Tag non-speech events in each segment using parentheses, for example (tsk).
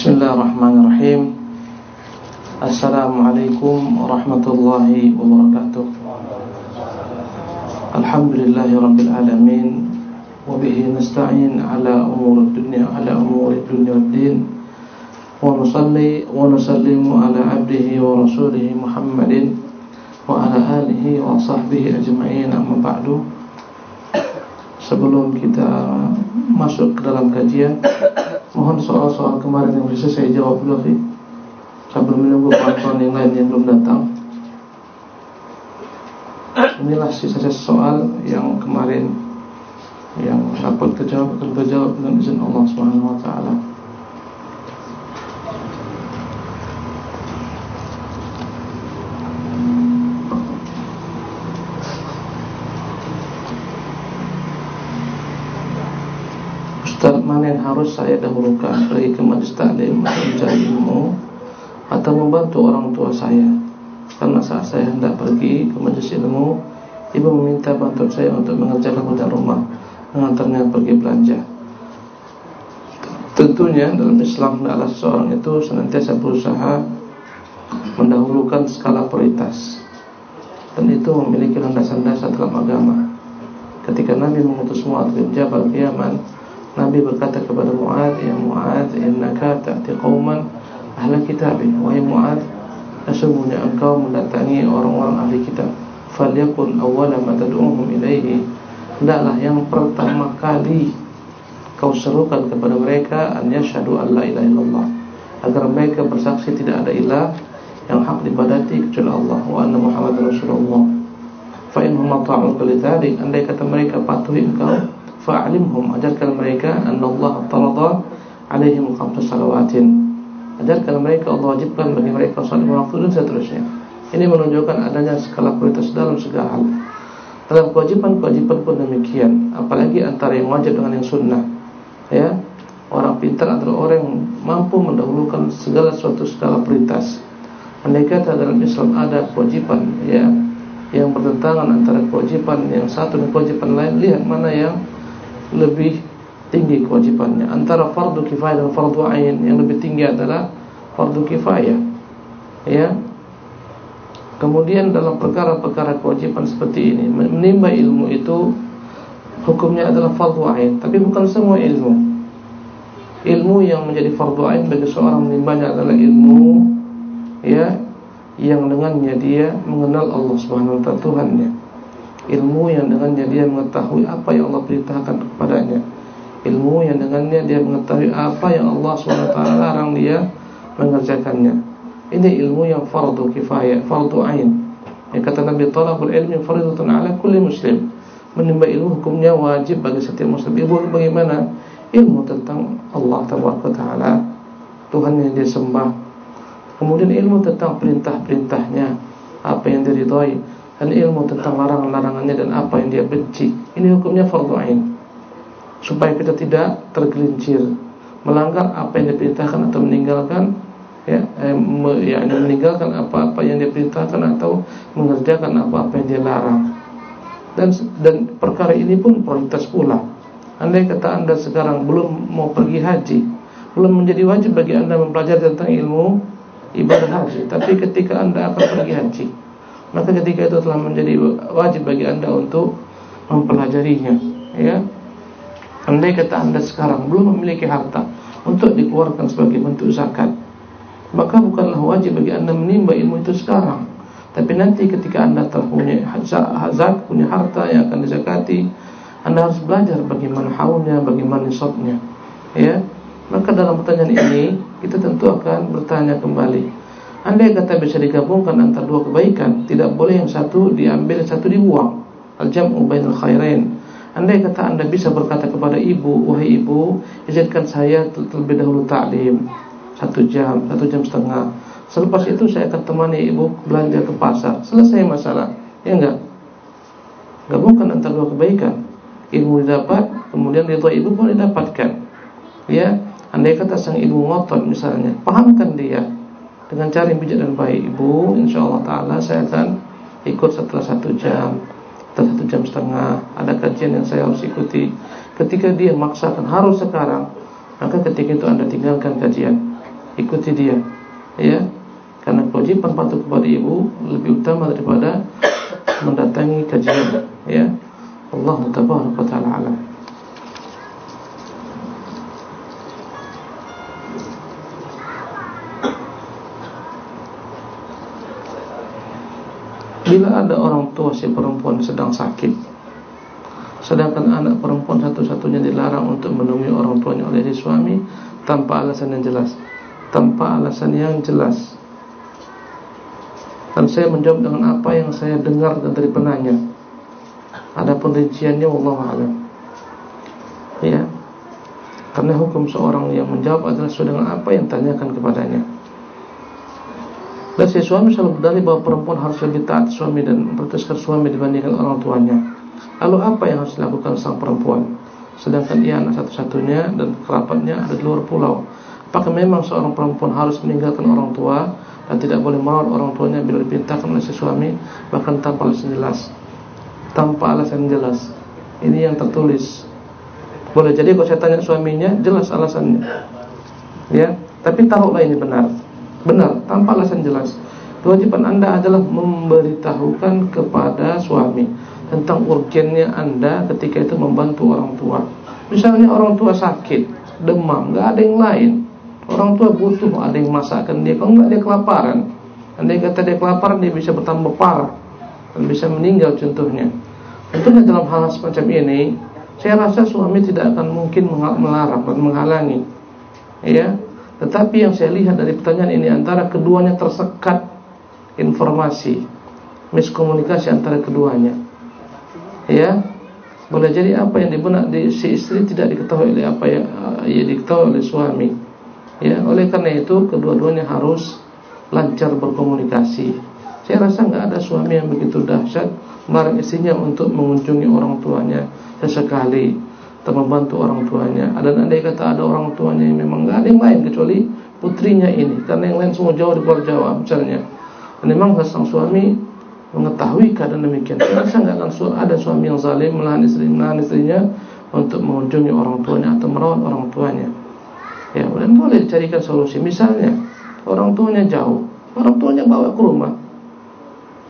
Bismillahirrahmanirrahim. Assalamualaikum warahmatullahi wabarakatuh. Alhamdulillahi rabbil alamin. Wabihi nasta'in ala umur dunia Ala umur dunia din. Wa nusalli wa nusallimu ala abdihi wa rasulihi Muhammadin Wa ala alihi wa sahbihi ajma'in. Amma ba'du. Sebelum kita masuk ke dalam kajian Mohon soal-soal kemarin yang bisa saya jawab dulu Fi Sambil menunggu kawan-kawan yang lain yang belum datang Inilah sisa-sisa soal yang kemarin Yang dapat terjawab akan terjawab dengan izin Allah Subhanahu Wa Taala. Harus saya dahulukan. Pergi ke majlis taklim Atau mencari ilmu Atau membantu orang tua saya. Karena saat saya hendak pergi ke majlis ilmu Ibu meminta bantuan saya untuk mengerjakan hutan rumah. Mengantarnya pergi belanja. Tentunya dalam Islam adalah seorang itu senantiasa berusaha Mendahulukan skala prioritas. Dan itu memiliki landasan dasar dalam agama. Ketika Nabi mengutus Mu'ad bin Jabal ke Yaman Nabi berkata kepada Mu'ad Ya Mu'ad innaka ta'ti qawman ahla kitabin Wahai Mu'ad Sesungguhnya engkau mendatangi orang-orang ahli kitab. Falyakun awwala ma tad'uhum ilaihi Hendaklah yang pertama kali Kau serukan kepada mereka An yashadu an la ilaha illallah. Agar mereka bersaksi tidak ada ilah Yang hak dibadati kecuali Allah Wa anna Muhammad Rasulullah. Fa'inhum mata'uka lidhalik Andai kata mereka patuhi engkau fa'alimhum ajarkan mereka Allah tarada alaihim khamsa salawatin. Ajarkan mereka Allah wajibkan bagi mereka salat waktu dan seterusnya. Ini menunjukkan adanya skala prioritas dalam segala hal. Dalam kewajiban-kewajiban pun demikian apalagi antara yang wajib dengan yang sunnah. Ya orang pintar adalah orang yang mampu mendahulukan segala suatu skala prioritas. Andai kata dalam Islam ada kewajiban ya yang bertentangan antara kewajiban yang satu dan kewajiban lain lihat mana yang lebih tinggi kewajibannya. Antara fardu kifayah dan fardu ain. Yang lebih tinggi adalah fardu kifayah. Ya. Kemudian dalam perkara-perkara kewajiban seperti ini menimba ilmu itu hukumnya adalah fardu ain. Tapi bukan semua ilmu. Ilmu yang menjadi fardu ain bagi seorang menimbanya adalah ilmu ya yang dengannya dia mengenal Allah Subhanahu wa taala Tuhannya ilmu yang dengannya dia mengetahui apa yang Allah perintahkan kepadanya. Ilmu yang dengannya dia mengetahui apa yang Allah SWT larang dia mengerjakannya. Ini ilmu yang fardu kifayah fardu ain. Yang kata Nabi talabul ilmi fardhatun ala kulli muslim. Menimba ilmu hukumnya wajib bagi setiap muslim. Ilmu bagaimana? Ilmu tentang Allah taala. Tuhan yang dia sembah. Kemudian ilmu tentang perintah-perintahnya. Apa yang diridhai dan ilmu tentang larangan-larangannya dan apa yang dia benci. Ini hukumnya fardhu ain. Supaya kita tidak tergelincir melanggar apa yang diperintahkan atau meninggalkan ya, eh, me, ya meninggalkan apa-apa yang diperintahkan atau mengerjakan apa-apa yang dia larang. Dan dan perkara ini pun prioritas pula. Andai kata Anda sekarang belum mau pergi haji, belum menjadi wajib bagi Anda mempelajari tentang ilmu ibadah haji, tapi ketika Anda akan pergi haji, maka ketika itu telah menjadi wajib bagi anda untuk mempelajarinya ya. Andai kata anda sekarang belum memiliki harta untuk dikeluarkan sebagai bentuk zakat maka bukanlah wajib bagi anda menimba ilmu itu sekarang. Tapi nanti ketika anda telah punya zakat punya harta yang akan dizakati anda harus belajar bagaimana haulnya bagaimana nisabnya ya. Maka dalam pertanyaan ini kita tentu akan bertanya kembali Andai kata bisa digabungkan antara dua kebaikan, tidak boleh yang satu diambil, satu dibuang. Al-jam'u bainal khairain. Andai kata Anda bisa berkata kepada ibu, wahai ibu, izinkan saya terlebih dahulu taklim satu jam, satu jam setengah. Selepas itu saya akan temani ibu belanja ke pasar. Selesai masalah, ya enggak? Gabungkan antara dua kebaikan. Ilmu didapat, kemudian ridha ibu pun didapatkan. Ya, andai kata sang ibu ngotot misalnya, pahamkan dia dengan cara yang bijak dan baik ibu insya Allah Taala saya akan ikut setelah satu jam setelah satu jam setengah ada kajian yang saya harus ikuti. Ketika dia maksakan harus sekarang maka ketika itu anda tinggalkan kajian ikuti dia ya. Karena kewajiban patuh kepada ibu lebih utama daripada mendatangi kajian ya. Allah tabaraka taala alam Bila ada orang tua si perempuan sedang sakit Sedangkan anak perempuan satu-satunya dilarang untuk menemui orang tuanya oleh si suami Tanpa alasan yang jelas Tanpa alasan yang jelas. Dan saya menjawab dengan apa yang saya dengar dari penanya. Ada perinciannya Allah alam. Ya. Karena hukum seorang yang menjawab adalah sesuai dengan apa yang tanyakan kepadanya si suami selalu berdalih bahwa perempuan harus lebih taat suami dan memperhatikan suami dibandingkan orang tuanya. Lalu apa yang harus dilakukan sang perempuan? Sedangkan ia anak satu-satunya dan kerabatnya ada di luar pulau. Apakah memang seorang perempuan harus meninggalkan orang tua dan tidak boleh merawat orang tuanya bila diperintahkan oleh si suami bahkan tanpa alasan jelas? Tanpa alasan jelas. Ini yang tertulis. Boleh jadi kalau saya tanya suaminya jelas alasannya. Ya, tapi taruhlah ini benar benar tanpa alasan jelas. Kewajiban Anda adalah memberitahukan kepada suami tentang urgennya Anda ketika itu membantu orang tua. Misalnya orang tua sakit, demam, nggak ada yang lain. Orang tua butuh ada yang masakkan dia. Kalau nggak dia kelaparan, andai kata dia kelaparan dia bisa bertambah parah dan bisa meninggal contohnya. Tentunya dalam hal semacam ini, saya rasa suami tidak akan mungkin melarang dan menghalangi. Ya, tetapi yang saya lihat dari pertanyaan ini antara keduanya tersekat informasi, miskomunikasi antara keduanya. Ya, boleh jadi apa yang dibenak di si istri tidak diketahui oleh apa yang ya diketahui oleh suami. Ya, oleh karena itu kedua-duanya harus lancar berkomunikasi. Saya rasa nggak ada suami yang begitu dahsyat melarang istrinya untuk mengunjungi orang tuanya sesekali atau membantu orang tuanya. Dan andai kata ada orang tuanya yang memang nggak ada yang lain kecuali putrinya ini, karena yang lain semua jauh di luar Jawa misalnya. Dan memang sang suami mengetahui keadaan demikian. Saya nggak akan ada suami yang zalim menahan istri menahan istrinya untuk mengunjungi orang tuanya atau merawat orang tuanya. Ya, dan boleh dicarikan solusi. Misalnya orang tuanya jauh, orang tuanya bawa ke rumah.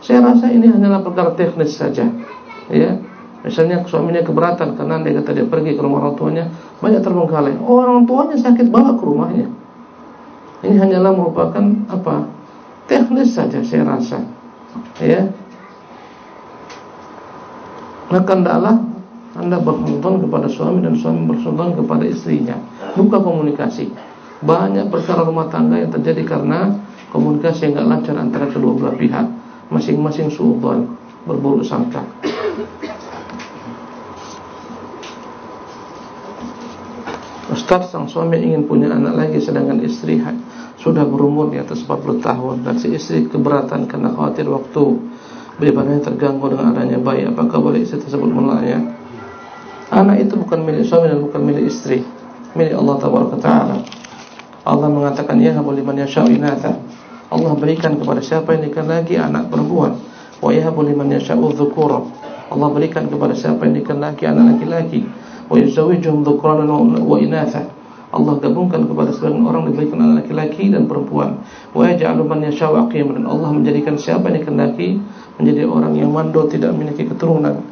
Saya rasa ini hanyalah perkara teknis saja. Ya, Misalnya suaminya keberatan karena dia kata dia pergi ke rumah orang tuanya banyak terbengkalai. Orang tuanya sakit bawa ke rumahnya. Ini hanyalah merupakan apa? Teknis saja saya rasa. Ya. Maka hendaklah anda berhubungan kepada suami dan suami berhubungan kepada istrinya. Buka komunikasi. Banyak perkara rumah tangga yang terjadi karena komunikasi yang tidak lancar antara kedua belah pihak. Masing-masing suudzon, berburuk sangka. Ustaz sang suami ingin punya anak lagi sedangkan istri sudah berumur di atas 40 tahun dan si istri keberatan karena khawatir waktu beribadahnya terganggu dengan adanya bayi. Apakah boleh istri tersebut menolaknya? Anak itu bukan milik suami dan bukan milik istri, milik Allah Taala. Allah mengatakan ya habu liman yasha'u inatha. Allah berikan kepada siapa yang dikehendaki anak perempuan. Wa yahabu liman yasha'u dzukura. Allah berikan kepada siapa yang dikehendaki anak laki-laki wa yuzawwijuhum dhukranan wa inatha Allah gabungkan kepada sebagian orang diberikan anak laki-laki dan perempuan. wa yaj'alu man yasha'u aqiman dan Allah menjadikan siapa yang dikehendaki menjadi orang yang mandul tidak memiliki keturunan.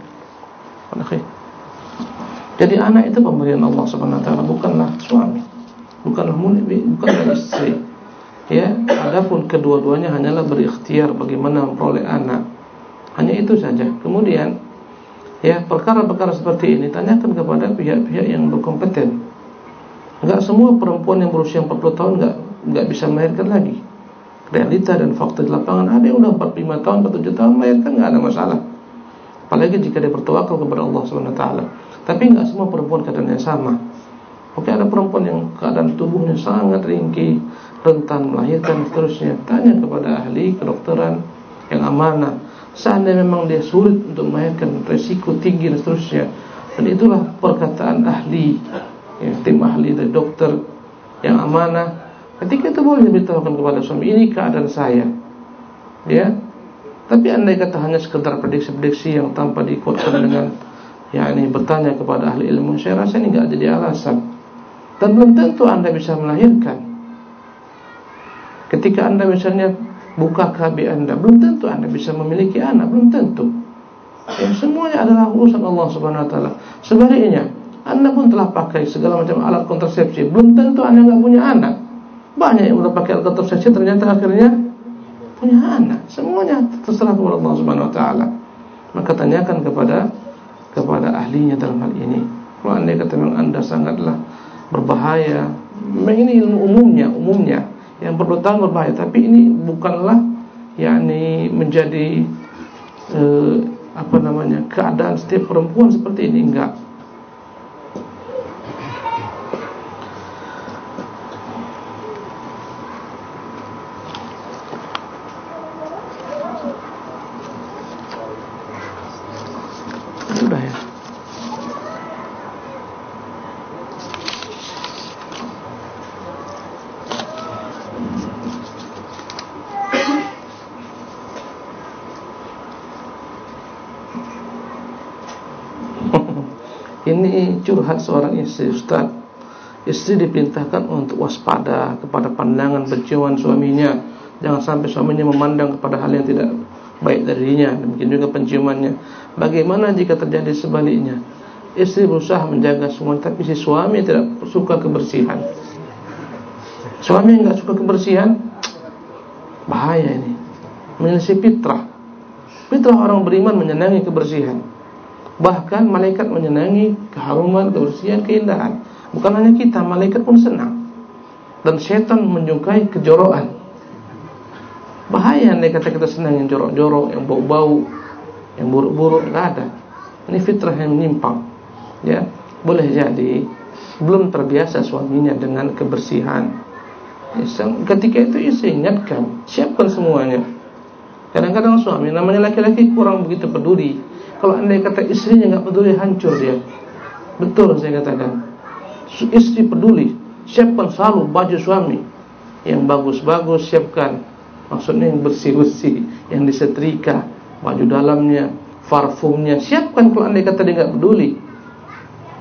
Jadi anak itu pemberian Allah Subhanahu wa taala bukanlah suami bukanlah mulia bukanlah istri. Ya adapun kedua-duanya hanyalah berikhtiar bagaimana memperoleh anak. Hanya itu saja. Kemudian Ya, perkara-perkara seperti ini tanyakan kepada pihak-pihak yang berkompeten. Enggak semua perempuan yang berusia 40 tahun enggak enggak bisa melahirkan lagi. Realita dan fakta di lapangan ada yang udah 45 tahun, 47 tahun melahirkan enggak ada masalah. Apalagi jika dia bertawakal kepada Allah Subhanahu wa taala. Tapi enggak semua perempuan keadaannya sama. Oke, ada perempuan yang keadaan tubuhnya sangat ringkih, rentan melahirkan seterusnya. Tanya kepada ahli kedokteran yang amanah Seandainya memang dia sulit untuk melahirkan resiko tinggi dan seterusnya. Dan itulah perkataan ahli ya, Tim ahli dari dokter Yang amanah. Ketika itu boleh diberitahukan kepada suami Ini keadaan saya. Ya. Tapi andai kata hanya sekedar prediksi-prediksi Yang tanpa dikuatkan dengan Ya ini bertanya kepada ahli ilmu Saya rasa ini tidak jadi alasan. Dan belum tentu anda bisa melahirkan. Ketika anda misalnya buka KB anda, belum tentu anda bisa memiliki anak, belum tentu. Ya, semuanya adalah urusan Allah Subhanahu Wa Taala. Sebaliknya, anda pun telah pakai segala macam alat kontrasepsi, belum tentu anda nggak punya anak. Banyak yang udah pakai alat kontrasepsi ternyata akhirnya punya anak. Semuanya terserah kepada Allah Subhanahu Wa Taala. Maka tanyakan kepada kepada ahlinya dalam hal ini. Kalau anda kata memang anda sangatlah berbahaya, ini ilmu umumnya, umumnya yang perlu tahu berbahaya. Tapi ini bukanlah yakni menjadi eh, apa namanya keadaan setiap perempuan seperti ini enggak. Ini curhat seorang istri Ustaz. Istri diperintahkan untuk waspada Kepada pandangan penciuman suaminya. Jangan sampai suaminya memandang kepada hal yang tidak baik darinya Mungkin juga penciumannya. Bagaimana jika terjadi sebaliknya? Istri berusaha menjaga semua Tapi si suami tidak suka kebersihan. Suami yang tidak suka kebersihan (tsk) Bahaya ini. Menyelisih fitrah. Fitrah orang beriman menyenangi kebersihan Bahkan malaikat menyenangi keharuman, kebersihan, keindahan. Bukan hanya kita, malaikat pun senang. Dan setan menyukai kejorokan. Bahaya nih kata kita senang yang jorok-jorok, yang bau-bau, yang buruk-buruk, enggak ada. Ini fitrah yang menyimpang. Ya, boleh jadi belum terbiasa suaminya dengan kebersihan. Ketika itu istri ingatkan, siapkan semuanya. Kadang-kadang suami namanya laki-laki kurang begitu peduli kalau anda kata istrinya nggak peduli hancur dia. Betul saya katakan. Istri peduli, siapkan selalu baju suami yang bagus-bagus siapkan. Maksudnya yang bersih-bersih, yang disetrika, baju dalamnya, parfumnya siapkan kalau anda kata dia nggak peduli.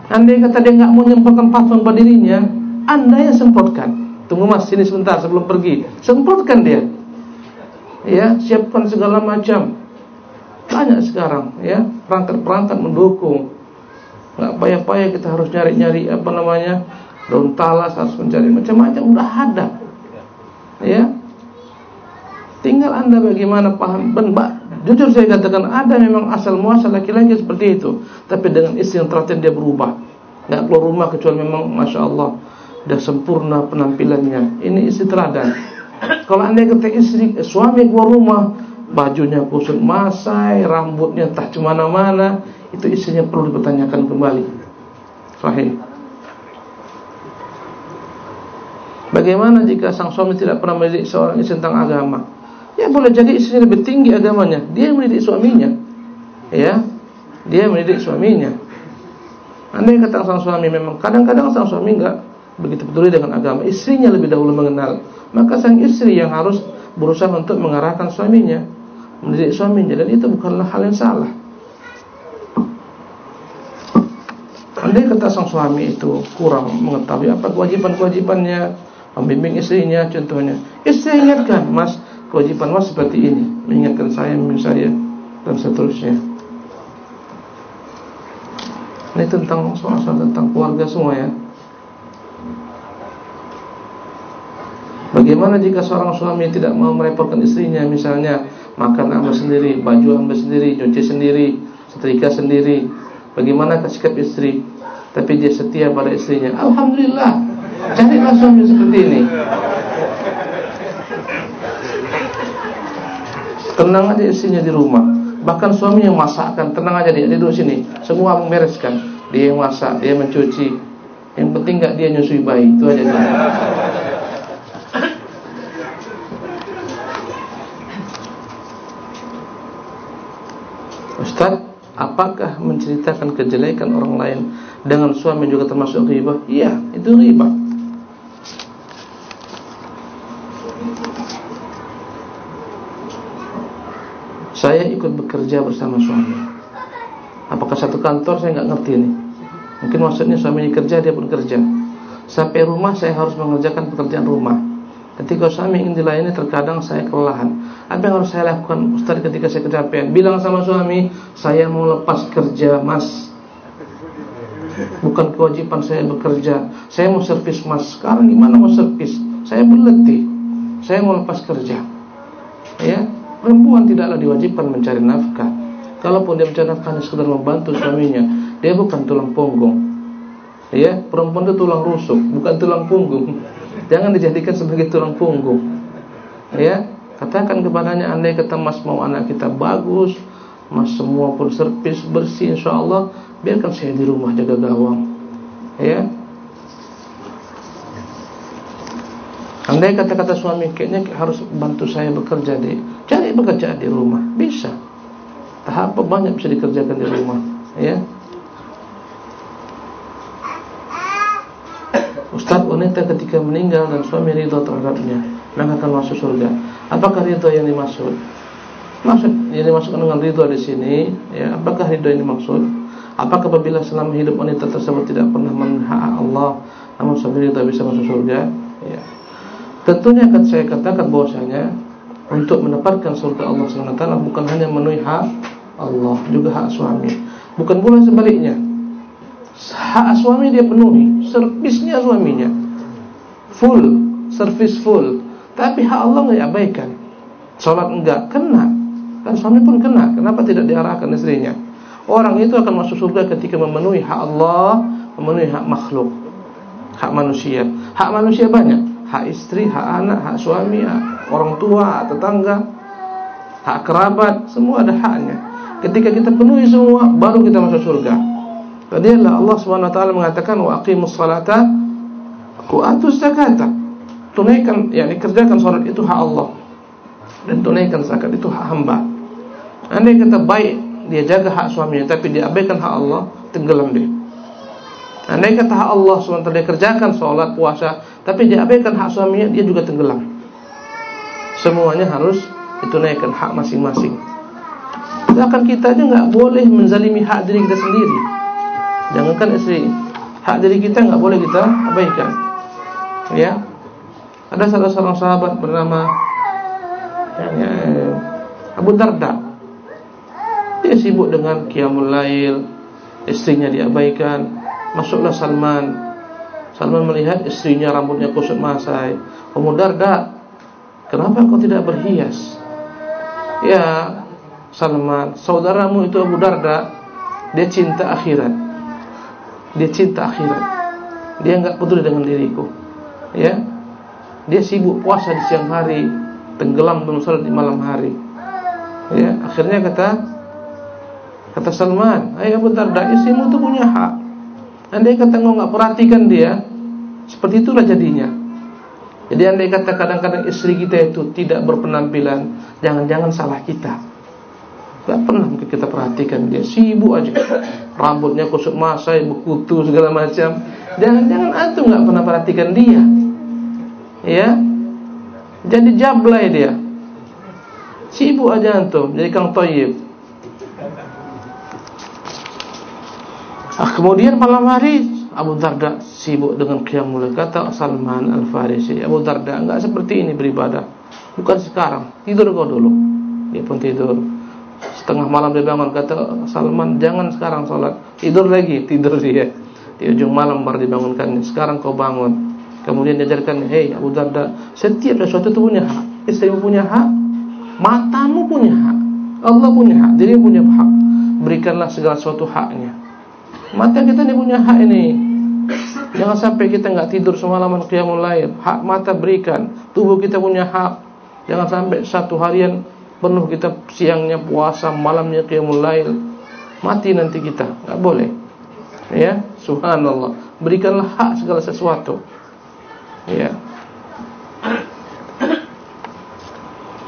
Anda kata dia nggak mau nyemprotkan parfum pada dirinya, anda yang semprotkan. Tunggu mas sini sebentar sebelum pergi, semprotkan dia. Ya, siapkan segala macam banyak sekarang ya perangkat-perangkat mendukung. Enggak payah-payah kita harus nyari-nyari apa namanya daun talas harus mencari macam-macam udah ada. Ya. Tinggal anda bagaimana paham ben, mbak, jujur saya katakan ada memang asal muasal laki-laki seperti itu, tapi dengan istri yang terakhir dia berubah. Enggak keluar rumah kecuali memang masya Allah sudah sempurna penampilannya. Ini istri teladan. Kalau anda kata istri suami keluar rumah bajunya kusut masai, rambutnya tak cuma mana itu isinya perlu dipertanyakan kembali. Sahih. Bagaimana jika sang suami tidak pernah mendidik seorang istri tentang agama? Ya boleh jadi istrinya lebih tinggi agamanya, dia yang mendidik suaminya. Ya, dia yang mendidik suaminya. Anda yang kata sang suami memang kadang-kadang sang suami enggak begitu peduli dengan agama, istrinya lebih dahulu mengenal. Maka sang istri yang harus berusaha untuk mengarahkan suaminya mendidik suaminya dan itu bukanlah hal yang salah. Andai kata sang suami itu kurang mengetahui apa kewajiban-kewajibannya, membimbing istrinya contohnya. Istri ingatkan, mas, kewajiban mas seperti ini. Mengingatkan saya, membimbing saya, dan seterusnya. Ini tentang soal-soal tentang keluarga semua ya. Bagaimana jika seorang suami tidak mau merepotkan istrinya Misalnya makan amba sendiri, baju amba sendiri, cuci sendiri, setrika sendiri. Bagaimana sikap istri? Tapi dia setia pada istrinya. Alhamdulillah. Carilah suami seperti ini. Tenang aja istrinya di rumah. Bahkan suami yang masakkan, tenang aja dia, duduk sini. Semua membereskan. Dia yang masak, dia mencuci. Yang penting enggak dia nyusui bayi, itu aja dia. Ustaz, apakah menceritakan kejelekan orang lain dengan suami juga termasuk riba? Iya, itu riba. Saya ikut bekerja bersama suami. Apakah satu kantor saya nggak ngerti ini. Mungkin maksudnya suaminya kerja dia pun kerja. Sampai rumah saya harus mengerjakan pekerjaan rumah. Ketika suami ingin dilayani terkadang saya kelelahan. Apa yang harus saya lakukan Ustaz ketika saya kecapean? Bilang sama suami, saya mau lepas kerja mas. Bukan kewajiban saya bekerja. Saya mau servis mas. Sekarang gimana mau servis? Saya berletih. Saya mau lepas kerja. Ya, perempuan tidaklah diwajibkan mencari nafkah. Kalaupun dia mencari nafkah hanya sekedar membantu suaminya, dia bukan tulang punggung. Ya, perempuan itu tulang rusuk, bukan tulang punggung. Jangan dijadikan sebagai tulang punggung. Ya, katakan kepadanya andai kata Mas mau anak kita bagus, Mas semua pun servis bersih insyaallah, biarkan saya di rumah jaga gawang. Ya. Andai kata-kata suami kayaknya harus bantu saya bekerja di cari bekerja di rumah, bisa. Tahap banyak bisa dikerjakan di rumah, ya. Ustaz wanita ketika meninggal dan suami ridho terhadapnya maka akan masuk surga. Apakah ridho yang dimaksud? Maksud yang dimaksudkan dengan ridho di sini, ya, apakah ridho yang dimaksud? Apakah apabila selama hidup wanita tersebut tidak pernah menghak Allah, namun suami ridho bisa masuk surga? Ya. Tentunya akan saya katakan bahwasanya untuk mendapatkan surga Allah SWT bukan hanya memenuhi hak Allah, juga hak suami. Bukan pula sebaliknya hak suami dia penuhi, servisnya suaminya full, servis full. Tapi hak Allah enggak abaikan. Salat enggak kena. Kan suami pun kena. Kenapa tidak diarahkan istrinya? Orang itu akan masuk surga ketika memenuhi hak Allah, memenuhi hak makhluk, hak manusia. Hak manusia banyak. Hak istri, hak anak, hak suami, hak orang tua, hak tetangga, hak kerabat, semua ada haknya. Ketika kita penuhi semua, baru kita masuk surga. Padahal Allah taala mengatakan wa aqimus salata wa atuz zakata. Tunaikan yakni kerjakan salat itu hak Allah. Dan tunaikan zakat itu hak hamba. Andai kata baik dia jaga hak suaminya tapi dia abaikan hak Allah, tenggelam dia. Andai kata hak Allah SWT dia kerjakan sholat, puasa Tapi dia abaikan hak suaminya, dia juga tenggelam Semuanya harus ditunaikan hak masing-masing Sedangkan kita aja nggak boleh menzalimi hak diri kita sendiri Jangankan istri, hak diri kita nggak boleh kita abaikan. Ya. Ada salah seorang sahabat bernama ya, Abu Darda. Dia sibuk dengan qiyamul lail, istrinya diabaikan. Masuklah Salman. Salman melihat istrinya rambutnya kusut masai. Abu Darda, kenapa kau tidak berhias? Ya, Salman, saudaramu itu Abu Darda, dia cinta akhirat. Dia cinta akhirat. Dia enggak peduli dengan diriku. Ya. Dia sibuk puasa di siang hari, tenggelam dalam salat di malam hari. Ya, akhirnya kata kata Salman, "Hai Abu Darda, istrimu itu punya hak. Andai kata engkau enggak perhatikan dia, seperti itulah jadinya." Jadi andai kata kadang-kadang istri kita itu tidak berpenampilan, jangan-jangan salah kita. Gak pernah mungkin kita perhatikan. Dia sibuk aja. Rambutnya kusut masai, bekutu segala macam. Jangan-jangan antum gak pernah perhatikan dia. Ya Jadi jablay dia. Sibuk aja antum. Jadi kang toyib. Ah, Kemudian malam hari Abu Darda sibuk dengan qiyamul kata Salman Al-Farisi Abu Darda enggak seperti ini beribadah. Bukan sekarang. Tidur kau dulu. Dia pun tidur Setengah malam dia bangun kata Salman jangan sekarang sholat Tidur lagi. (laughs) Tidur dia. Di ujung malam baru dibangunkan. Sekarang kau bangun. Kemudian diajarkan Hei Abu Darda Setiap sesuatu itu punya hak. Istrimu punya hak Matamu punya hak Allah punya hak Dirimu punya hak. Berikanlah segala sesuatu haknya. Mata kita ini punya hak ini. Jangan sampai kita enggak tidur semalaman qiyamul lail. Hak mata berikan. Tubuh kita punya hak. Jangan sampai satu harian penuh kita siangnya puasa, malamnya qiyamul lail. Mati nanti kita, enggak boleh. Ya, subhanallah. Berikanlah hak segala sesuatu. Ya.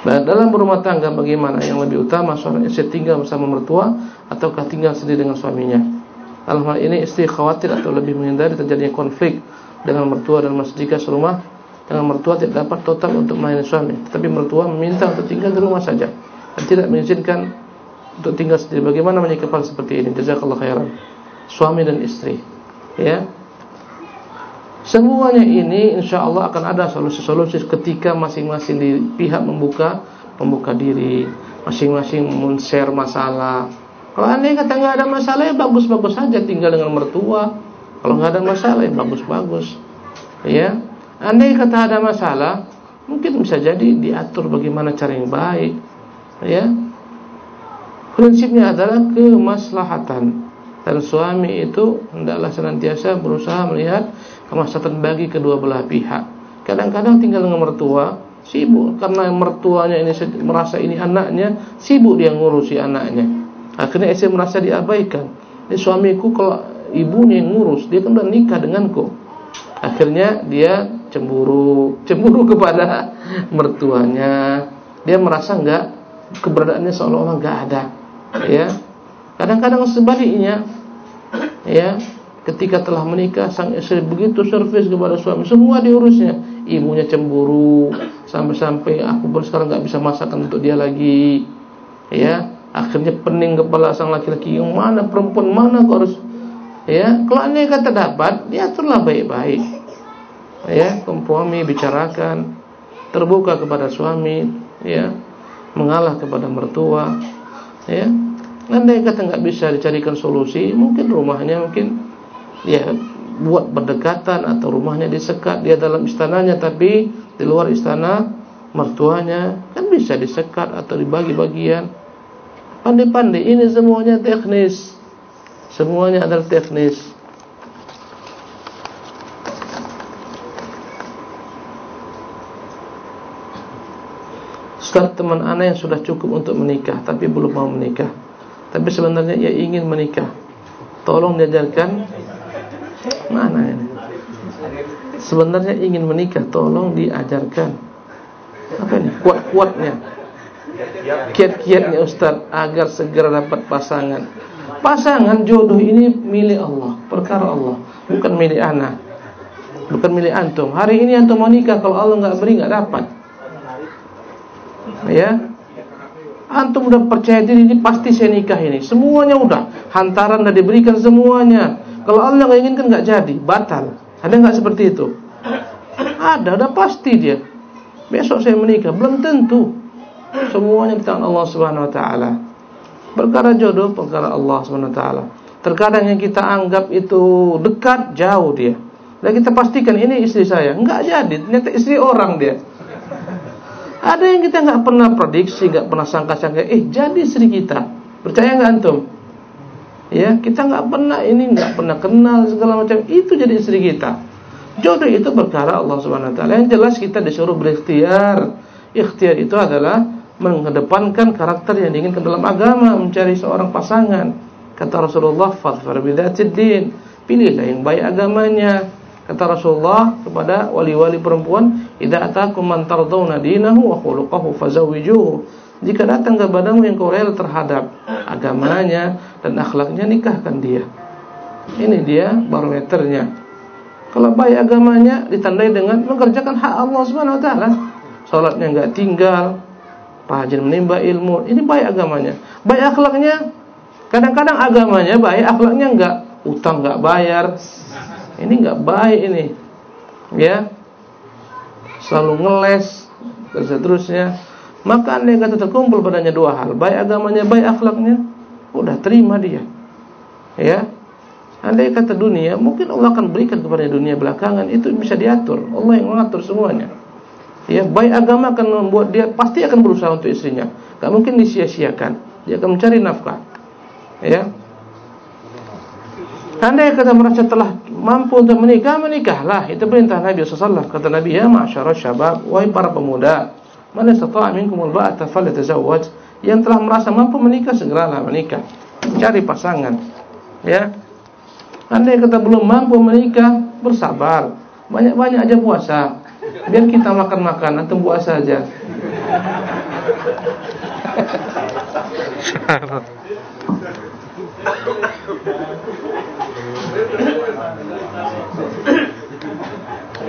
Dan dalam berumah tangga bagaimana yang lebih utama seorang istri tinggal bersama mertua ataukah tinggal sendiri dengan suaminya? Hal ini istri khawatir atau lebih menghindari terjadinya konflik dengan mertua dan mas jika serumah dengan mertua tidak dapat total untuk melayani suami. Tetapi mertua meminta untuk tinggal di rumah saja. Dan tidak mengizinkan untuk tinggal sendiri. Bagaimana menyikapi seperti ini? Jazakallah khairan. Suami dan istri. Ya. Semuanya ini insya Allah akan ada solusi-solusi ketika masing-masing di pihak membuka membuka diri, masing-masing men-share masalah. Kalau anda kata nggak ada masalah ya bagus-bagus saja. Tinggal dengan mertua. Kalau nggak ada masalah ya bagus-bagus. Ya, anda kata ada masalah, mungkin bisa jadi diatur bagaimana cara yang baik. Ya, prinsipnya adalah kemaslahatan dan suami itu hendaklah senantiasa berusaha melihat kemaslahatan bagi kedua belah pihak. Kadang-kadang tinggal dengan mertua, sibuk karena mertuanya ini merasa ini anaknya, sibuk dia ngurusi anaknya. Akhirnya istri merasa diabaikan. Ini suamiku kalau ibunya yang ngurus, dia kan udah nikah denganku. Akhirnya dia cemburu, cemburu kepada mertuanya. Dia merasa enggak keberadaannya seolah-olah enggak ada. Ya. Kadang-kadang sebaliknya ya, ketika telah menikah sang istri begitu servis kepada suami, semua diurusnya. Ibunya cemburu sampai-sampai aku pun sekarang enggak bisa masakan untuk dia lagi. Ya, akhirnya pening kepala sang laki-laki yang mana perempuan mana kau harus ya kalau anda kata dapat diaturlah baik-baik ya kompromi bicarakan terbuka kepada suami ya mengalah kepada mertua ya Andai kata nggak bisa dicarikan solusi, mungkin rumahnya mungkin ya buat berdekatan atau rumahnya disekat dia dalam istananya tapi di luar istana mertuanya kan bisa disekat atau dibagi bagian. Pandai-pandai ini semuanya teknis. Semuanya adalah teknis. Ustaz teman anak yang sudah cukup untuk menikah tapi belum mau menikah tapi sebenarnya ia ingin menikah. Tolong diajarkan mana ini? Sebenarnya ingin menikah, tolong diajarkan. Apa ini? Kuat-kuatnya. Kiat-kiatnya Ustaz agar segera dapat pasangan. Pasangan jodoh ini milik Allah, perkara Allah, bukan milik anak. Bukan milik antum. Hari ini antum mau nikah kalau Allah enggak beri enggak dapat. Ya, Antum udah percaya diri ini pasti saya nikah ini. Semuanya udah, hantaran udah diberikan semuanya. Kalau Allah nggak inginkan nggak jadi, batal. Ada nggak seperti itu? Ada, udah pasti dia. Besok saya menikah, belum tentu. Semuanya di tangan Allah Subhanahu Wa Taala. Perkara jodoh, perkara Allah Subhanahu Wa Taala. Terkadang yang kita anggap itu dekat, jauh dia. Dan kita pastikan ini istri saya, nggak jadi. Ternyata istri orang dia. Ada yang kita nggak pernah prediksi, nggak pernah sangka-sangka, eh jadi istri kita. Percaya nggak antum? Ya, kita nggak pernah ini nggak pernah kenal segala macam. Itu jadi istri kita. Jodoh itu perkara Allah Subhanahu wa taala. Yang jelas kita disuruh berikhtiar. Ikhtiar itu adalah mengedepankan karakter yang diinginkan dalam agama, mencari seorang pasangan. Kata Rasulullah, "Fadhfar bidzatid din." Pilihlah yang baik agamanya. Kata Rasulullah kepada wali-wali perempuan, "Idza atakum man tardawna dinahu wa khuluquhu fazawwijuhu." Jika datang kepadamu yang kau terhadap agamanya dan akhlaknya, nikahkan dia. Ini dia barometernya. Kalau baik agamanya ditandai dengan mengerjakan hak Allah Subhanahu wa taala. Salatnya enggak tinggal, rajin menimba ilmu. Ini baik agamanya. Baik akhlaknya kadang-kadang agamanya baik, akhlaknya enggak. Utang enggak bayar, ini nggak baik ini. Ya. Selalu ngeles dan seterusnya. Maka anda kata terkumpul padanya dua hal, baik agamanya, baik akhlaknya, udah terima dia. Ya. Andai kata dunia, mungkin Allah akan berikan kepada dunia belakangan itu bisa diatur. Allah yang mengatur semuanya. Ya, baik agama akan membuat dia pasti akan berusaha untuk istrinya. Gak mungkin disia-siakan. Dia akan mencari nafkah. Ya. Andai kata merasa telah mampu untuk menikah, menikahlah. Itu perintah Nabi SAW. Kata Nabi, ya ma'asyara syabab, wahai para pemuda, mana istata'a minkumul ba'ata falyatazawwaj. Yang telah merasa mampu menikah, segeralah menikah. Cari pasangan. Ya. Andai kata belum mampu menikah, bersabar. Banyak-banyak aja puasa. Biar kita makan-makan, atau puasa aja. (laughs) (laughs) (laughs)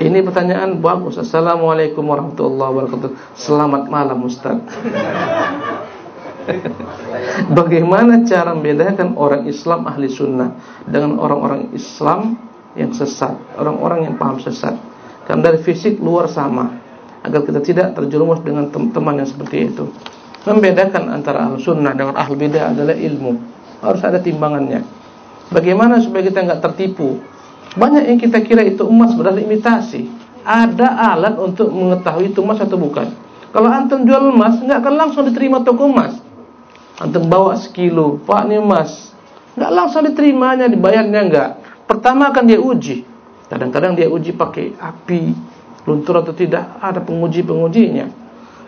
Ini pertanyaan bagus. Assalamualaikum warahmatullahi wabarakatuh. Selamat malam Ustaz. (laughs) Bagaimana cara membedakan orang Islam ahli sunnah dengan orang-orang Islam yang sesat, orang-orang yang paham sesat. Karena dari fisik luar sama, agar kita tidak terjerumus dengan teman yang seperti itu. Membedakan antara ahlu sunnah dengan ahlu bidah adalah ilmu. Harus ada timbangannya. Bagaimana supaya kita nggak tertipu? Banyak yang kita kira itu emas berarti imitasi. Ada alat untuk mengetahui itu emas atau bukan. Kalau antum jual emas, nggak akan langsung diterima toko emas. Antum bawa sekilo, pak ini emas, nggak langsung diterimanya, dibayarnya nggak. Pertama akan dia uji. Kadang-kadang dia uji pakai api, luntur atau tidak, ada penguji-pengujinya.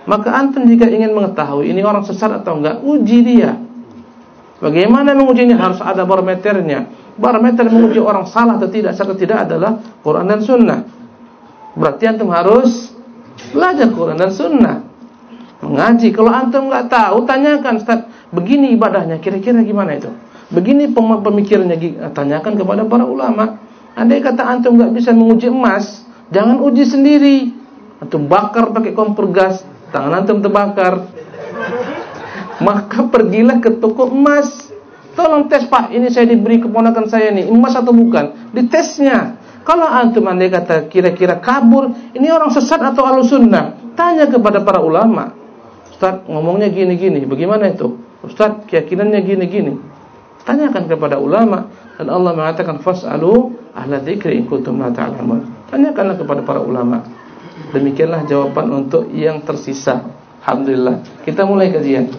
Maka antum jika ingin mengetahui ini orang sesat atau enggak, uji dia. Bagaimana mengujinya? Harus ada barometernya. Barometer menguji orang salah atau tidak, atau tidak adalah Quran dan Sunnah. Berarti antum harus belajar Quran dan Sunnah. Mengaji. Kalau antum enggak tahu, tanyakan, Ustaz, begini ibadahnya, kira-kira gimana itu? Begini pemikirannya, tanyakan kepada para ulama. Andai kata antum enggak bisa menguji emas, jangan uji sendiri. Antum bakar pakai kompor gas, tangan antum terbakar. Maka pergilah ke toko emas. Tolong tes Pak, ini saya diberi keponakan saya nih, emas atau bukan? Ditesnya. Kalau antum andai kata kira-kira kabur, ini orang sesat atau alusunnah? Tanya kepada para ulama. Ustaz ngomongnya gini-gini, bagaimana itu? Ustaz keyakinannya gini-gini. Tanyakan kepada ulama dan Allah mengatakan fasalu ahla dzikri in kuntum la ta'lamun. Tanyakanlah kepada para ulama. Demikianlah jawaban untuk yang tersisa. Alhamdulillah. Kita mulai kajian.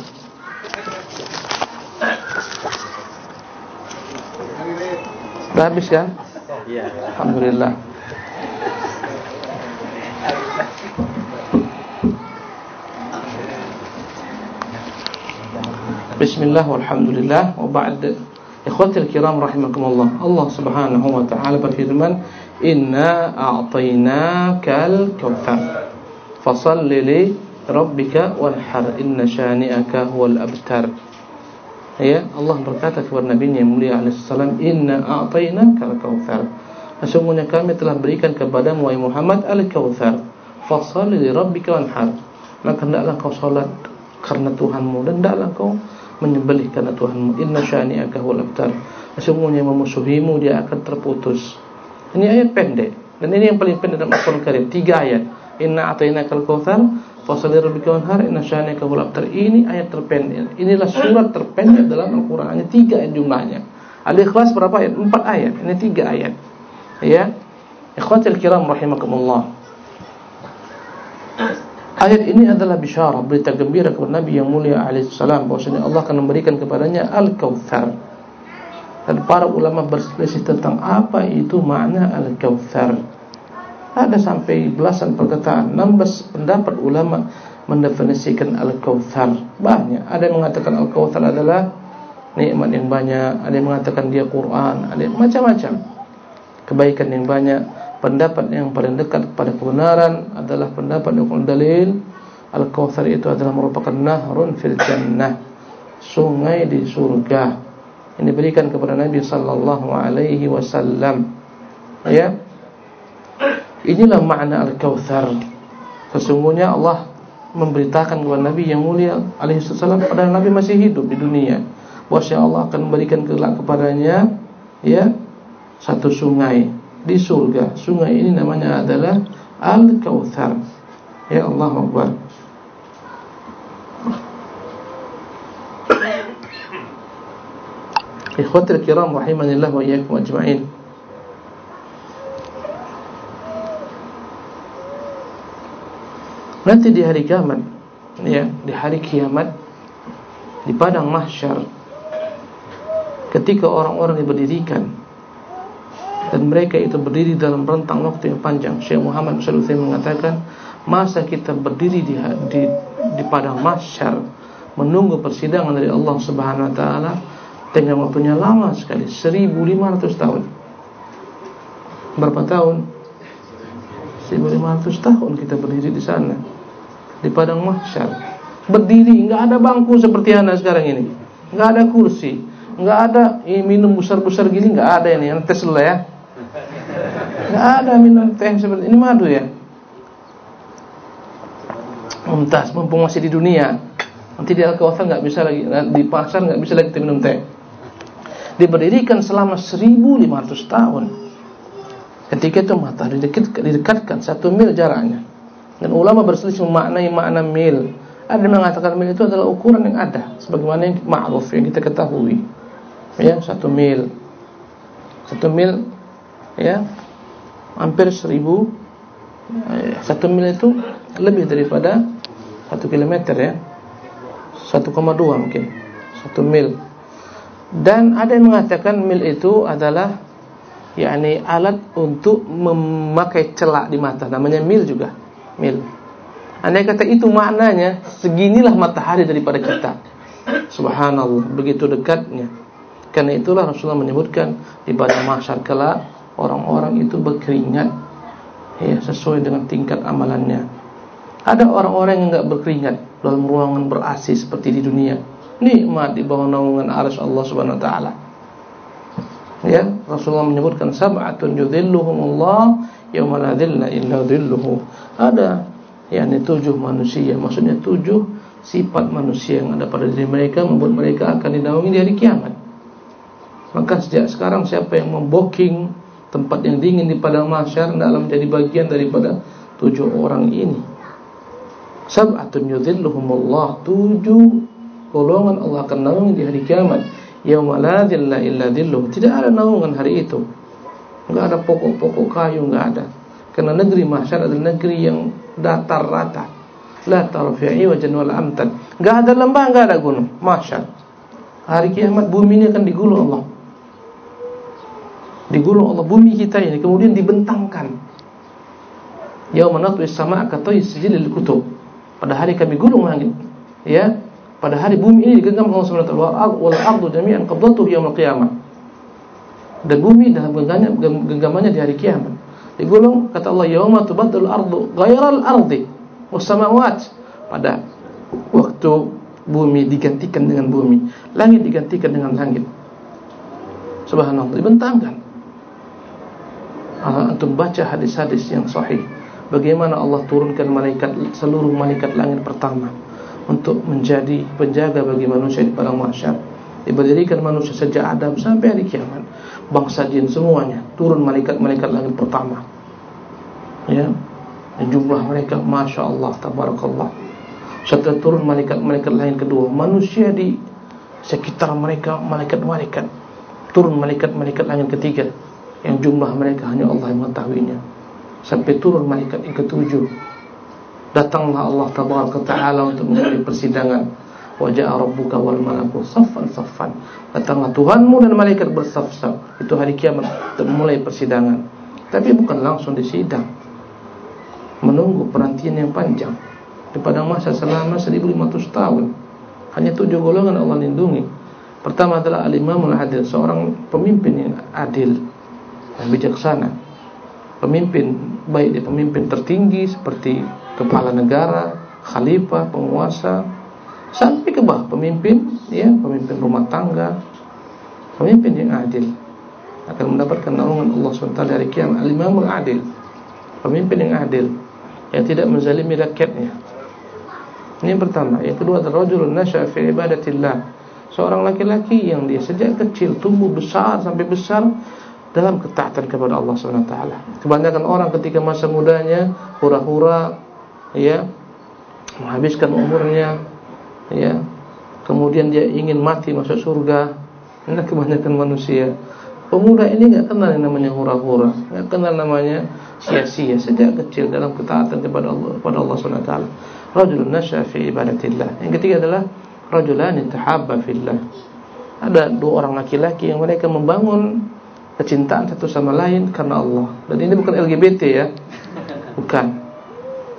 Sudah habis kan? Iya. Alhamdulillah. Bismillah walhamdulillah wa ba'd. Ikhwatil kiram rahimakumullah. Allah Subhanahu wa taala berfirman, "Inna a'tainakal kautsar. Fashalli li rabbika wanhar. Inna syani'aka huwal abtar." Ya, Allah berkata kepada Nabi yang mulia alaihi salam, "Inna a'tainakal kautsar." Sesungguhnya kami telah berikan kepadamu wahai Muhammad al-kautsar. Fashalli li rabbika wanhar. Maka hendaklah kau salat karena Tuhanmu dan hendaklah kau menyembelih karena Tuhanmu inna syani'aka huwal abtar sesungguhnya memusuhimu dia akan terputus ini ayat pendek dan ini yang paling pendek dalam Al-Qur'an Karim tiga ayat inna atainakal kautsar fasalli rabbika wanhar inna syani'aka huwal abtar ini ayat terpendek. Inilah surat terpendek dalam Al-Qur'an. Hanya tiga ayat jumlahnya. Al-Ikhlas berapa ayat? Empat ayat. Ini tiga ayat. Ya? Ikhwatul kiram rahimakumullah. Ayat ini adalah bisyarah, berita gembira kepada Nabi yang mulia alaihissalam bahwasanya Allah akan memberikan kepadanya Al-Kautsar. Dan para ulama berselisih tentang apa itu makna Al-Kautsar. Ada sampai belasan perkataan, 16 pendapat ulama mendefinisikan Al-Kautsar. Banyak. Ada yang mengatakan Al-Kautsar adalah nikmat yang banyak, ada yang mengatakan dia Quran, ada macam-macam. Kebaikan yang banyak pendapat yang paling dekat kepada kebenaran adalah pendapat yang dalil Al-Kautsar itu adalah merupakan nahrun fil jannah sungai di surga ini diberikan kepada Nabi sallallahu alaihi wasallam ya inilah makna Al-Kautsar sesungguhnya Allah memberitakan kepada Nabi yang mulia alaihi wasallam pada Nabi masih hidup di dunia bahwa Allah akan memberikan kelak kepadanya ya satu sungai di surga. Sungai ini namanya adalah Al-Kautsar. Ya Allah Akbar. Ikhwatul kiram rahimanillah wa iyyakum ajma'in. Nanti di hari kiamat, ya, di hari kiamat di padang mahsyar ketika orang-orang diberdirikan dan mereka itu berdiri dalam rentang waktu yang panjang. Syekh Muhammad Salusi mengatakan, masa kita berdiri di di, di padang mahsyar menunggu persidangan dari Allah Subhanahu wa taala dengan waktunya lama sekali, 1500 tahun. Berapa tahun? 1500 tahun kita berdiri di sana di padang mahsyar. Berdiri, enggak ada bangku seperti anda sekarang ini. Enggak ada kursi, enggak ada minum besar-besar gini, enggak ada ini. Tes ya. Nggak ada minum teh seperti ini madu ya. Mumtaz, mumpung masih di dunia. Nanti di Al-Kautsar nggak bisa lagi, di pasar nggak bisa lagi minum teh. Diberdirikan selama 1500 tahun. Ketika itu matahari didekatkan satu mil jaraknya. Dan ulama berselisih memaknai makna mil. Ada yang mengatakan mil itu adalah ukuran yang ada, sebagaimana yang ma'ruf yang kita ketahui. Ya, satu mil. Satu mil, ya, hampir seribu. Eh, satu mil itu lebih daripada satu kilometer ya. 1,2 mungkin. Satu mil. Dan ada yang mengatakan mil itu adalah yakni alat untuk memakai celak di mata namanya mil juga mil. Andai kata itu maknanya seginilah matahari daripada kita. Subhanallah begitu dekatnya. Karena itulah Rasulullah menyebutkan di pada mahsyar kala orang-orang itu berkeringat. Ya sesuai dengan tingkat amalannya. Ada orang-orang yang enggak berkeringat dalam ruangan ber seperti di dunia. Nikmat di bawah naungan arsy Allah Subhanahu wa taala. Ya Rasulullah menyebutkan sab'atun yudhilluhumullah yauma la dhilla illa dhilluhu ada yakni tujuh manusia maksudnya tujuh sifat manusia yang ada pada diri mereka membuat mereka akan dinaungi di hari kiamat maka sejak sekarang siapa yang memboking tempat yang dingin di padang mahsyar dalam menjadi bagian daripada tujuh orang ini sab'atun yudhilluhumullah tujuh golongan Allah akan naungi di hari kiamat yauma la dhilla illa dhilluh. Tidak ada naungan hari itu. Enggak ada pokok-pokok kayu, enggak ada. Karena negeri mahsyar adalah negeri yang datar rata. La tarfi'i wa janwal amtad. Enggak ada lembah, enggak ada gunung. Mahsyar. Hari kiamat bumi ini akan digulung Allah. Digulung Allah bumi kita ini kemudian dibentangkan. Yauma natwi sama kata sijilil kutub. Pada hari kami gulung langit. Ya, pada hari bumi ini digenggam Allah Subhanahu wa taala wal ardu jami'an qabdatuhu yaumil qiyamah. Dan bumi dalam genggamannya di hari kiamat. Digulung kata Allah yauma tubaddal ardu ghairal ardi was. Pada waktu bumi digantikan dengan bumi, langit digantikan dengan langit. Subhanallah dibentangkan. Antum baca hadis-hadis yang sahih bagaimana Allah turunkan malaikat seluruh malaikat langit pertama untuk menjadi penjaga bagi manusia di padang mahsyar. Diberikan manusia sejak Adam sampai hari kiamat. Bangsa jin semuanya turun malaikat-malaikat langit pertama. Ya. Dan jumlah mereka Masya Allah Tabarakallah. Setelah turun malaikat-malaikat lain kedua. Manusia di sekitar mereka Malaikat-malaikat. Turun malaikat-malaikat langit ketiga. Yang jumlah mereka hanya Allah yang mengetahuinya. Sampai turun malaikat yang ketujuh. Datanglah Allah tabaraka taala untuk memulai persidangan wajah rabbuka wal malaku saffan saffan. Datanglah Tuhanmu dan malaikat bersaf-saf. Itu hari kiamat memulai persidangan. Tapi bukan langsung disidang. Menunggu perantian yang panjang. Di padang masa selama 1500 tahun. Hanya tujuh golongan Allah lindungi. Pertama adalah al-imamul adil seorang pemimpin yang adil dan bijaksana. Pemimpin baik dia pemimpin tertinggi seperti kepala negara, khalifah, penguasa, sampai ke bawah pemimpin, ya, pemimpin rumah tangga, pemimpin yang adil akan mendapatkan naungan Allah SWT dari kiamat. Al-Imamul Adil, pemimpin yang adil, yang tidak menzalimi rakyatnya. Ini yang pertama. Yang kedua rajulun nasya'a fi ibadatillah. Seorang laki-laki yang dia sejak kecil tumbuh besar sampai besar dalam ketaatan kepada Allah taala. Kebanyakan orang ketika masa mudanya hura-hura ya menghabiskan umurnya ya. Kemudian dia ingin mati masuk surga. Ini kebanyakan manusia. Pemuda ini enggak kenal yang namanya hura-hura. Enggak kenal namanya sia-sia sejak kecil dalam ketaatan kepada Allah kepada Allah Subhanahu wa taala. Rajulun nasya fi ibadatillah. Yang ketiga adalah rajulan tahabba fillah. Ada dua orang laki-laki yang mereka membangun kecintaan satu sama lain karena Allah. Dan ini bukan LGBT ya. Bukan.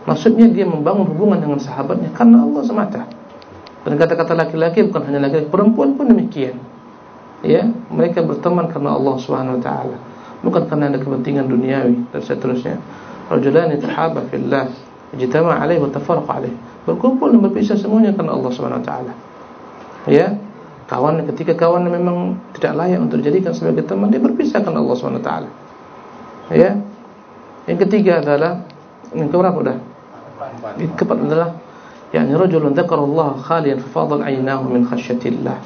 Maksudnya dia membangun hubungan dengan sahabatnya karena Allah semata. Dan kata-kata laki-laki bukan hanya laki-laki, perempuan pun demikian. Ya, mereka berteman karena Allah Subhanahu wa taala, bukan karena ada kepentingan duniawi dan seterusnya. Rajulan tahaba fillah, ijtama alaihi wa tafarraqa alaihi. Berkumpul dan berpisah semuanya karena Allah Subhanahu wa taala. Ya, kawan ketika kawan memang tidak layak untuk dijadikan sebagai teman, dia berpisah karena Allah Subhanahu wa taala. Ya. Yang ketiga adalah yang keberapa dah? keempat adalah yakni rajulun dzakarallah khalian fa fadal aynahu min khasyatillah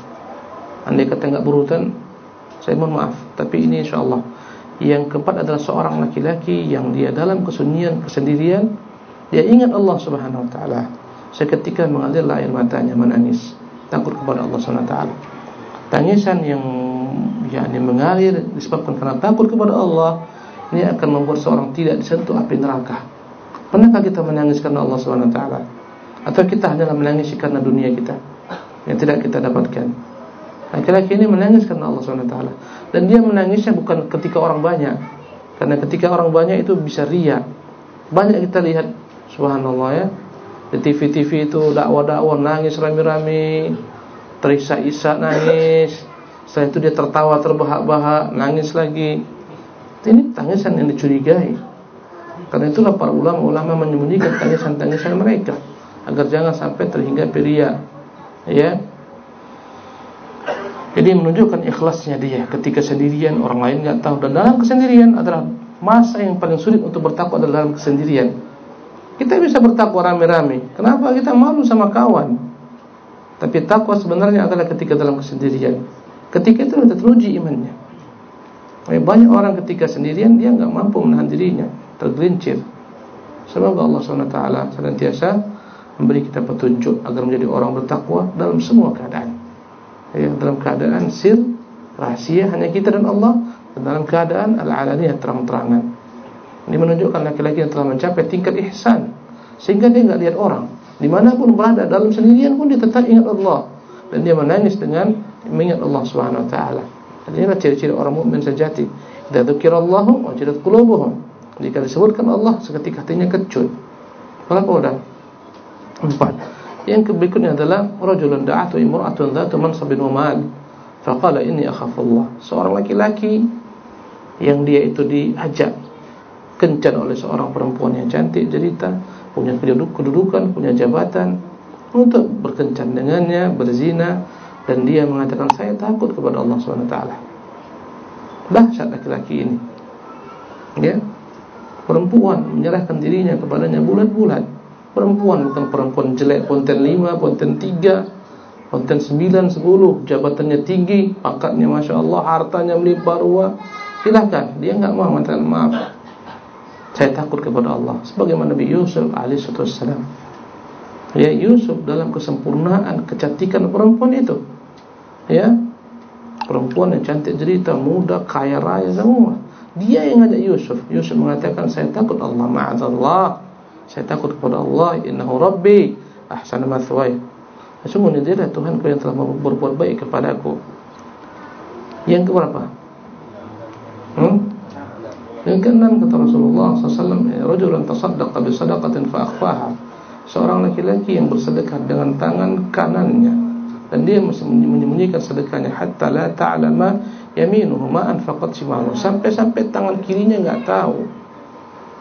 andai kata enggak berurutan saya mohon maaf tapi ini insyaallah Yang keempat adalah seorang laki-laki yang dia dalam kesunyian kesendirian dia ingat Allah Subhanahu wa taala. Seketika mengalir air matanya menangis takut kepada Allah Subhanahu wa taala. Tangisan yang yakni mengalir disebabkan karena takut kepada Allah ini akan membuat seorang tidak disentuh api neraka. Pernahkah kita menangis karena Allah Subhanahu wa taala? Atau kita hanya menangis karena dunia kita yang tidak kita dapatkan? Laki-laki ini menangis karena Allah taala dan dia menangisnya bukan ketika orang banyak. Karena ketika orang banyak itu bisa ria. Banyak kita lihat subhanallah ya di TV-TV itu dakwah-dakwah nangis rame-rame, terisak-isak nangis. Setelah itu dia tertawa terbahak-bahak, nangis lagi. Ini tangisan yang dicurigai. Karena itulah para ulama-ulama menyembunyikan tangisan-tangisan mereka agar jangan sampai terhingga ria. Ya. Jadi menunjukkan ikhlasnya dia ketika sendirian orang lain nggak tahu dan dalam kesendirian adalah masa yang paling sulit untuk bertakwa adalah dalam kesendirian. Kita bisa bertakwa rame-rame. Kenapa kita malu sama kawan? Tapi takwa sebenarnya adalah ketika dalam kesendirian. Ketika itu sudah teruji imannya. Banyak orang ketika sendirian dia nggak mampu menahan dirinya, tergelincir. Semoga Allah SWT senantiasa memberi kita petunjuk agar menjadi orang bertakwa dalam semua keadaan. Ya, dalam keadaan sir, rahasia hanya kita dan Allah, dan dalam keadaan al-alaniyah terang-terangan. Ini menunjukkan laki-laki yang telah mencapai tingkat ihsan sehingga dia nggak lihat orang. Dimanapun berada dalam sendirian pun dia tetap ingat Allah dan dia menangis dengan mengingat Allah Subhanahu wa taala. Inilah ciri-ciri orang mukmin sejati. Idza dzukirallahu wajilat qulubuhum. Jika disebutkan Allah seketika hatinya kecut. Berapa udah? Empat. Yang berikutnya adalah rajulun da'atu imra'atun dzatu mansabin wa mal. Faqala inni akhafullah. Seorang laki-laki yang dia itu diajak kencan oleh seorang perempuan yang cantik, jelita, punya kedudukan, punya jabatan untuk berkencan dengannya, berzina dan dia mengatakan saya takut kepada Allah SWT dahsyat laki-laki ini ya perempuan menyerahkan dirinya kepadanya bulat-bulat perempuan bukan perempuan jelek ponten 5, ponten 3 ponten 9, 10 jabatannya tinggi, pangkatnya Masya Allah hartanya melimpah ruah. Silahkan, dia enggak mau mengatakan maaf. Saya takut kepada Allah. Sebagaimana Nabi Yusuf alaihissalam ya Yusuf dalam kesempurnaan kecantikan perempuan itu. Ya perempuan yang cantik jelita muda kaya raya semua. Dia yang ngajak Yusuf. Yusuf mengatakan saya takut Allah ma'azallah saya takut kepada Allah. Innahu rabbi. Ahsana mathwaya sesungguhnya dia adalah Tuhan yang telah berbuat baik kepadaku yang keberapa? Hmm? yang keenam kata Rasulullah SAW rajulan tasaddaqa bi sadaqatin fa akhfaha. Seorang laki-laki yang bersedekah dengan tangan kanannya. Dan dia mesti menyembunyikan sedekahnya. Hatta la ta'lama yaminuhu ma anfaqat shimaluhu sampai-sampai tangan kirinya enggak tahu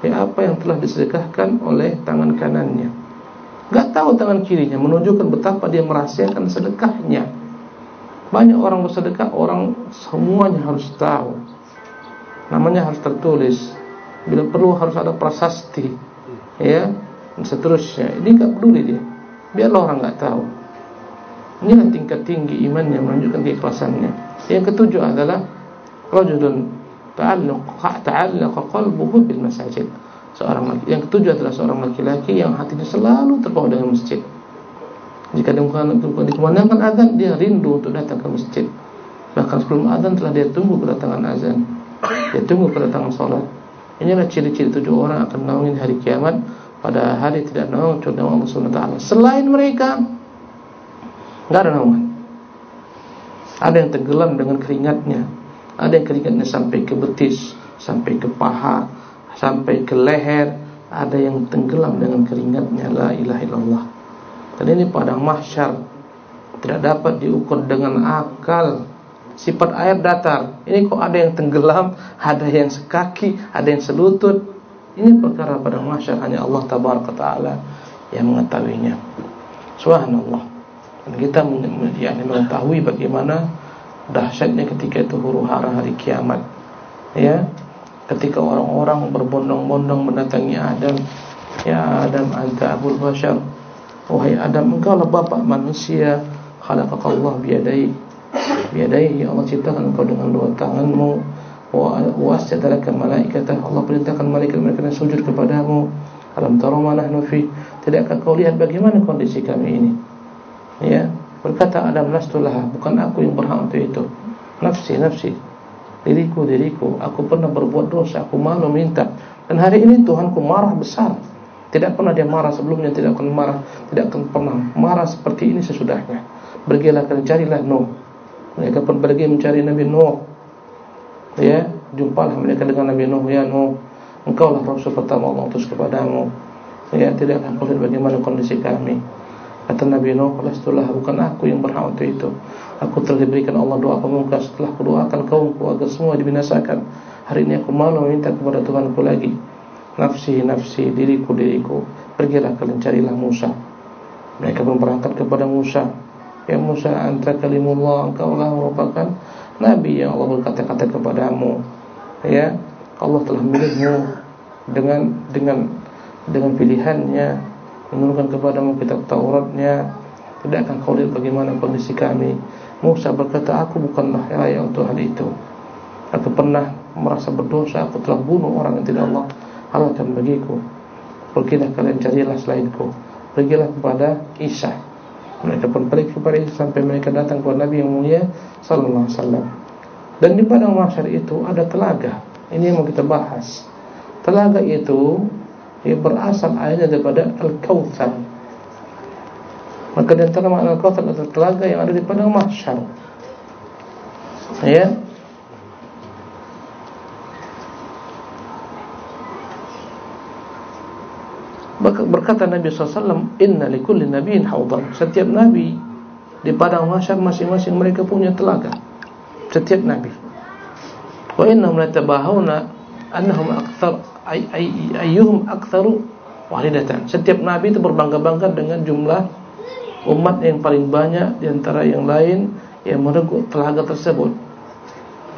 ya apa yang telah disedekahkan oleh tangan kanannya. Enggak tahu tangan kirinya menunjukkan betapa dia merahasiakan sedekahnya. Banyak orang bersedekah orang semuanya harus tahu. Namanya harus tertulis. Bila perlu harus ada prasasti ya dan seterusnya. Ini enggak peduli dia. Biarlah orang enggak tahu. Inilah tingkat tinggi imannya menunjukkan keikhlasannya. Yang ketujuh adalah rajulun ta'allaqa ta'allaqa qalbuhu bil masajid. Seorang laki, yang ketujuh adalah seorang laki-laki yang hatinya selalu terpaut dengan masjid. Jika dikumandangkan azan, dia rindu untuk datang ke masjid. Bahkan sebelum azan telah dia tunggu kedatangan azan. Dia tunggu kedatangan salat. Inilah ciri-ciri tujuh orang akan naungin hari kiamat pada hari tidak naung kecuali Allah Subhanahu taala. Selain mereka, Enggak ada naungan Ada yang tenggelam dengan keringatnya Ada yang keringatnya sampai ke betis Sampai ke paha Sampai ke leher. Ada yang tenggelam dengan keringatnya La ilaha illallah. Dan ini padang mahsyar. Tidak dapat diukur dengan akal. Sifat air datar. Ini kok ada yang tenggelam Ada yang sekaki Ada yang selutut. Ini perkara padang mahsyar. Hanya Allah Tabaraka Ta'ala Yang mengetahuinya. Subhanallah. Dan kita yani mengetahui bagaimana dahsyatnya ketika itu huru hara hari kiamat. Ya. Ketika orang-orang berbondong-bondong mendatangi Adam, "Ya Adam, anta abul bashar." Wahai Adam, engkau lah bapak manusia. Khalaqakallah biyadai. Biyadai ya Allah ciptakan engkau dengan dua tanganmu. wa wasjada laka malaikatah Allah perintahkan malaikat-malaikat sujud kepadamu alam tara ma nahnu fi tidakkah kau lihat bagaimana kondisi kami ini ya berkata Adam lastulah bukan aku yang berhak untuk itu. Nafsi nafsi diriku diriku aku pernah berbuat dosa aku malu minta. Dan hari ini Tuhanku marah besar. Tidak pernah dia marah sebelumnya tidak akan marah tidak akan pernah marah seperti ini sesudahnya. Pergilah kalian carilah Nuh. Mereka pun pergi mencari Nabi Nuh. Ya jumpalah mereka dengan Nabi Nuh ya Nuh engkau lah Rasul pertama Allah utus kepadamu. Ya tidak akan lihat bagaimana kondisi kami kata Nabi Nuh lastulah bukan aku yang berhak untuk itu. Aku telah diberikan Allah doa pemungkas. Setelah kudoakan kaumku agar semua dibinasakan. Hari ini aku malu meminta kepada Tuhanku lagi. Nafsi nafsi diriku diriku. Pergilah kalian carilah Musa. Mereka pun berangkat kepada Musa. Ya Musa anta kalimullah engkau lah merupakan Nabi yang Allah berkata-kata kepadamu. Ya Allah telah memilihmu dengan dengan dengan pilihannya menurunkan kepadamu kitab Tauratnya. Tidak akan kau lihat bagaimana kondisi kami. Musa berkata aku bukanlah layak untuk hal itu. Aku pernah merasa berdosa. Aku telah bunuh orang yang tidak Allah halalkan bagiku. Pergilah kalian carilah selainku. Pergilah kepada Isa. Mereka pun pergi kepada Isa sampai mereka datang kepada Nabi yang mulia sallallahu alaihi wasallam. Dan di padang mahsyar itu ada telaga. Ini yang mau kita bahas. Telaga itu ya, berasal airnya daripada Al-Kautsar. Maka di antara makna Al-Kautsar adalah telaga yang ada di padang mahsyar. Ya. Berkata Nabi SAW Inna likulli nabiin hawdan Setiap Nabi di padang mahsyar masing-masing mereka punya telaga setiap nabi wa innahum latabahuna annahum akthar ay, ay, ayyuhum aktharu walidatan setiap nabi itu berbangga-bangga dengan jumlah umat yang paling banyak di antara yang lain yang mereguk telaga tersebut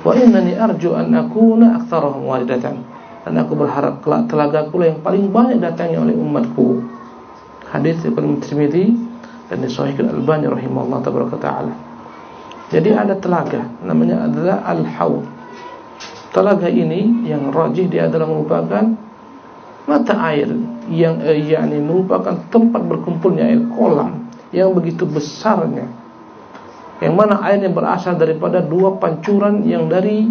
wa innani arju an akuna aktharuhum walidatan dan aku berharap kelak telagaku yang paling banyak datangnya oleh umatku hadis Ibnu Tirmizi dan disahihkan Al-Albani rahimahullah taala. Jadi ada telaga namanya adalah Al-Haud. Telaga ini yang rajih dia adalah merupakan mata air yang eh, yakni merupakan tempat berkumpulnya air kolam yang begitu besarnya. Yang mana airnya berasal daripada dua pancuran yang dari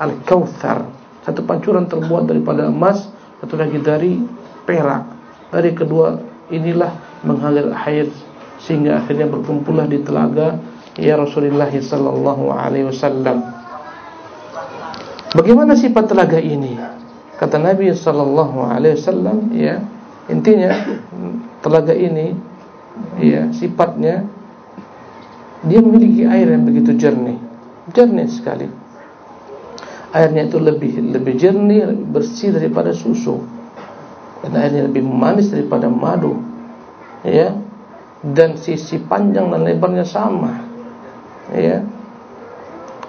Al-Kautsar. Satu pancuran terbuat daripada emas, satu lagi dari perak. Dari kedua inilah mengalir air sehingga akhirnya berkumpullah di telaga ya Rasulullah sallallahu alaihi wasallam. Bagaimana sifat telaga ini? Kata Nabi sallallahu alaihi wasallam ya, intinya telaga ini ya sifatnya dia memiliki air yang begitu jernih. Jernih sekali. Airnya itu lebih lebih jernih, bersih daripada susu. Dan airnya lebih manis daripada madu. Ya, dan sisi panjang dan lebarnya sama. Ya.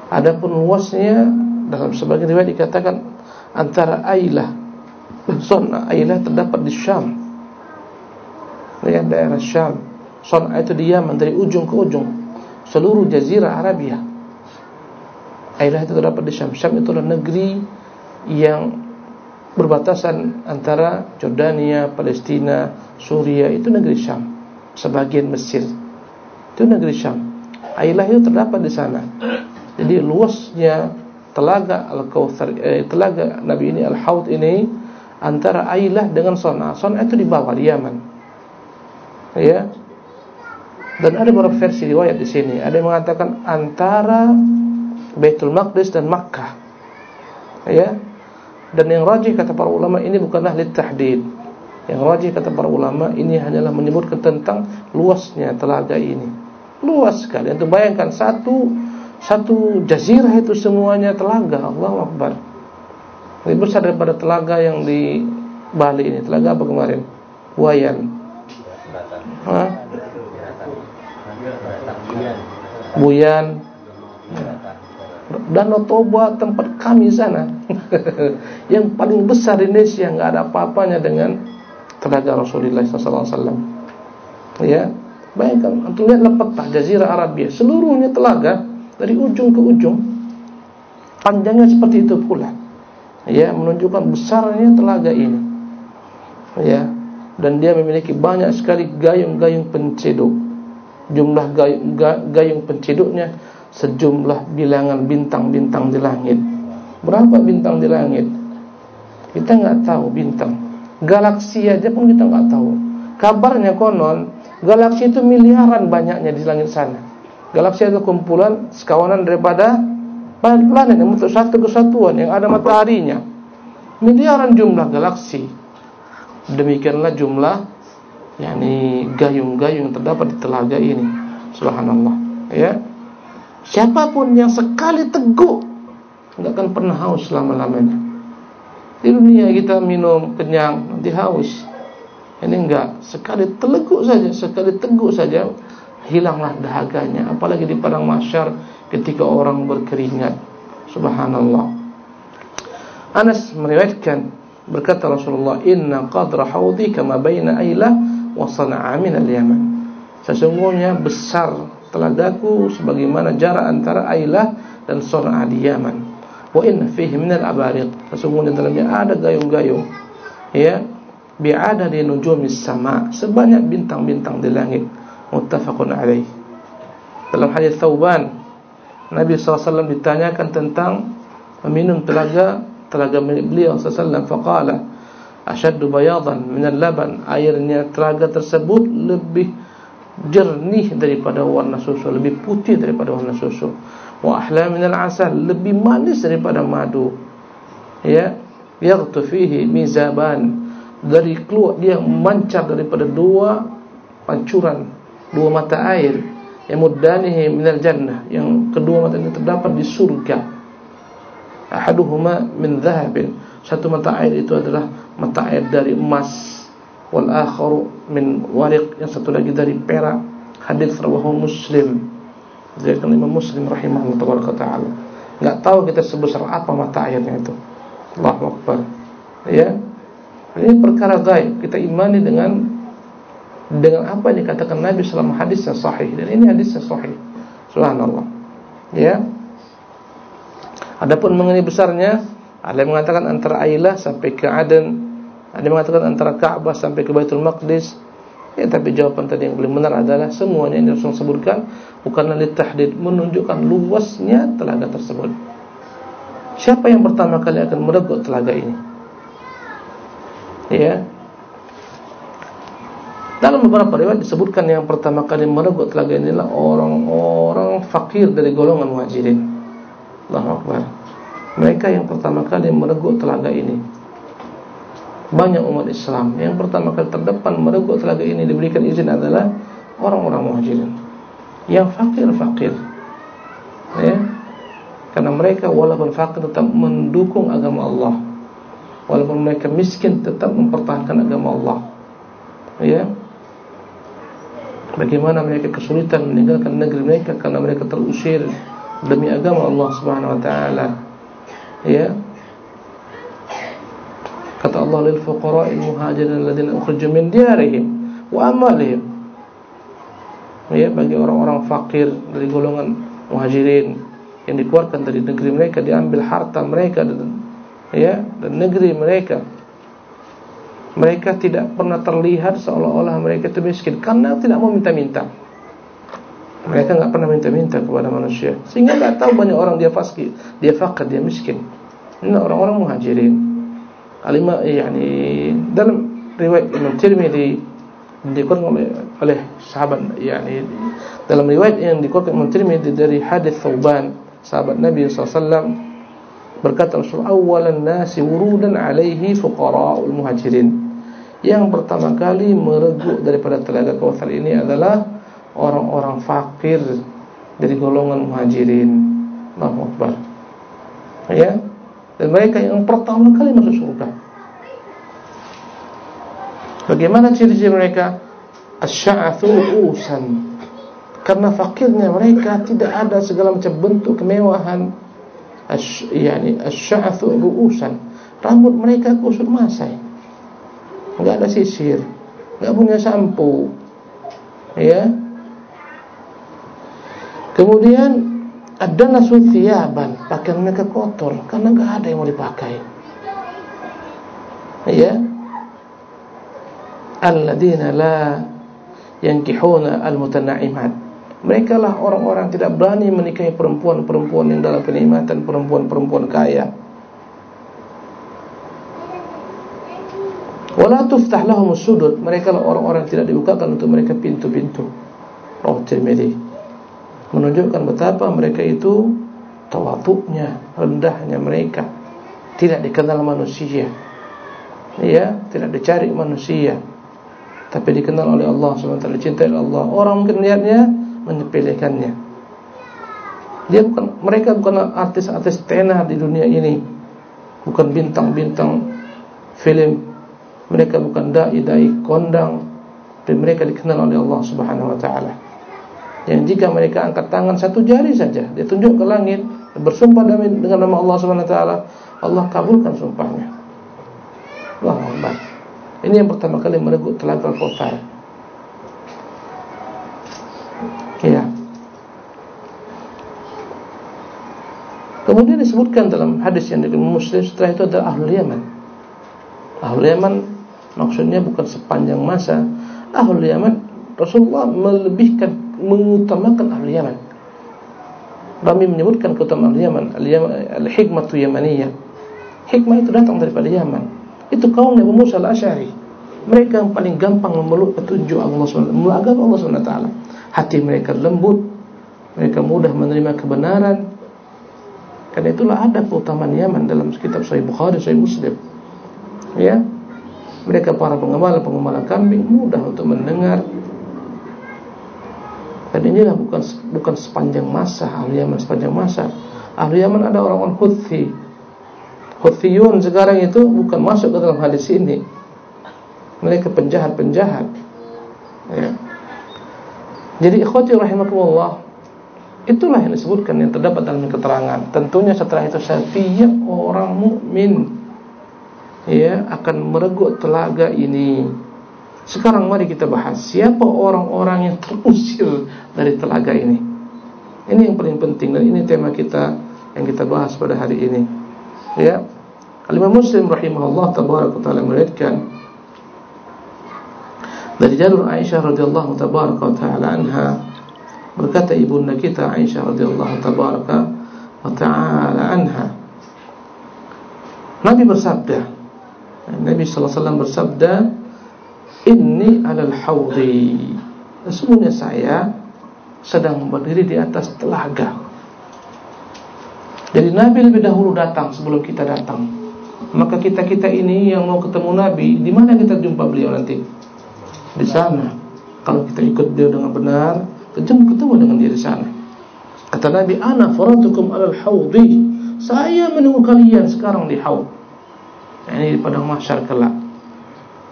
Adapun luasnya dalam sebagian riwayat dikatakan antara Ailah Sona Ailah terdapat di Syam. Ya, daerah Syam. Sona itu di Yaman dari ujung ke ujung seluruh jazirah Arabia. Ailah itu terdapat di Syam. Syam itu adalah negeri yang berbatasan antara Jordania, Palestina, Suria itu negeri Syam sebagian Mesir. Itu negeri Syam. Ailah itu terdapat di sana. Jadi luasnya telaga Al-Kautsar eh, telaga Nabi ini Al-Haud ini antara Ailah dengan Sona. Sona itu di bawah di Yaman. Ya. Dan ada beberapa versi riwayat di sini. Ada yang mengatakan antara Baitul Maqdis dan Makkah. Ya. Dan yang rajih kata para ulama ini bukanlah litahdid yang rajih kata para ulama ini hanyalah menyebutkan tentang luasnya telaga ini. Luas sekali. Untuk bayangkan satu satu jazirah itu semuanya telaga. Allah Akbar. Lebih besar daripada telaga yang di Bali ini. Telaga apa kemarin? Wayan. Hah? Buyan. Danau Toba tempat kami sana. (laughs) yang paling besar di Indonesia nggak ada apa-apanya dengan telaga Rasulullah SAW. Ya, bayangkan, untuk lihatlah peta Jazirah Arabia, seluruhnya telaga dari ujung ke ujung. panjangnya seperti itu pula. Ya, menunjukkan besarnya telaga ini. Ya, dan dia memiliki banyak sekali gayung-gayung penciduk. Jumlah gayung, gayung penciduknya sejumlah bilangan bintang-bintang di langit. Berapa bintang di langit? Kita nggak tahu bintang. Galaksi aja pun kita nggak tahu. Kabarnya konon galaksi itu miliaran banyaknya di langit sana. Galaksi itu kumpulan sekawanan daripada planet yang untuk satu kesatuan yang ada mataharinya. Miliaran jumlah galaksi. Demikianlah jumlah yakni gayung-gayung terdapat di telaga ini. Subhanallah. Ya. Siapa pun yang sekali teguk enggak akan pernah haus selama-lamanya. Di dunia kita minum kenyang nanti haus. Ini enggak, sekali teleguk saja, sekali teguk saja hilanglah dahaganya. Apalagi di padang mahsyar ketika orang berkeringat. Subhanallah. Anas meriwayatkan berkata Rasulullah inna qadra haudi kama baina Ailah wa Sana'a min al-Yaman. Sesungguhnya besar telagaku sebagaimana jarak antara Ailah dan Sana'a di Yaman. Wa inna fihi min al-abariq sesungguhnya dalamnya ada gayung-gayung ya bi'ada di nujumis sama sebanyak bintang-bintang di langit muttafaqun alaih. Dalam hadis Thauban Nabi SAW ditanyakan tentang meminum telaga telaga milik beliau SAW faqala asyaddu bayadan min al-laban airnya telaga tersebut lebih jernih daripada warna susu lebih putih daripada warna susu. Wa ahla min al-asal lebih manis daripada madu. Ya yaghtu fihi mizaban. Dari keluar dia memancar daripada dua pancuran dua mata air yamuddanihi minal jannah yang kedua mata ini terdapat di surga. Ahaduhuma min dhahabin. Satu mata air itu adalah mata air dari emas. Wal akharu min wariq yang satu lagi dari perak. Hadis rawahu muslim. Dari Imam Muslim rahimahullah taala. Enggak tahu kita sebesar apa mata airnya itu. Allahu akbar. Ya. Ini perkara gaib. Kita imani dengan dengan apa yang dikatakan Nabi selama hadis yang sahih dan ini hadis yang sahih. Subhanallah. Ya. Adapun mengenai besarnya, ada yang mengatakan antara Ailah sampai ke Aden, ada yang mengatakan antara Ka'bah sampai ke Baitul Maqdis. Ya, tapi jawaban tadi yang paling benar adalah semuanya yang Rasul sebutkan bukanlah litahdid menunjukkan luasnya telaga tersebut. Siapa yang pertama kali akan meregut telaga ini? Ya, dalam beberapa riwayat disebutkan yang pertama kali merebut telaga inilah orang-orang fakir dari golongan muhajirin. Allahu Akbar. Mereka yang pertama kali merebut telaga ini. Banyak umat Islam yang pertama kali terdepan merebut telaga ini diberikan izin adalah orang-orang muhajirin. Yang fakir-fakir. Ya. Karena mereka walaupun fakir tetap mendukung agama Allah. Walaupun mereka miskin tetap mempertahankan agama Allah. Ya. Bagaimana mereka kesulitan meninggalkan negeri mereka karena mereka terusir demi agama Allah Subhanahu wa taala. Ya. Kata Allah lil fuqara'il muhajirin alladziina ukhriju min diyarihim wa amwalihim. Ya, bagi orang-orang fakir dari golongan muhajirin yang dikeluarkan dari negeri mereka diambil harta mereka dan ya dan negeri mereka mereka tidak pernah terlihat seolah-olah mereka itu miskin karena tidak mau minta-minta. Mereka nggak pernah minta-minta kepada manusia, sehingga nggak tahu banyak orang dia fakir, dia fakir, dia miskin. Ini orang-orang muhajirin. Alimah, yani dalam riwayat Imam Tirmidzi dikeluarkan oleh, oleh sahabat, yani dalam riwayat yang dikeluarkan Imam Tirmidzi dari hadis Thauban, sahabat Nabi SAW berkata Rasul awalan nasi wurudan alaihi fuqara'ul muhajirin yang pertama kali mereguk daripada telaga Kautsar ini adalah orang-orang fakir dari golongan muhajirin. Allahu Akbar. Ya. Dan mereka yang pertama kali masuk surga. Bagaimana ciri-ciri mereka? Asy'athu usan. Karena fakirnya mereka tidak ada segala macam bentuk kemewahan. Asy yani asy'athu usan. Rambut mereka kusut masai nggak ada sisir, nggak punya sampo, ya. Kemudian ada nasu thiyaban, pakaian mereka kotor karena nggak ada yang mau dipakai. Ya. Alladzina la yankihuna almutana'imat. Mereka lah orang-orang tidak berani menikahi perempuan-perempuan yang dalam kenikmatan perempuan-perempuan kaya. Wala tuftah lahum sudud. Mereka orang-orang tidak dibukakan untuk mereka pintu-pintu. Roh Tirmidzi menunjukkan betapa mereka itu tawaduknya, rendahnya mereka. Tidak dikenal manusia. Ya, tidak dicari manusia. Tapi dikenal oleh Allah SWT Dicintai oleh Allah Orang mungkin melihatnya Menyepelekannya Dia bukan, Mereka bukan artis-artis tenar di dunia ini Bukan bintang-bintang Film Mereka bukan da'i-da'i kondang Dan mereka dikenal oleh Allah Subhanahu Wa Taala. Yang jika mereka angkat tangan satu jari saja Dia tunjuk ke langit Bersumpah dengan nama Allah Subhanahu Wa Taala Allah kabulkan sumpahnya Allah Akbar ini yang pertama kali menegur telaga Al-Kautsar. Ya. Kemudian disebutkan dalam hadis yang dikutip Muslim setelah itu adalah Ahlul Yaman. Ahlul Yaman maksudnya bukan sepanjang masa. Ahlul Yaman Rasulullah melebihkan mengutamakan Ahlul Yaman. Kami menyebutkan keutamaan Ahlul Yaman, al-hikmatu yamaniyah. Hikmah itu datang daripada Yaman. Itu kaum Nabi Musa al-Asy'ari. Mereka yang paling gampang memeluk petunjuk Allah SWT Melagak Allah SWT Hati mereka lembut Mereka mudah menerima kebenaran Karena itulah ada keutamaan Yaman Dalam kitab Sahih Bukhari, Sahih Muslim Ya Mereka para pengembala-pengembala kambing Mudah untuk mendengar Dan inilah bukan bukan sepanjang masa Ahli Yaman sepanjang masa Ahli Yaman ada orang-orang Houthi Houthiyun sekarang itu bukan masuk ke dalam hadis ini. Mereka penjahat-penjahat. Ya. Jadi ikhwati rahimakumullah Itulah yang disebutkan yang terdapat dalam keterangan. Tentunya setelah itu setiap orang mukmin ya akan meregut telaga ini. Sekarang mari kita bahas siapa orang-orang yang terusir dari telaga ini. Ini yang paling penting dan ini tema kita yang kita bahas pada hari ini. Ya. Al-Imam Muslim rahimahullah tabaraka taala meriwayatkan dari jalur Aisyah radhiyallahu tabaraka taala anha berkata ibunda kita Aisyah radhiyallahu tabaraka taala anha Nabi bersabda Nabi wasallam bersabda inni 'alal haudhi sesungguhnya saya sedang berdiri di atas telaga jadi Nabi lebih dahulu datang sebelum kita datang maka kita-kita ini yang mau ketemu Nabi, di mana kita jumpa beliau nanti? Di sana. Kalau kita ikut beliau dengan benar, kita ketemu dengan dia di sana. Kata Nabi, "Ana faratukum 'alal haudhi." Saya menunggu kalian sekarang di haud. Ini di padang mahsyar kelak.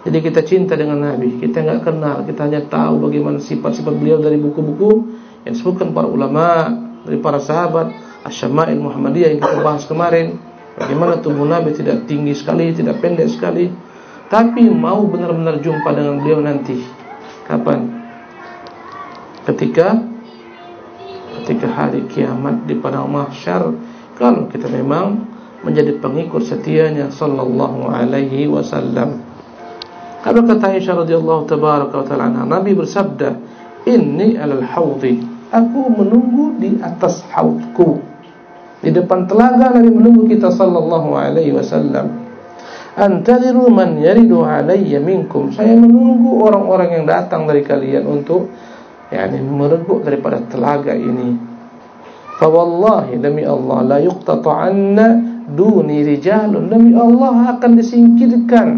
Jadi kita cinta dengan Nabi, kita enggak kenal, kita hanya tahu bagaimana sifat-sifat beliau dari buku-buku yang disebutkan para ulama, dari para sahabat, Asy-Syama'il Muhammadiyah yang kita bahas kemarin. Bagaimana tubuh Nabi tidak tinggi sekali, tidak pendek sekali Tapi mau benar-benar jumpa dengan beliau nanti Kapan? Ketika Ketika hari kiamat di padang mahsyar Kalau kita memang menjadi pengikut setianya Sallallahu alaihi wasallam Apa kata Aisyah radhiyallahu tabaraka wa ta'ala Nabi bersabda Inni alal hawdi Aku menunggu di atas haudku di depan telaga Nabi menunggu kita sallallahu alaihi wasallam. Antadiru man yaridu alayya minkum. Saya menunggu orang-orang yang datang dari kalian untuk yakni merebut daripada telaga ini. Fa wallahi demi Allah la yuqtata'anna duni rijalun. Demi Allah akan disingkirkan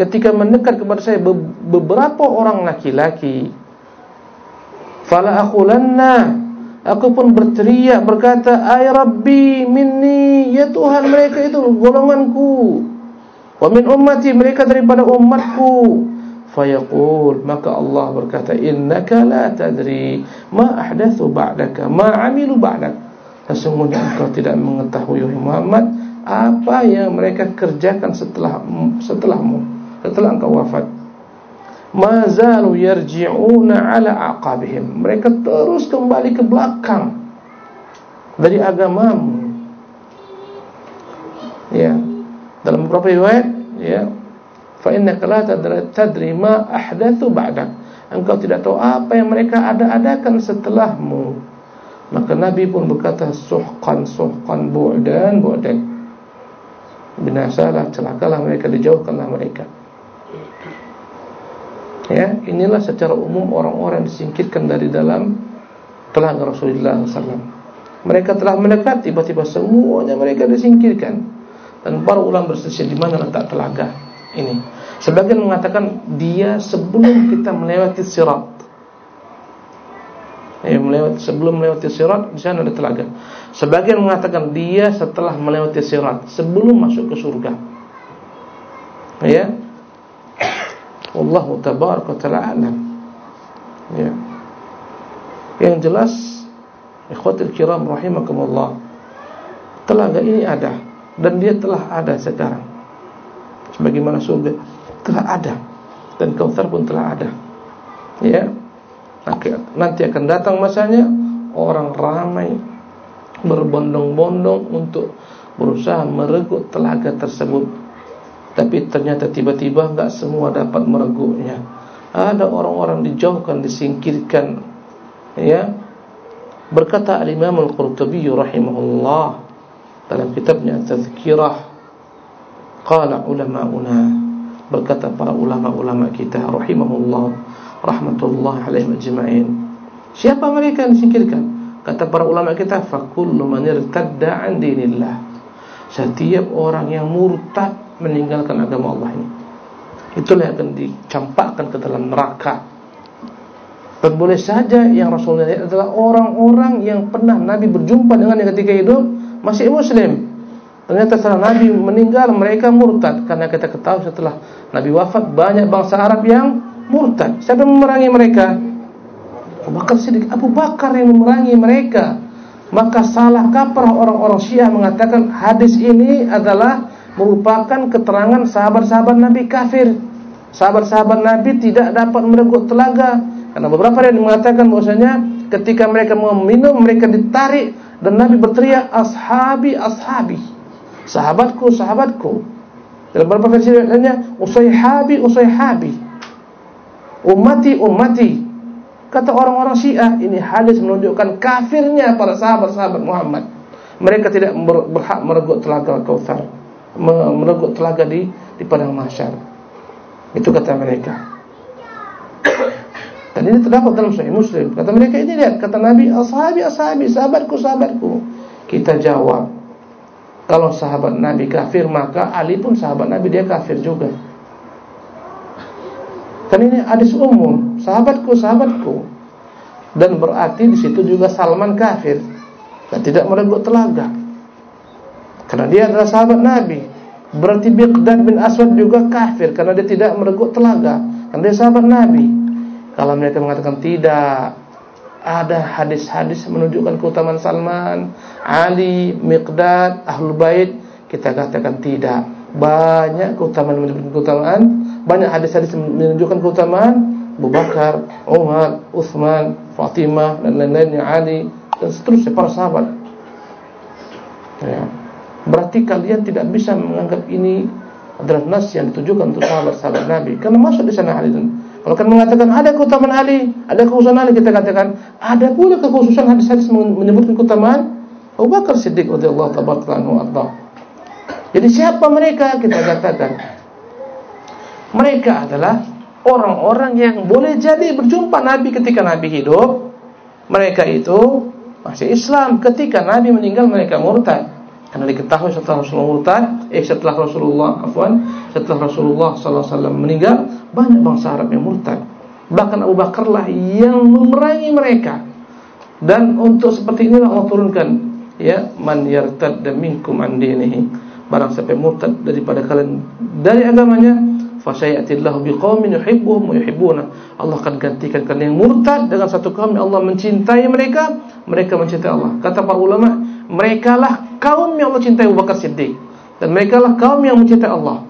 ketika mendekat kepada saya beberapa orang laki-laki. Fala aqulanna Aku pun berteriak berkata, "Ay Rabbi minni, ya Tuhan mereka itu golonganku. Wa min ummati mereka daripada umatku." Fayaqul, maka Allah berkata, "Innaka la tadri ma ahdathu ba'daka, ma 'amilu ba'dak." Sesungguhnya engkau tidak mengetahui Muhammad apa yang mereka kerjakan setelah setelahmu, setelah engkau wafat mazalu yarji'una ala aqabihim mereka terus kembali ke belakang dari agamamu. Ya. Dalam beberapa riwayat, ya, fa innaka la tadri ma ahdathu ba'dak. Engkau tidak tahu apa yang mereka ada-adakan setelahmu. Maka Nabi pun berkata suhqan suhqan bu'dan bu'dan. Binasalah celakalah mereka dijauhkanlah mereka. Ya, inilah secara umum orang-orang disingkirkan dari dalam telaga Rasulullah SAW. Mereka telah mendekat, tiba-tiba semuanya mereka disingkirkan. Dan para ulama berselisih di mana letak telaga ini. Sebagian mengatakan dia sebelum kita melewati sirat. Ya, melewati sebelum melewati sirat di sana ada telaga. Sebagian mengatakan dia setelah melewati sirat, sebelum masuk ke surga. Ya, Allah tabaraka taala alam. Ya. Yang jelas ikhwatul kiram rahimakumullah. Telaga ini ada dan dia telah ada sekarang. Sebagaimana surga telah ada dan Kautsar pun telah ada. Ya. Nanti akan datang masanya orang ramai berbondong-bondong untuk berusaha meregut telaga tersebut tapi ternyata tiba-tiba enggak semua dapat mereguknya. Ada orang-orang dijauhkan, disingkirkan. Ya. Berkata Al-Imam Al-Qurtubi rahimahullah dalam kitabnya Tazkirah qala ulama'una berkata para ulama-ulama kita rahimahullah rahmatullah alaihim ajma'in siapa mereka yang disingkirkan kata para ulama kita fa kullu man irtadda an dinillah setiap orang yang murtad meninggalkan agama Allah ini. Itulah yang akan dicampakkan ke dalam neraka. Dan boleh saja yang Rasulullah lihat adalah orang-orang yang pernah Nabi berjumpa dengan yang ketika hidup masih muslim. Ternyata setelah Nabi meninggal mereka murtad karena kita ketahui setelah Nabi wafat banyak bangsa Arab yang murtad. Siapa yang memerangi mereka? Abu Bakar Siddiq. Abu Bakar yang memerangi mereka. Maka salah kaprah orang-orang Syiah mengatakan hadis ini adalah merupakan keterangan sahabat-sahabat Nabi kafir. Sahabat-sahabat Nabi tidak dapat meregut telaga karena beberapa yang mengatakan bahwasanya ketika mereka mau minum mereka ditarik dan Nabi berteriak ashabi ashabi. Sahabatku sahabatku. Dalam beberapa versi lainnya usayhabi usayhabi. Ummati ummati. Kata orang-orang Syiah ini hadis menunjukkan kafirnya para sahabat-sahabat Muhammad. Mereka tidak berhak meregut telaga Kautsar menegut telaga di di padang mahsyar. Itu kata mereka. (coughs) Dan ini terdapat dalam Sahih Muslim. Kata mereka ini lihat kata Nabi, "Ashabi, ashabi, sahabatku, sahabatku." Kita jawab, kalau sahabat Nabi kafir maka Ali pun sahabat Nabi dia kafir juga. Kan ini hadis umum, sahabatku, sahabatku. Dan berarti di situ juga Salman kafir dan tidak meregut telaga. Karena dia adalah sahabat Nabi. Berarti Biqdad bin Aswad juga kafir karena dia tidak meregut telaga. Karena dia sahabat Nabi. Kalau mereka mengatakan tidak, ada hadis-hadis menunjukkan keutamaan Salman, Ali, Miqdad, Ahlul Bait, kita katakan tidak. Banyak keutamaan menunjukkan keutamaan, banyak hadis-hadis menunjukkan keutamaan Abu Bakar, Umar, Uthman, Fatimah dan lain-lainnya Ali dan seterusnya para sahabat. Ya. Berarti kalian tidak bisa menganggap ini adalah nas yang ditujukan untuk sahabat-sahabat Nabi. Karena masuk di sana Ali. Kalau kan mengatakan ada keutamaan Ali, ada kekhususan Ali, kita katakan ada pula kekhususan hadis-hadis menyebutkan keutamaan Abu Bakar Siddiq radhiyallahu taala Jadi siapa mereka? Kita katakan mereka adalah orang-orang yang boleh jadi berjumpa Nabi ketika Nabi hidup. Mereka itu masih Islam ketika Nabi meninggal mereka murtad. Karena diketahui setelah Rasulullah murtad, eh setelah Rasulullah afwan, setelah Rasulullah wasallam meninggal, banyak bangsa Arab yang murtad. Bahkan Abu Bakar lah yang memerangi mereka. Dan untuk seperti inilah Allah turunkan ya man yartadda minkum an dinihi barang siapa murtad daripada kalian dari agamanya fasayatillahu biqaumin yuhibbuhum wa yuhibbuna. Allah akan gantikan kalian yang murtad dengan satu kaum yang Allah mencintai mereka mereka mencintai Allah. Kata para ulama mereka lah kaum yang Allah cintai Abu Bakar Siddiq dan mereka lah kaum yang mencintai Allah.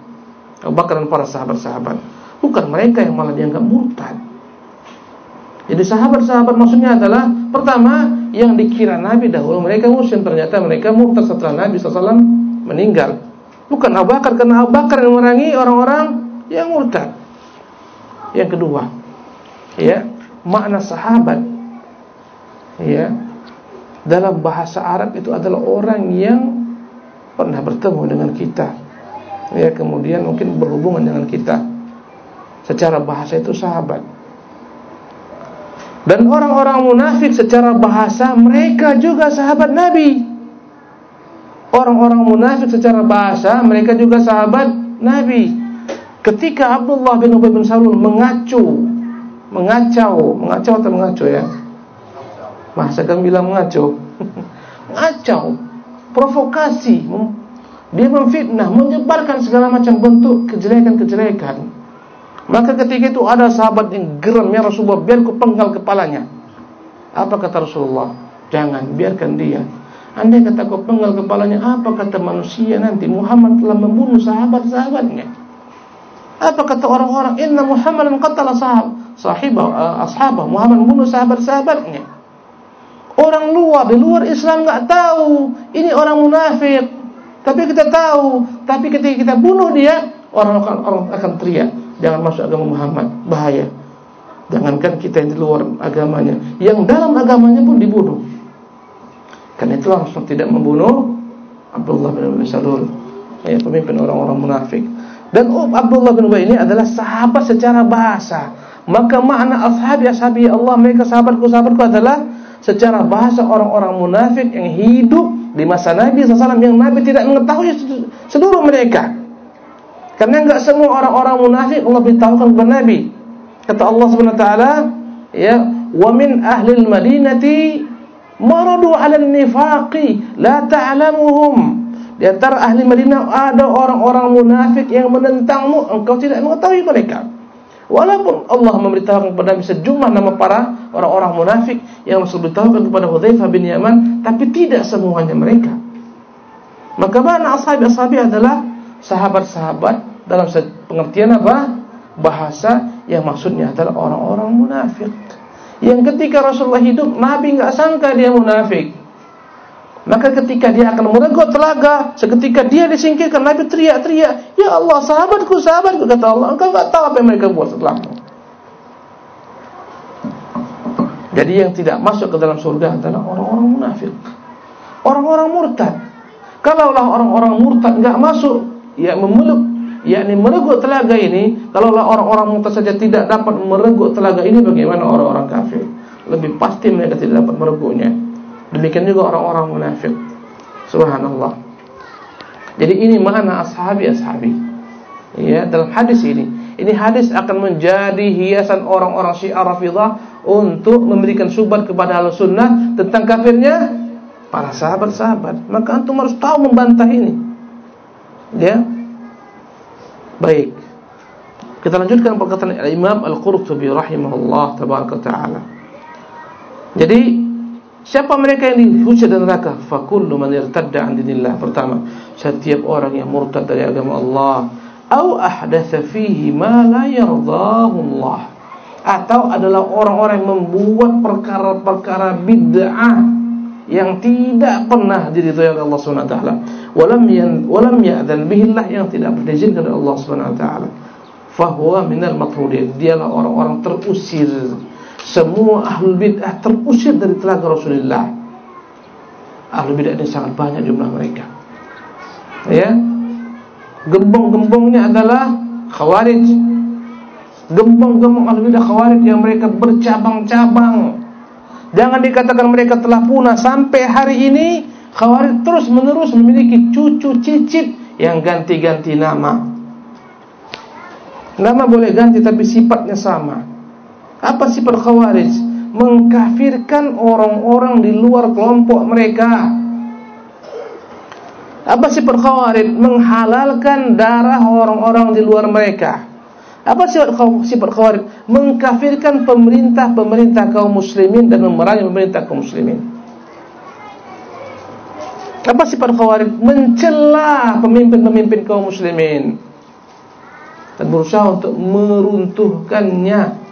Abu Bakar dan para sahabat-sahabat. Bukan mereka yang malah dianggap murtad. Jadi sahabat-sahabat maksudnya adalah pertama yang dikira Nabi dahulu mereka muslim ternyata mereka murtad setelah Nabi SAW meninggal. Bukan Abu Bakar karena Abu Bakar yang merangi orang-orang yang murtad. Yang kedua, ya makna sahabat, ya dalam bahasa Arab itu adalah orang yang pernah bertemu dengan kita, ya kemudian mungkin berhubungan dengan kita. Secara bahasa itu sahabat. Dan orang-orang munafik secara bahasa mereka juga sahabat Nabi. Orang-orang munafik secara bahasa mereka juga sahabat Nabi. Ketika Abdullah bin Ubay bin Salul mengacu, mengacau, mengacau atau mengacu ya? Masa kan bilang mengacau. (laughs) mengacau, provokasi, dia memfitnah, menyebarkan segala macam bentuk kejelekan-kejelekan. Maka ketika itu ada sahabat yang geram ya Rasulullah biar ku penggal kepalanya. Apa kata Rasulullah? Jangan biarkan dia. Andai kata kau penggal kepalanya, apa kata manusia nanti? Muhammad telah membunuh sahabat-sahabatnya. Apa kata orang-orang? Inna Muhammadan qatala sahab, sahibah, uh, ashabah. Muhammad membunuh sahabat-sahabatnya. Orang luar di luar Islam nggak tahu ini orang munafik. Tapi kita tahu. Tapi ketika kita bunuh dia, orang akan orang akan teriak jangan masuk agama Muhammad, bahaya. Jangankan kita yang di luar agamanya, yang dalam agamanya pun dibunuh. Karena itulah Rasul tidak membunuh Abdullah bin Ubay Salul, ya, pemimpin orang-orang munafik. Dan oh, Abdullah bin Ubay ini adalah sahabat secara bahasa. Maka makna ashabi ashabi Allah mereka sahabatku sahabatku adalah secara bahasa orang-orang munafik yang hidup di masa Nabi SAW yang Nabi tidak mengetahui seluruh mereka. Karena enggak semua orang-orang munafik Allah beritahukan kepada Nabi. Kata Allah Subhanahu wa taala, ya, "Wa min ahli al-Madinati maradu 'ala an-nifaqi la ta'lamuhum." Di antara ahli Madinah ada orang-orang munafik yang menentangmu, engkau tidak mengetahui mereka. Walaupun Allah memberitahukan kepada sejumlah nama para orang-orang munafik yang Rasul beritahukan kepada Hudzaifah bin Yaman, tapi tidak semuanya mereka. Maka mana ashabi-ashabi adalah sahabat-sahabat dalam pengertian apa? Bahasa yang maksudnya adalah orang-orang munafik. Yang ketika Rasulullah hidup, Nabi nggak sangka dia munafik. Maka ketika dia akan menegur telaga, seketika dia disingkirkan, Nabi teriak-teriak, Ya Allah, sahabatku, sahabatku, kata Allah, engkau nggak tahu apa yang mereka buat setelahmu. Jadi yang tidak masuk ke dalam surga adalah orang-orang munafik. Orang-orang murtad. Kalaulah orang-orang murtad nggak masuk ya memeluk yakni mereguk telaga ini kalaulah orang-orang mutas saja tidak dapat mereguk telaga ini bagaimana orang-orang kafir lebih pasti mereka tidak dapat mereguknya demikian juga orang-orang munafik subhanallah jadi ini makna ashabi ashabi ya dalam hadis ini ini hadis akan menjadi hiasan orang-orang Syiah Rafidah untuk memberikan subat kepada al sunnah tentang kafirnya para sahabat-sahabat maka antum harus tahu membantah ini Ya. Baik. Kita lanjutkan perkataan Imam Al-Qurtubi rahimahullah tabaraka taala. Jadi siapa mereka yang dihujat dan neraka? Fa kullu man irtadda 'an dinillah. Pertama, setiap orang yang murtad dari agama Allah. Atau ahdatsa fihi ma la yardahu Allah. Atau adalah orang-orang yang membuat perkara-perkara bid'ah yang tidak pernah diridhai oleh Allah taala. Walam yan walam ya'dzan bihillah yang tidak diizinkan oleh Allah taala. Fahuwa minal matrudin. Dialah orang-orang terusir semua ahlul bid'ah terusir dari telaga Rasulullah. Ahlul bid'ah ini sangat banyak jumlah mereka. Ya. Gembong-gembongnya adalah khawarij. Gembong-gembong ahlul bid'ah khawarij yang mereka bercabang-cabang. Jangan dikatakan mereka telah punah. Sampai hari ini Khawarij terus menerus memiliki cucu cicit yang ganti-ganti nama. Nama boleh ganti tapi sifatnya sama. Apa sifat Khawarij? Mengkafirkan orang-orang di luar kelompok mereka. Apa sifat Khawarij? Menghalalkan darah orang-orang di luar mereka. Apa sifat sifat khawarij? Mengkafirkan pemerintah-pemerintah kaum muslimin dan memerangi pemerintah kaum muslimin. Apa sifat khawarij? Mencela pemimpin-pemimpin kaum muslimin dan berusaha untuk meruntuhkannya.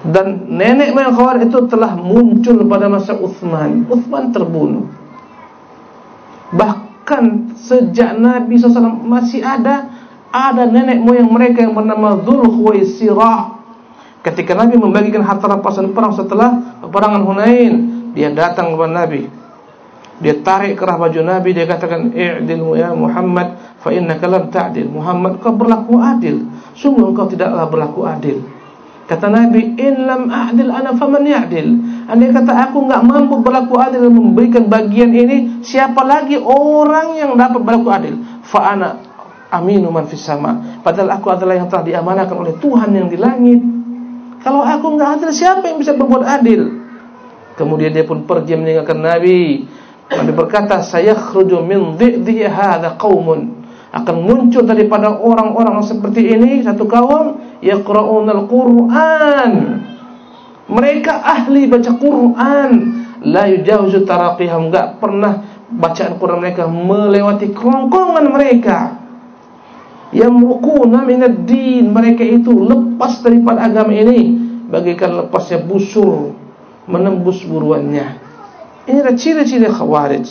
Dan nenek moyang Khawarij itu telah muncul pada masa Uthman. Uthman terbunuh. Bahkan sejak Nabi SAW masih ada ada nenek moyang mereka yang bernama Dzulkhuwaisirah. Ketika Nabi membagikan harta rampasan perang setelah peperangan Hunain, dia datang kepada Nabi. Dia tarik kerah baju Nabi, dia katakan, "I'dil ya Muhammad, fa innaka lam ta'dil." Muhammad, kau berlaku adil. Sungguh engkau tidaklah berlaku adil. Kata Nabi, "In lam a'dil ana faman ya'dil." Andai kata aku enggak mampu berlaku adil memberikan bagian ini, siapa lagi orang yang dapat berlaku adil? Fa ana aminu man fis sama. Padahal aku adalah yang telah diamanahkan oleh Tuhan yang di langit. Kalau aku enggak adil, siapa yang bisa berbuat adil? Kemudian dia pun pergi meninggalkan Nabi. Nabi berkata, "Sayakhruju min dhi'dhi hadha qaumun." akan muncul daripada orang-orang seperti ini satu kaum yaqra'unal Qur'an mereka ahli baca Quran. La yujawizu taraqihum enggak pernah bacaan Quran mereka melewati kerongkongan mereka. Yamruquna minad din mereka itu lepas daripada agama ini. Bagaikan lepasnya busur menembus buruannya. Ini adalah ciri-ciri khawarij.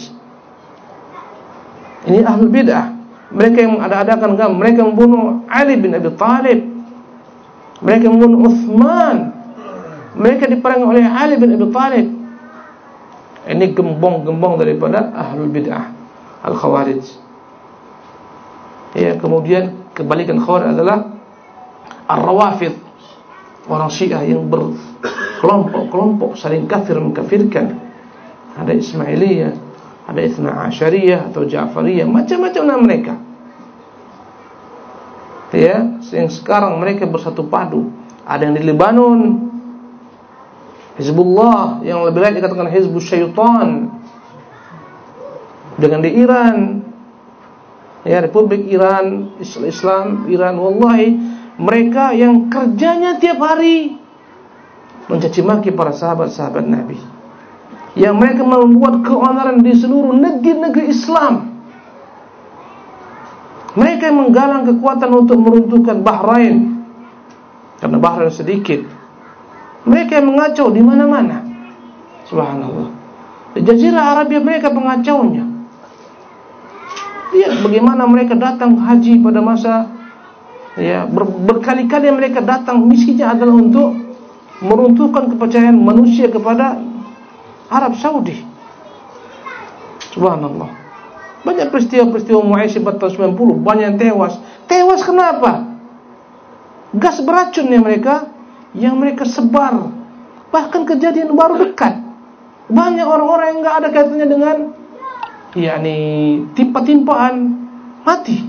Ini ahli bid'ah. Mereka yang agama, mereka membunuh Ali bin Abi Thalib. Mereka membunuh Uthman. Mereka diperangi oleh Ali bin Abi Thalib. Ini gembong-gembong daripada ahlul bid'ah, al-khawarij. Ya, kemudian kebalikan khawarij adalah ar-rawafid. Orang Syiah yang berkelompok-kelompok saling kafir mengkafirkan. Ada Ismailiyah, ada Ithna Asyariyah atau Ja'fariyah, macam-macam nama mereka. Ya, yang sekarang mereka bersatu padu. Ada yang di Lebanon, Hizbullah, yang lebih lain dikatakan Hizbus Syaitan. Dengan di Iran, ya Republik Iran, Islam Iran, wallahi mereka yang kerjanya tiap hari mencaci maki para sahabat-sahabat Nabi yang mereka membuat keonaran di seluruh negeri-negeri Islam. Mereka menggalang kekuatan untuk meruntuhkan Bahrain karena Bahrain sedikit. Mereka mengacau di mana-mana. Subhanallah. Di Jazirah Arabia mereka pengacaunya. Lihat bagaimana mereka datang haji pada masa ya ber, berkali-kali mereka datang misinya adalah untuk meruntuhkan kepercayaan manusia kepada Arab Saudi. Subhanallah. Banyak peristiwa-peristiwa Mu'aisyah tahun 90, banyak yang tewas. Tewas kenapa? Gas beracun ya mereka yang mereka sebar. Bahkan kejadian baru dekat. Banyak orang-orang yang enggak ada kaitannya dengan yakni timpa-timpaan mati.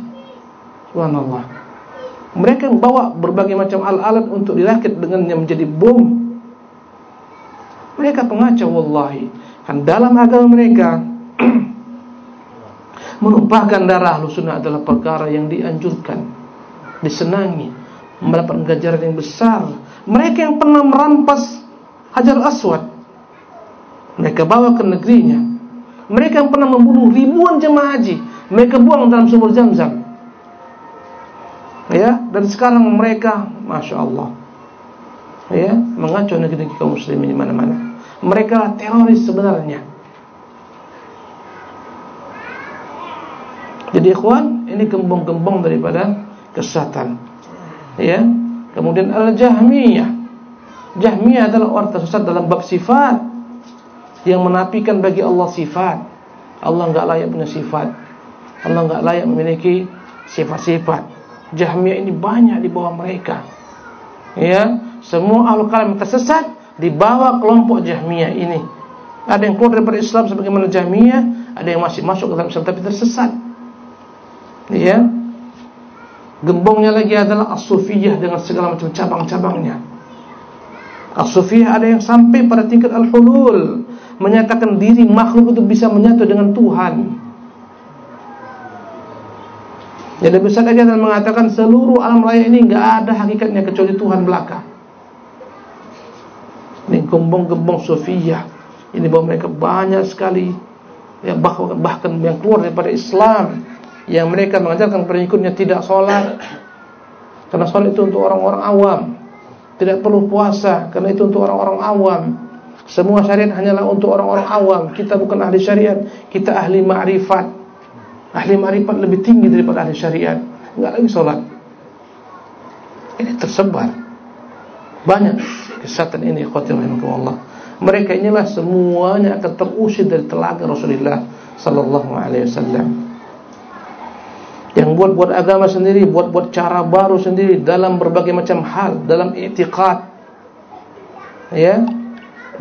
Subhanallah. Mereka membawa berbagai macam alat-alat untuk dirakit dengan yang menjadi bom mereka pengacau wallahi. Kan dalam agama mereka (clears throat) menumpahkan darah sunnah adalah perkara yang dianjurkan, disenangi, mendapatkan ganjaran yang besar. Mereka yang pernah merampas Hajar Aswad, mereka bawa ke negerinya. Mereka yang pernah membunuh ribuan jemaah haji, mereka buang dalam sumur Zam-Zam. Ya, dan sekarang mereka, masya Allah, ya, mengacau negeri-negeri kaum muslimin di mana-mana. Mereka teroris sebenarnya. Jadi ikhwan, ini gembong-gembong daripada kesesatan. Ya. Kemudian al-Jahmiyah. Jahmiyah adalah orang tersesat dalam bab sifat yang menafikan bagi Allah sifat. Allah enggak layak punya sifat. Allah enggak layak memiliki sifat-sifat. Jahmiyah ini banyak di bawah mereka. Ya, semua ahlu kalam tersesat dibawa kelompok Jahmiyah ini. Ada yang keluar daripada Islam sebagaimana Jahmiyah, ada yang masih masuk ke dalam Islam tapi tersesat. Ya. Gembongnya lagi adalah As-Sufiyah dengan segala macam cabang-cabangnya. As-Sufiyah ada yang sampai pada tingkat Al-Hulul, menyatakan diri makhluk itu bisa menyatu dengan Tuhan. Jadi besar lagi dan mengatakan seluruh alam raya ini enggak ada hakikatnya kecuali Tuhan belaka. Ini gembong-gembong Sofia. Ini bahwa mereka banyak sekali yang bahkan, bahkan yang keluar daripada Islam yang mereka mengajarkan pengikutnya tidak sholat karena sholat itu untuk orang-orang awam Tidak perlu puasa karena itu untuk orang-orang awam. Semua syariat hanyalah untuk orang-orang awam. Kita bukan ahli syariat, kita ahli ma'rifat. Ahli ma'rifat lebih tinggi daripada ahli syariat. Enggak lagi sholat. Ini tersebar. Banyak kesesatan ini rahimakumullah. Mereka inilah semuanya akan terusir dari telaga Rasulullah sallallahu alaihi wasallam. Yang buat-buat agama sendiri, buat-buat cara baru sendiri dalam berbagai macam hal, dalam i'tiqad. Ya.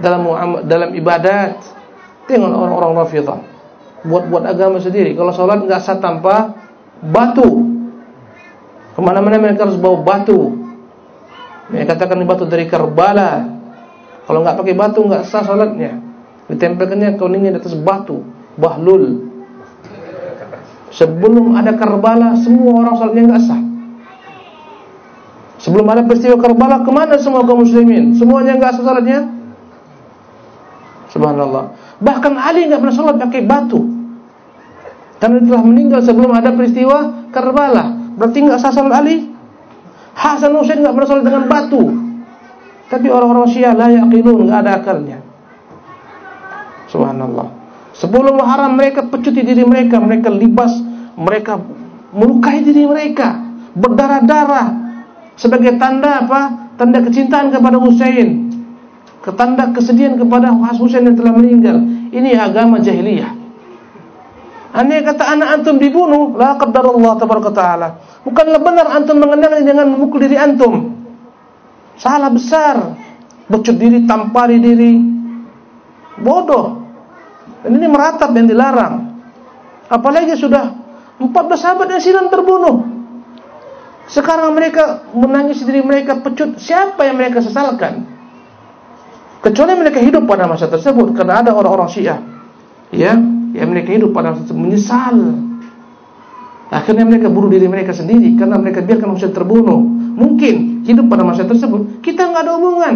Dalam dalam ibadat. Tengok orang-orang Rafidhah. Buat-buat agama sendiri. Kalau salat enggak sah tanpa batu. Kemana-mana mereka harus bawa batu. Mereka katakan ini batu dari Karbala. Kalau enggak pakai batu enggak sah salatnya. Ditempelkannya kuningnya di atas batu, bahlul. Sebelum ada Karbala semua orang salatnya enggak sah. Sebelum ada peristiwa Karbala ke mana semua kaum muslimin? Semuanya enggak sah salatnya. Subhanallah. Bahkan Ali enggak pernah salat pakai batu. Karena telah meninggal sebelum ada peristiwa Karbala. Berarti enggak sah salat Ali? Hasan Husain enggak pernah salat dengan batu. Tapi orang-orang Syiah la yaqilun, enggak ada akalnya. Subhanallah. Sebelum haram mereka pecuti diri mereka, mereka libas, mereka melukai diri mereka, berdarah-darah sebagai tanda apa? Tanda kecintaan kepada Husain. Ketanda kesedihan kepada Husain yang telah meninggal. Ini agama jahiliyah. Andai kata anak antum dibunuh, la qaddarullah tabaraka taala. Bukanlah benar antum mengenangnya dengan memukul diri antum. Salah besar. Becut diri, tampari diri. Bodoh. Dan ini meratap yang dilarang. Apalagi sudah 14 sahabat yang silam terbunuh. Sekarang mereka menangis diri mereka pecut. Siapa yang mereka sesalkan? Kecuali mereka hidup pada masa tersebut karena ada orang-orang Syiah. Ya, Ya mereka hidup pada menyesal. Akhirnya mereka bunuh diri mereka sendiri karena mereka biarkan Husain terbunuh. Mungkin hidup pada masa tersebut kita nggak ada hubungan.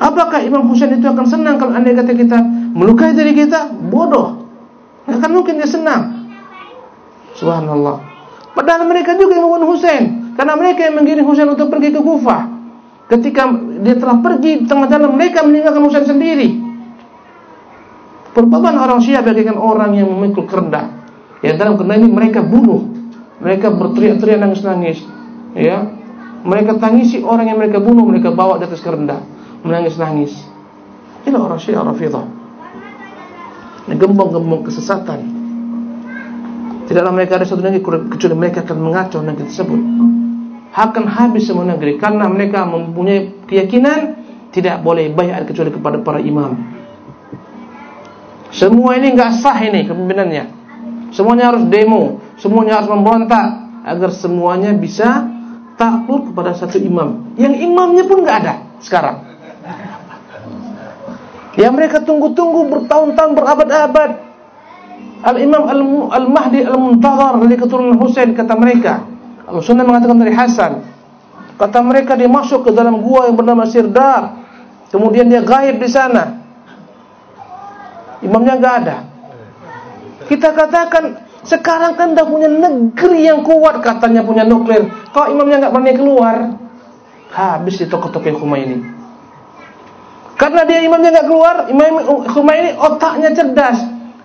Apakah Imam Husain itu akan senang kalau anda kata kita melukai diri kita? Bodoh. Nggak akan mungkin dia senang. Subhanallah. Padahal mereka juga yang membunuh Husain karena mereka yang mengirim Husain untuk pergi ke Kufah. Ketika dia telah pergi tengah jalan mereka meninggalkan Husain sendiri. Perumpamaan orang Syiah bagaikan orang yang memikul kerendah. Ya dalam kerendah ini mereka bunuh. Mereka berteriak-teriak nangis-nangis. Ya. Mereka tangisi orang yang mereka bunuh, mereka bawa di atas kerendah, menangis-nangis. Ini orang Syiah Rafidah. Gembong-gembong kesesatan. Tidaklah mereka ada satu negeri kecuali mereka akan mengacau negeri tersebut. Akan habis semua negeri karena mereka mempunyai keyakinan tidak boleh bayar kecuali kepada para imam. Semua ini enggak sah ini kepemimpinannya. Semuanya harus demo, semuanya harus memberontak agar semuanya bisa takluk kepada satu imam. Yang imamnya pun enggak ada sekarang. Yang mereka tunggu-tunggu bertahun-tahun berabad-abad. Al-Imam Al-Mahdi Al-Muntazar dari keturunan Husain kata mereka. Al-Sunnah mengatakan dari Hasan. Kata mereka dia masuk ke dalam gua yang bernama Sirdar. Kemudian dia gaib di sana. Imamnya enggak ada. Kita katakan sekarang kan dah punya negeri yang kuat katanya punya nuklir. Kalau imamnya enggak berani keluar, habis di toko-toko ini. Karena dia imamnya enggak keluar, Imam ini otaknya cerdas.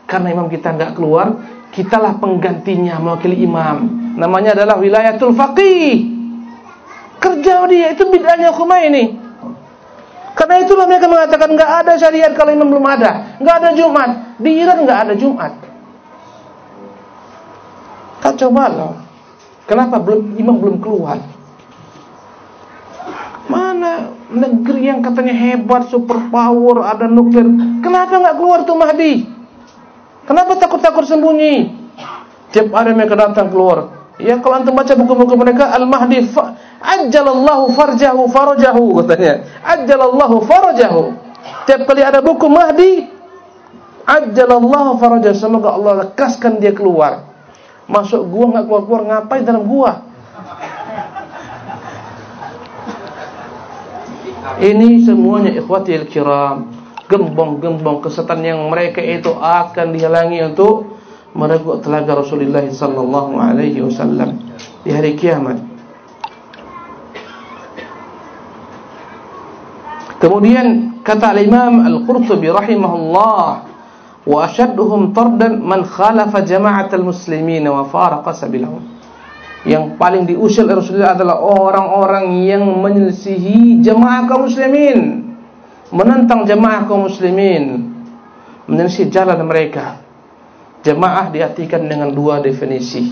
Karena imam kita enggak keluar, kitalah penggantinya mewakili imam. Namanya adalah wilayatul faqih. Kerja dia itu bid'ahnya ini. Karena itulah mereka mengatakan nggak ada syariat kalau imam belum ada, nggak ada Jumat. Di Iran nggak ada Jumat. Kacau balau. Kenapa belum imam belum keluar? Mana negeri yang katanya hebat, super power, ada nuklir? Kenapa nggak keluar tuh Mahdi? Kenapa takut-takut sembunyi? Tiap hari mereka datang keluar. Ya kalau antum baca buku-buku mereka Al-Mahdi Ajjalallahu farjahu farajahu katanya. Ajjalallahu farajahu. Tiap kali ada buku Mahdi, ajjalallahu farajahu. Semoga Allah lekaskan dia keluar. Masuk gua enggak keluar-keluar ngapain dalam gua? Ini semuanya ikhwati kiram gembong-gembong kesatan yang mereka itu akan dihalangi untuk mereguk telaga Rasulullah sallallahu alaihi wasallam di hari kiamat. Kemudian kata Imam Al-Qurtubi rahimahullah wa ashadduhum tardan man khalafa jama'atal muslimin wa faraqa sabilahum. Yang paling diusir Rasulullah adalah orang-orang yang menyelisihi jemaah kaum muslimin, menentang jemaah kaum muslimin, menyelisih jalan mereka. Jemaah diartikan dengan dua definisi.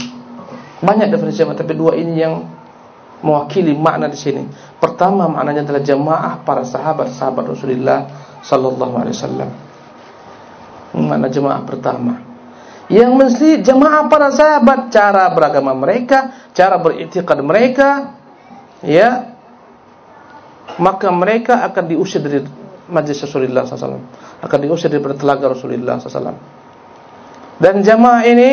Banyak definisi tapi dua ini yang mewakili makna di sini. Pertama maknanya adalah jemaah para sahabat-sahabat Rasulullah sallallahu alaihi wasallam. Makna jemaah pertama. Yang mesti jemaah para sahabat cara beragama mereka, cara beriktikad mereka, ya. Maka mereka akan diusir dari majlis Rasulullah SAW Akan diusir dari telaga Rasulullah SAW Dan jemaah ini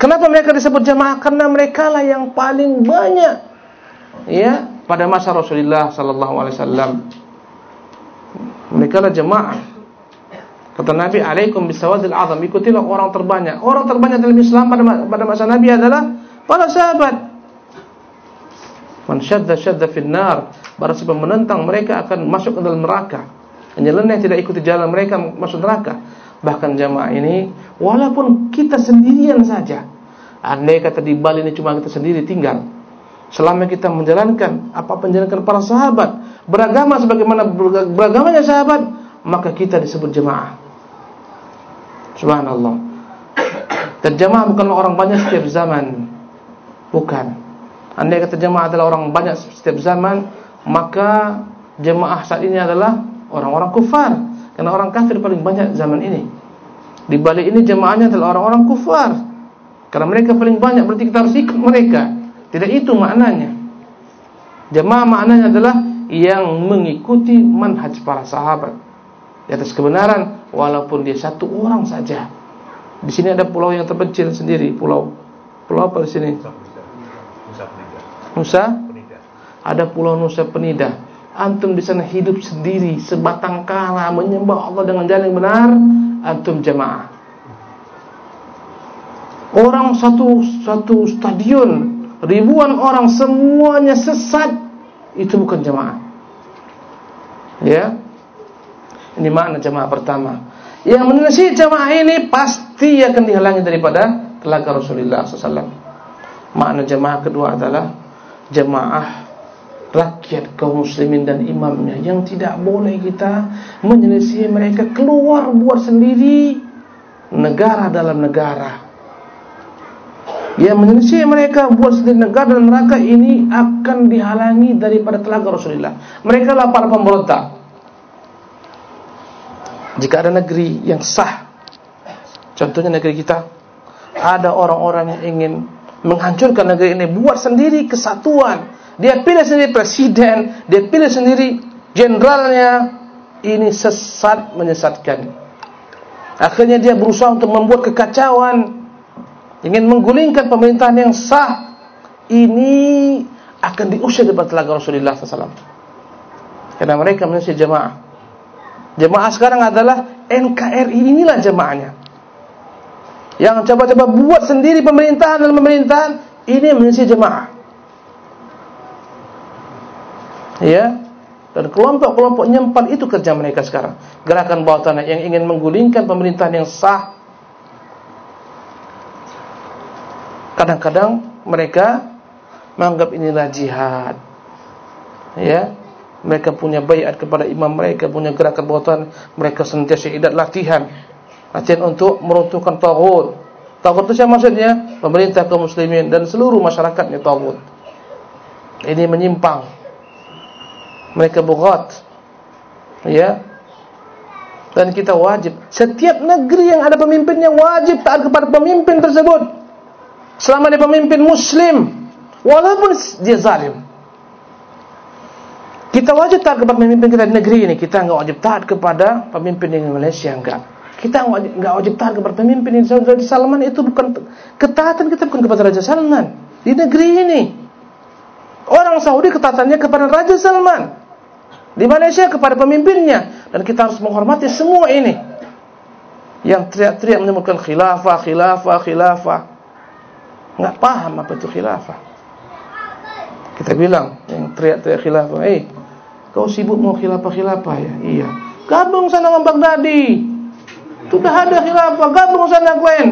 Kenapa mereka disebut jamaah? Karena mereka lah yang paling banyak ya pada masa Rasulullah wasallam. Mereka lah jamaah. Kata Nabi, "Alaikum bisawadil azam." Ikutilah orang terbanyak. Orang terbanyak dalam Islam pada pada masa Nabi adalah para sahabat. Man syadda syadda fil nar. Barang siapa menentang mereka akan masuk ke dalam neraka. Nyeleneh tidak ikuti jalan mereka masuk neraka. Bahkan jamaah ini walaupun kita sendirian saja. Andai kata di Bali ini cuma kita sendiri tinggal. Selama kita menjalankan apa penjalankan para sahabat, beragama sebagaimana beragamanya sahabat, maka kita disebut jemaah. Subhanallah. Dan jemaah bukanlah orang banyak setiap zaman. Bukan. Andai kata jemaah adalah orang banyak setiap zaman, maka jemaah saat ini adalah orang-orang kufar. Karena orang kafir paling banyak zaman ini. Di balik ini jemaahnya adalah orang-orang kufar. Karena mereka paling banyak berarti kita harus ikut mereka. Tidak itu maknanya. Jemaah maknanya adalah yang mengikuti manhaj para sahabat di atas kebenaran walaupun dia satu orang saja. Di sini ada pulau yang terpencil sendiri, pulau pulau apa di sini? Nusa Penida. Ada pulau Nusa Penida antum di sana hidup sendiri sebatang kara menyembah Allah dengan jalan yang benar, antum jamaah. Orang satu satu stadion ribuan orang semuanya sesat itu bukan jamaah. Ya. Ini makna jamaah pertama. Yang menelisik jamaah ini pasti akan dihalangi daripada telaga Rasulullah SAW. Makna jamaah kedua adalah jamaah rakyat kaum muslimin dan imamnya yang tidak boleh kita menyelisih mereka keluar buat sendiri negara dalam negara yang menyelisih mereka buat sendiri negara dalam neraka ini akan dihalangi daripada telaga Rasulullah mereka lah para pemberontak jika ada negeri yang sah contohnya negeri kita ada orang-orang yang ingin menghancurkan negeri ini buat sendiri kesatuan dia pilih sendiri presiden, dia pilih sendiri jenderalnya. Ini sesat menyesatkan. Akhirnya dia berusaha untuk membuat kekacauan, ingin menggulingkan pemerintahan yang sah. Ini akan diusir dari telaga Rasulullah SAW. Karena mereka menjadi jemaah. Jemaah sekarang adalah NKRI inilah jemaahnya. Yang coba-coba buat sendiri pemerintahan dan pemerintahan ini menjadi jemaah. ya. Dan kelompok-kelompok nyempal itu kerja mereka sekarang. Gerakan bawah tanah yang ingin menggulingkan pemerintahan yang sah. Kadang-kadang mereka menganggap inilah jihad. Ya mereka punya bayat kepada imam mereka punya gerakan bawah tanah mereka sentiasa idat latihan. Latihan untuk meruntuhkan taghut. Taghut itu siapa maksudnya? Pemerintah kaum muslimin dan seluruh masyarakatnya taghut. Ini menyimpang. Mereka bughat. Ya. Dan kita wajib. Setiap negeri yang ada pemimpinnya wajib taat kepada pemimpin tersebut. Selama dia pemimpin muslim. Walaupun dia zalim kita wajib taat kepada pemimpin kita di negeri ini. Kita enggak wajib taat kepada pemimpin di Malaysia enggak. Kita enggak wajib taat kepada pemimpin di Raja Salman. Itu bukan ketaatan kita bukan kepada Raja Salman. Di negeri ini. Orang Saudi ketatannya kepada Raja Salman. Di Malaysia kepada pemimpinnya. Dan kita harus menghormati semua ini. Yang teriak-teriak menyebutkan khilafah khilafah khilafah. Enggak paham apa itu khilafah. Kita bilang yang teriak-teriak khilafah eh Kau sibuk mau khilafah-khilafah ya? Iya. Gabung sana dengan Baghdadi. Sudah ada khilafah, gabung sana Gwen.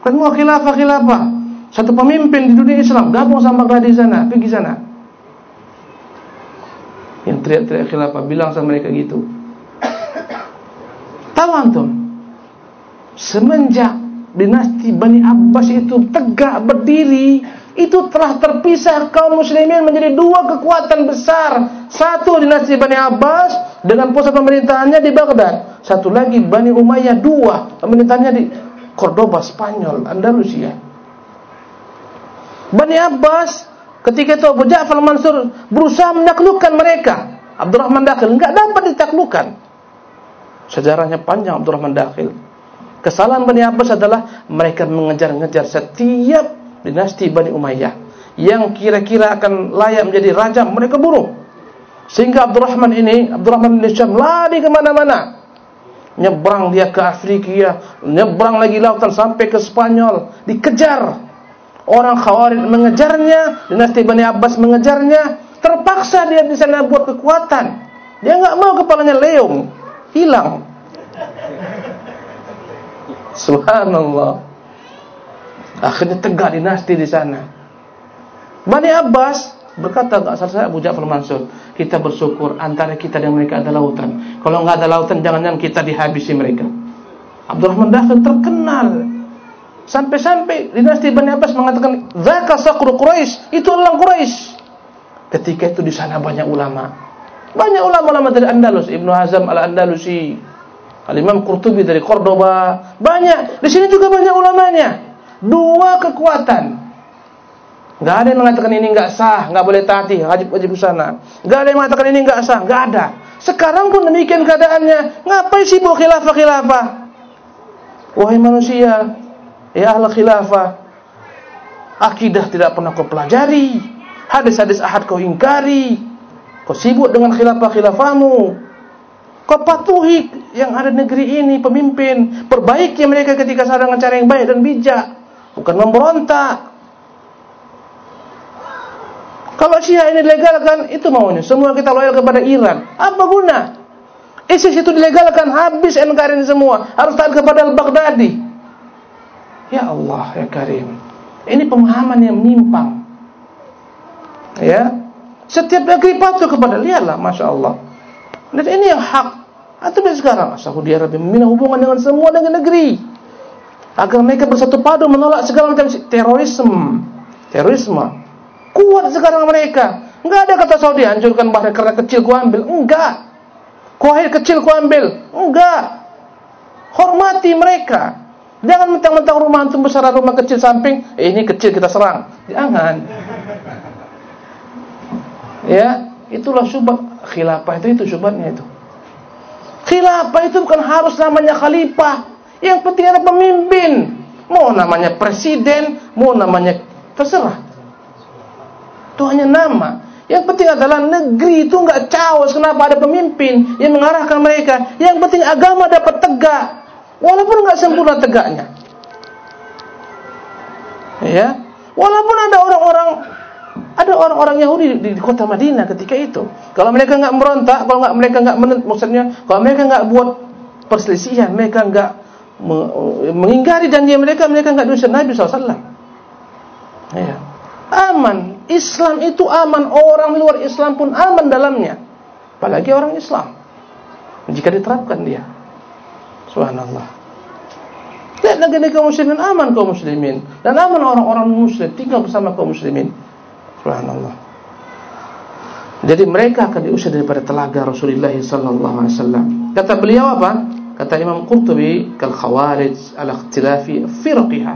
Kan mau khilafah-khilafah. Satu pemimpin di dunia Islam, gabung sama Baghdadi sana, pergi sana. Yang teriak-teriak khilafah, bilang sama mereka gitu. Tahu antum? Semenjak dinasti Bani Abbas itu tegak berdiri, itu telah terpisah kaum muslimin menjadi dua kekuatan besar. Satu dinasti Bani Abbas dengan pusat pemerintahannya di Baghdad. Satu lagi Bani Umayyah dua, pemerintahannya di Cordoba, Spanyol, Andalusia. Bani Abbas ketika itu Abu Ja'far Mansur berusaha menaklukkan mereka. Abdurrahman Dakhil enggak dapat ditaklukkan. Sejarahnya panjang Abdurrahman Dakhil. Kesalahan Bani Abbas adalah mereka mengejar-ngejar setiap dinasti Bani Umayyah yang kira-kira akan layak menjadi raja mereka bunuh sehingga Abdurrahman ini Abdurrahman bin Syam lari ke mana-mana. Nyebrang dia ke Afrika nyebrang lagi lautan sampai ke Spanyol. Dikejar. Orang Khawarij mengejarnya dinasti Bani Abbas mengejarnya. Terpaksa dia di sana buat kekuatan. Dia nggak mau kepalanya leung hilang. Subhanallah Akhirnya tegak dinasti di sana. Bani Abbas berkata enggak salah saya Abu Ja'far Mansur, kita bersyukur antara kita dan mereka ada lautan. Kalau enggak ada lautan jangan-jangan kita dihabisi mereka. Abdurrahman Dakhil terkenal sampai-sampai dinasti Bani Abbas mengatakan zaka saqru Quraisy, itu orang Quraisy. Ketika itu di sana banyak ulama. Banyak ulama-ulama dari Andalus, Ibnu Hazm Al-Andalusi, Al-Imam Qurtubi dari Cordoba, banyak. Di sini juga banyak ulamanya. Dua kekuatan. Gak ada yang mengatakan ini gak sah, gak boleh taati, wajib wajib sana. Gak ada yang mengatakan ini gak sah, gak ada. Sekarang pun demikian keadaannya. Ngapain sibuk khilafah-khilafah? Wahai manusia, ya ahli khilafah, akidah tidak pernah kau pelajari, hadis-hadis ahad kau ingkari, kau sibuk dengan khilafah-khilafahmu. Kau patuhi yang ada negeri ini, pemimpin, perbaiki mereka ketika dengan cara yang baik dan bijak bukan memberontak. Kalau Syiah ini dilegalkan, itu maunya. Semua kita loyal kepada Iran. Apa guna? ISIS itu dilegalkan, habis NKRI ini semua. Harus taat kepada Al-Baghdadi. Ya Allah, ya Karim. Ini pemahaman yang menyimpang. Ya. Setiap negeri patuh kepada lihatlah, Masya Allah. Dan ini yang hak. Atau sekarang Saudi Arabia membina hubungan dengan semua negeri-negeri agar mereka bersatu padu menolak segala macam terorisme. Terorisme. Kuat sekarang mereka. Enggak ada kata Saudi hancurkan Bahrain karena kecil ku ambil. Enggak. Kuahir kecil ku ambil. Enggak. Hormati mereka. Jangan mentang-mentang rumah antum besar rumah kecil samping, eh, ini kecil kita serang. Jangan. Ya, itulah syubhat khilafah itu itu syubhatnya itu. Khilafah itu bukan harus namanya khalifah. Yang penting ada pemimpin. Mau namanya presiden, mau namanya terserah. Itu hanya nama. Yang penting adalah negeri itu enggak caos kenapa ada pemimpin yang mengarahkan mereka. Yang penting agama dapat tegak. Walaupun enggak sempurna tegaknya. Ya. Walaupun ada orang-orang ada orang-orang Yahudi di, di kota Madinah ketika itu. Kalau mereka enggak merontak, kalau enggak mereka enggak maksudnya kalau mereka enggak buat perselisihan, mereka enggak mengingkari janji mereka, mereka enggak diusir Nabi SAW. Ya. Aman. Islam itu aman. Orang luar Islam pun aman dalamnya. Apalagi orang Islam. Jika diterapkan dia. Subhanallah. Lihat negara kaum muslimin aman kaum muslimin. Dan aman orang-orang muslim tinggal bersama kaum muslimin. Subhanallah. Jadi mereka akan diusir daripada telaga Rasulullah sallallahu alaihi wasallam. Kata beliau apa? Kata Imam Qurtubi, kal khawarij ala ikhtilafi firqiha.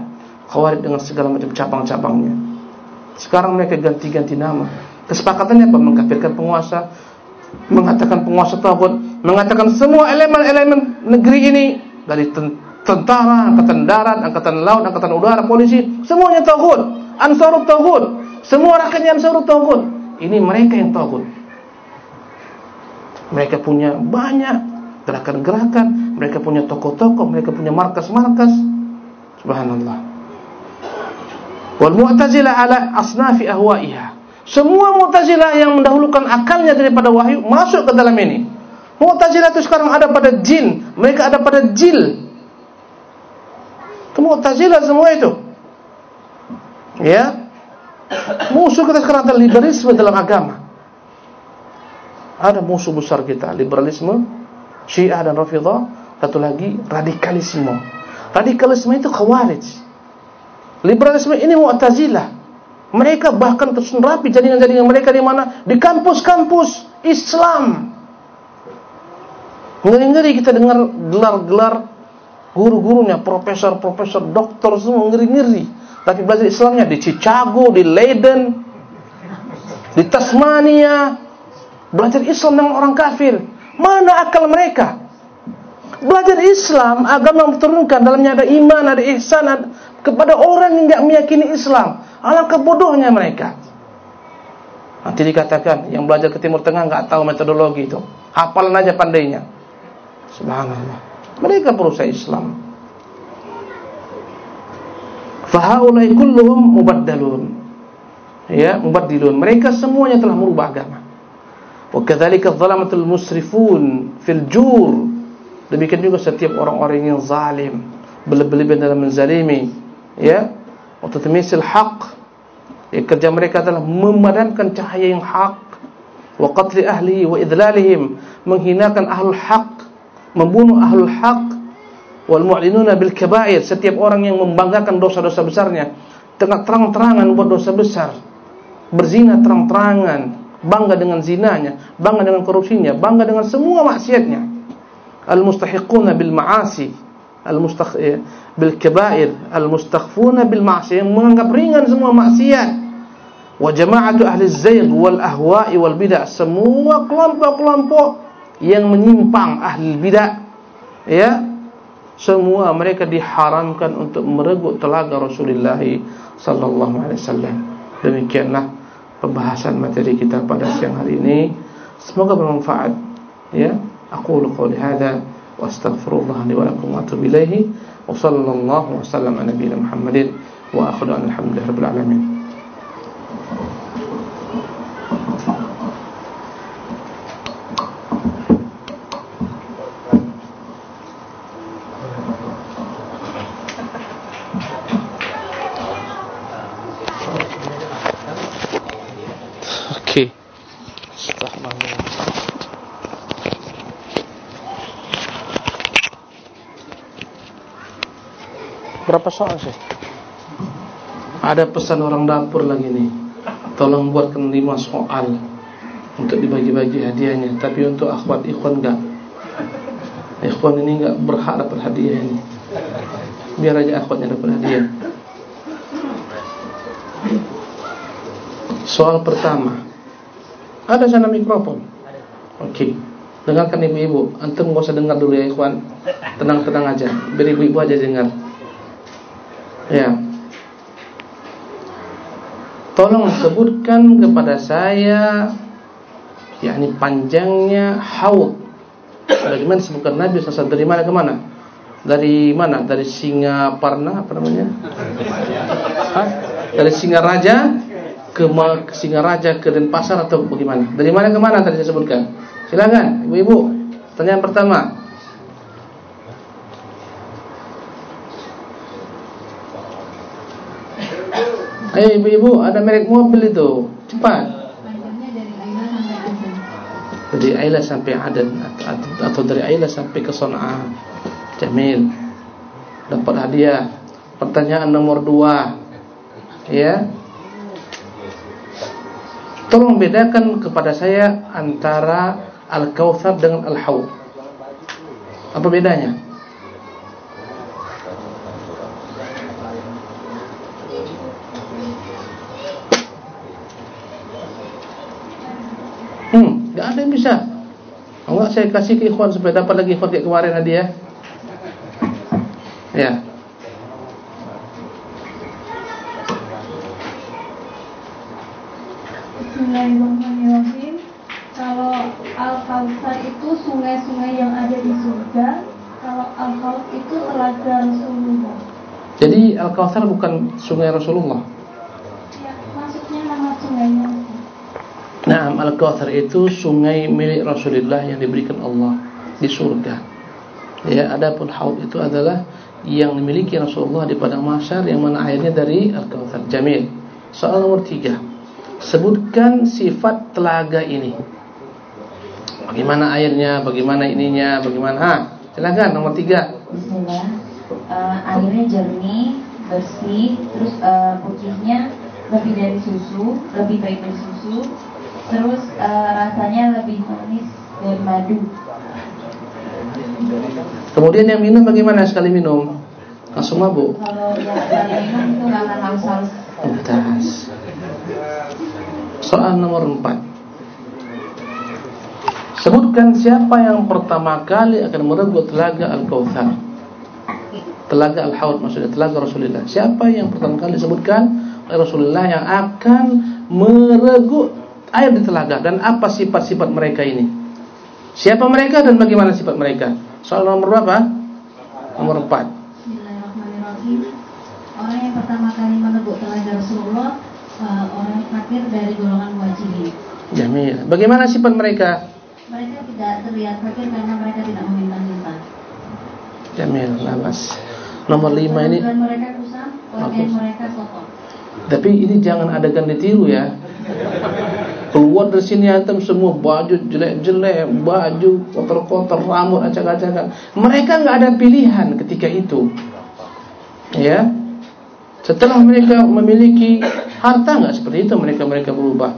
Khawarij dengan segala macam cabang-cabangnya. Sekarang mereka ganti-ganti nama. Kesepakatannya apa? Mengkafirkan penguasa, mengatakan penguasa tauhid, mengatakan semua elemen-elemen negeri ini dari tentara, angkatan darat, angkatan laut, angkatan udara, polisi, semuanya tauhid. Ansarut tauhid. Semua rakyatnya ansarut tauhid. Ini mereka yang tauhid. Mereka punya banyak gerakan-gerakan, mereka punya toko-toko, mereka punya markas-markas. Subhanallah. Wal Mu'tazilah ala asnafi ahwaiha. Semua Mu'tazilah yang mendahulukan akalnya daripada wahyu masuk ke dalam ini. Mu'tazilah itu sekarang ada pada jin, mereka ada pada jil. Itu Mu'tazilah semua itu. Ya. Musuh kita sekarang adalah liberalisme dalam agama. Ada musuh besar kita, liberalisme, Syiah dan Rafidah, satu lagi radikalisme. Radikalisme itu khawarij. Liberalisme ini Mu'tazilah. Mereka bahkan terus rapi jaringan-jaringan mereka di mana? Di kampus-kampus Islam. Ngeri-ngeri kita dengar gelar-gelar guru-gurunya, profesor-profesor, doktor semua ngeri-ngeri. Tapi belajar Islamnya di Chicago, di Leiden, di Tasmania, belajar Islam dengan orang kafir. Mana akal mereka? Belajar Islam, agama yang diturunkan dalamnya ada iman, ada ihsan ada, kepada orang yang tidak meyakini Islam. Alangkah bodohnya mereka. Nanti dikatakan yang belajar ke Timur Tengah nggak tahu metodologi itu. Hafalan aja pandainya. Subhanallah. Mereka perusahaan Islam. Fahaulai kulluhum mubaddalun. Ya, mubaddilun. Mereka semuanya telah merubah agama. Kadzalika dzalamatul musrifun fil jur. Demikian juga setiap orang-orang yang zalim, berlebihan dalam menzalimi, ya, Waktu temisil haq ya, Kerja mereka adalah memadamkan cahaya yang hak Wa qatli ahli wa idlalihim Menghinakan ahlul haq Membunuh ahlul haq Wal mu'linuna bil kabair Setiap orang yang membanggakan dosa-dosa besarnya. Tengah terang-terangan buat dosa besar. Berzina terang-terangan Bangga dengan zinanya Bangga dengan korupsinya Bangga dengan semua maksiatnya. Al-mustahiquna bil ma'asi Al-mustakh ya, bil kabair al mustakhfuna bil ma'siyah menganggap ringan semua maksiat. Wa jama'atu ahli zaygh wal ahwa'i wal bid'ah semua kelompok-kelompok yang menyimpang ahli bid'ah ya. Semua mereka diharamkan untuk merebut telaga Rasulullah sallallahu alaihi wasallam. Demikianlah pembahasan materi kita pada siang hari ini. Semoga bermanfaat. Ya, aku qouli hadza wa astaghfirullah li wa lakum wa atubu ilaihi. Wa sallallahu wa sallam ala rabbil alamin. Berapa soal sih? Ada pesan orang dapur lagi nih. Tolong buatkan lima soal untuk dibagi-bagi hadiahnya. Tapi untuk akhwat ikhwan enggak. Ikhwan ini enggak berhak dapat hadiah ini. Biar aja akhwatnya dapat hadiah. Soal pertama. Ada sana mikrofon. Oke. Okay. Dengarkan ibu-ibu. Antum enggak usah dengar dulu ya ikhwan. Tenang-tenang aja. Biar ibu-ibu aja dengar. Ya. Tolong sebutkan kepada saya yakni panjangnya haud. Bagaimana sebutkan Nabi SAW dari mana ke mana? Dari mana? Dari Singaparna apa namanya? Hah? Dari Singaraja ke Singaraja ke Denpasar atau bagaimana? Dari mana ke mana tadi saya sebutkan? Silakan, ibu-ibu. Pertanyaan pertama. Ayo ibu-ibu, ada merek mobil itu. Cepat. Dari Ayla sampai Aden atau, atau dari Ayla sampai ke Son'a. Jamil. Dapat hadiah. Pertanyaan nomor dua. Ya. Tolong bedakan kepada saya antara Al-Kautsar dengan Al-Haud. Apa bedanya? Ada yang bisa. Enggak saya kasih ke ikhwan supaya dapat lagi ikhwan kayak kemarin hadiah. Ya. Bismillahirrahmanirrahim. Kalau Al-Kautsar itu sungai-sungai yang ada di surga, kalau Al-Haud itu telaga Rasulullah. Jadi Al-Kautsar bukan sungai Rasulullah. Ya, maksudnya nama sungainya. Naam Al-Kautsar itu sungai milik Rasulullah yang diberikan Allah di surga. Ya, adapun haud itu adalah yang dimiliki Rasulullah di padang mahsyar yang mana airnya dari Al-Kautsar. Jamil. Soal nomor tiga Sebutkan sifat telaga ini. Bagaimana airnya, bagaimana ininya, bagaimana ha? Silakan nomor tiga Bismillah. Uh, airnya jernih, bersih, terus uh, putihnya lebih dari susu, lebih baik dari susu, terus uh, rasanya lebih manis dari madu. Kemudian yang minum bagaimana sekali minum? Langsung mabuk. Kalau yang minum itu akan langsung. Tuntas. Soal nomor empat. Sebutkan siapa yang pertama kali akan merebut telaga Al-Kautsar. Telaga Al-Haud maksudnya telaga Rasulullah. Siapa yang pertama kali disebutkan oleh Rasulullah yang akan merebut air di telaga dan apa sifat-sifat mereka ini? Siapa mereka dan bagaimana sifat mereka? Soal nomor berapa? Nomor empat. Bismillahirrahmanirrahim. Orang yang pertama kali merebut telaga Rasulullah uh, orang fakir dari golongan muhajirin. Jamil. Bagaimana sifat mereka? Mereka tidak terlihat fakir karena mereka tidak meminta-minta. Jamil, labas. Nomor lima ini mereka kusam, pakaian mereka kotor. Tapi ini jangan adakan ditiru ya. Keluar dari sini antum semua baju jelek-jelek Baju kotor-kotor, rambut acak-acakan. Mereka nggak ada pilihan ketika itu. Ya. Setelah mereka memiliki harta nggak seperti itu mereka-mereka berubah.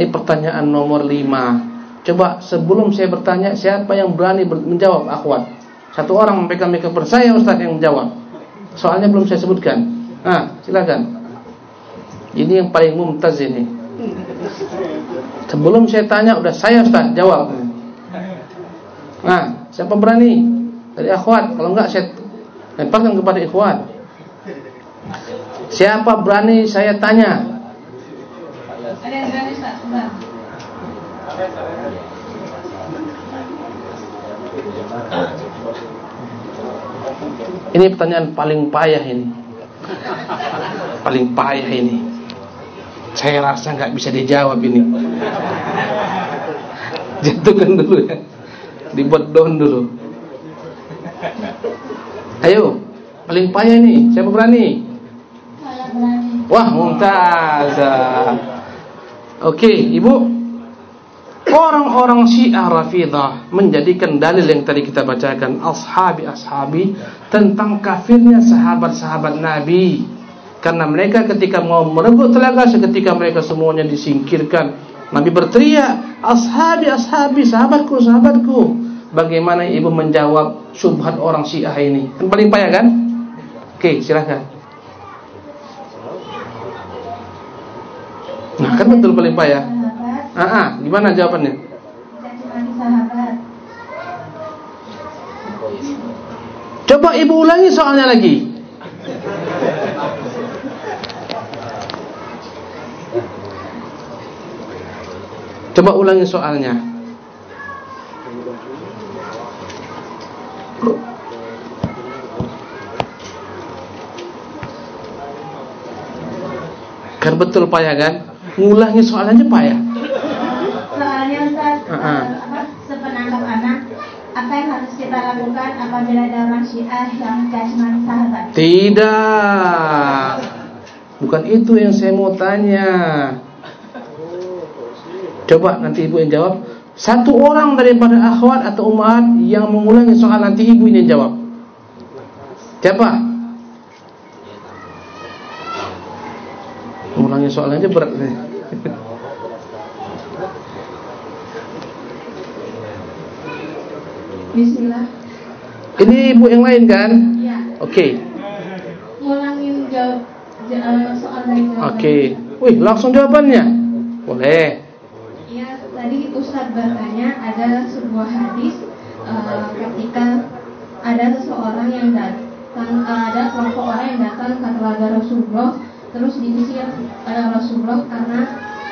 Ini pertanyaan nomor lima. Coba sebelum saya bertanya Siapa yang berani menjawab akhwat? Satu orang mikrofon saya Ustaz yang menjawab. Soalnya belum saya sebutkan. Nah silakan ini yang paling mumtaz ini. Sebelum saya tanya udah saya Ustaz jawab. Nah, siapa berani? Dari akhwat, kalau enggak saya lemparkan kepada ikhwan. Siapa berani saya tanya? Ada yang berani Ustaz? Enggak. Ini pertanyaan paling payah ini. Paling payah ini. Saya rasa nggak bisa dijawab ini. (laughs) Jatuhkan dulu ya. Dibuat down dulu. Ayo, paling payah ini. Siapa berani? Berani. Wah, mumtazah. Oke, Ibu. Orang-orang Syiah Rafidah menjadikan dalil yang tadi kita bacakan ashabi ashabi tentang kafirnya sahabat-sahabat Nabi. Karena mereka ketika mau merebut telaga seketika mereka semuanya disingkirkan. Nabi berteriak, "Ashabi ashabi, sahabatku, sahabatku." Bagaimana ibu menjawab syubhat orang Syiah ini? Kan paling payah kan? Oke, silakan. Nah, kan betul paling payah. Ah, ah, gimana jawabannya? Coba ibu ulangi soalnya lagi. Coba ulangi soalnya. Kan betul payah kan? Ngulangi soalnya payah. Soalnya Ustaz, Ah, ah. sepenangkap anak, apa yang harus kita lakukan apabila ada orang Syiah yang maki sahabat? Tidak. Bukan itu yang saya mau tanya. Coba nanti ibu yang jawab. Satu orang daripada akhwat atau umat yang mengulangi soal nanti ibu yang jawab. Siapa? Mengulangi soalnya aja berat nih. Bismillah. Ini ibu yang lain kan? Ya, Oke. ngulangin jawab ja- soal dari. Oke. Wih, langsung jawabannya. Boleh. Tadi Ustadz bertanya ada sebuah hadis eh, ketika ada seseorang yang datang, eh, ada kelompok orang yang datang ke telaga Rasulullah, terus diusir oleh Rasulullah karena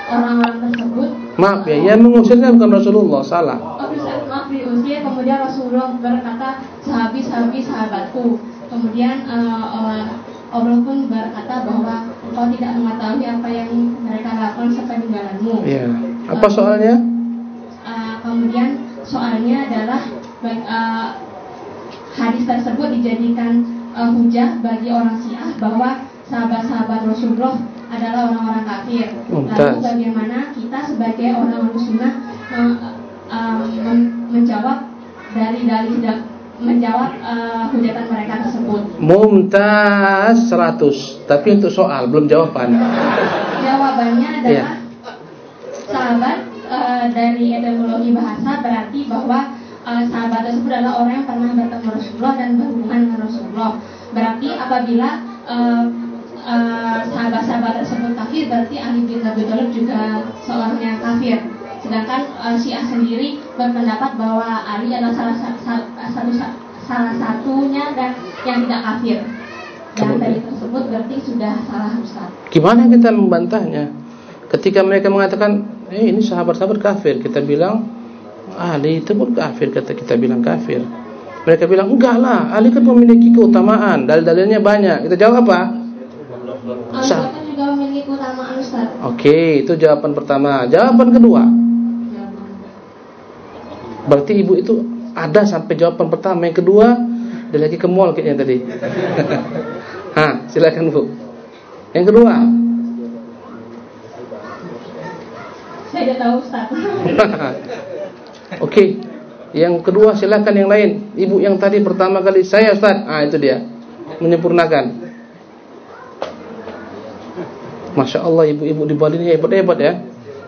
orang-orang tersebut Maaf ya, yang mengusirnya bukan Rasulullah, salah. Oh, maaf diusir, kemudian Rasulullah berkata, sahabi, sahabi, sahabatku. Kemudian eh, Allah, Allah pun berkata bahwa engkau tidak mengetahui apa yang mereka lakukan sepeninggalanmu. Iya. Apa soalnya? Uh, kemudian soalnya adalah uh, hadis tersebut dijadikan uh, hujah bagi orang Syiah bahwa sahabat-sahabat Rasulullah adalah orang-orang kafir. Lalu bagaimana kita sebagai orang muslimah uh, uh, menjawab dari dalih menjawab uh, hujatan mereka tersebut. Mumtaz 100. Tapi untuk soal belum jawaban. Jawabannya adalah yeah. sahabat uh, dari etimologi bahasa berarti bahwa uh, sahabat tersebut adalah orang yang pernah bertemu Rasulullah dan berhubungan dengan Rasulullah. Berarti apabila uh, sahabat-sahabat tersebut kafir berarti Ali bin Abi Thalib juga seorang yang kafir. Sedangkan uh, Syiah sendiri berpendapat bahwa Ali adalah salah satu salah satunya dan yang tidak kafir. Dan dari tersebut berarti sudah salah Ustaz. Gimana kita membantahnya? Ketika mereka mengatakan, "Eh, ini sahabat-sahabat kafir." Kita bilang, "Ali itu pun kafir." Kata kita bilang kafir. Mereka bilang, "Enggak lah, Ali kan memiliki keutamaan, dalil-dalilnya banyak." Kita jawab apa? Kan juga memiliki keutamaan Ustaz. Oke, itu jawaban pertama. Jawaban kedua. Berarti ibu itu ada sampai jawaban pertama. Yang kedua, ada lagi ke mall kayaknya tadi. (laughs) Hah, silakan Bu. Yang kedua. Saya tidak tahu Ustaz. (laughs) Oke. Yang kedua silakan yang lain. Ibu yang tadi pertama kali saya Ustaz. Ah itu dia. Menyempurnakan. Masya Allah ibu-ibu di Bali ini hebat-hebat ya.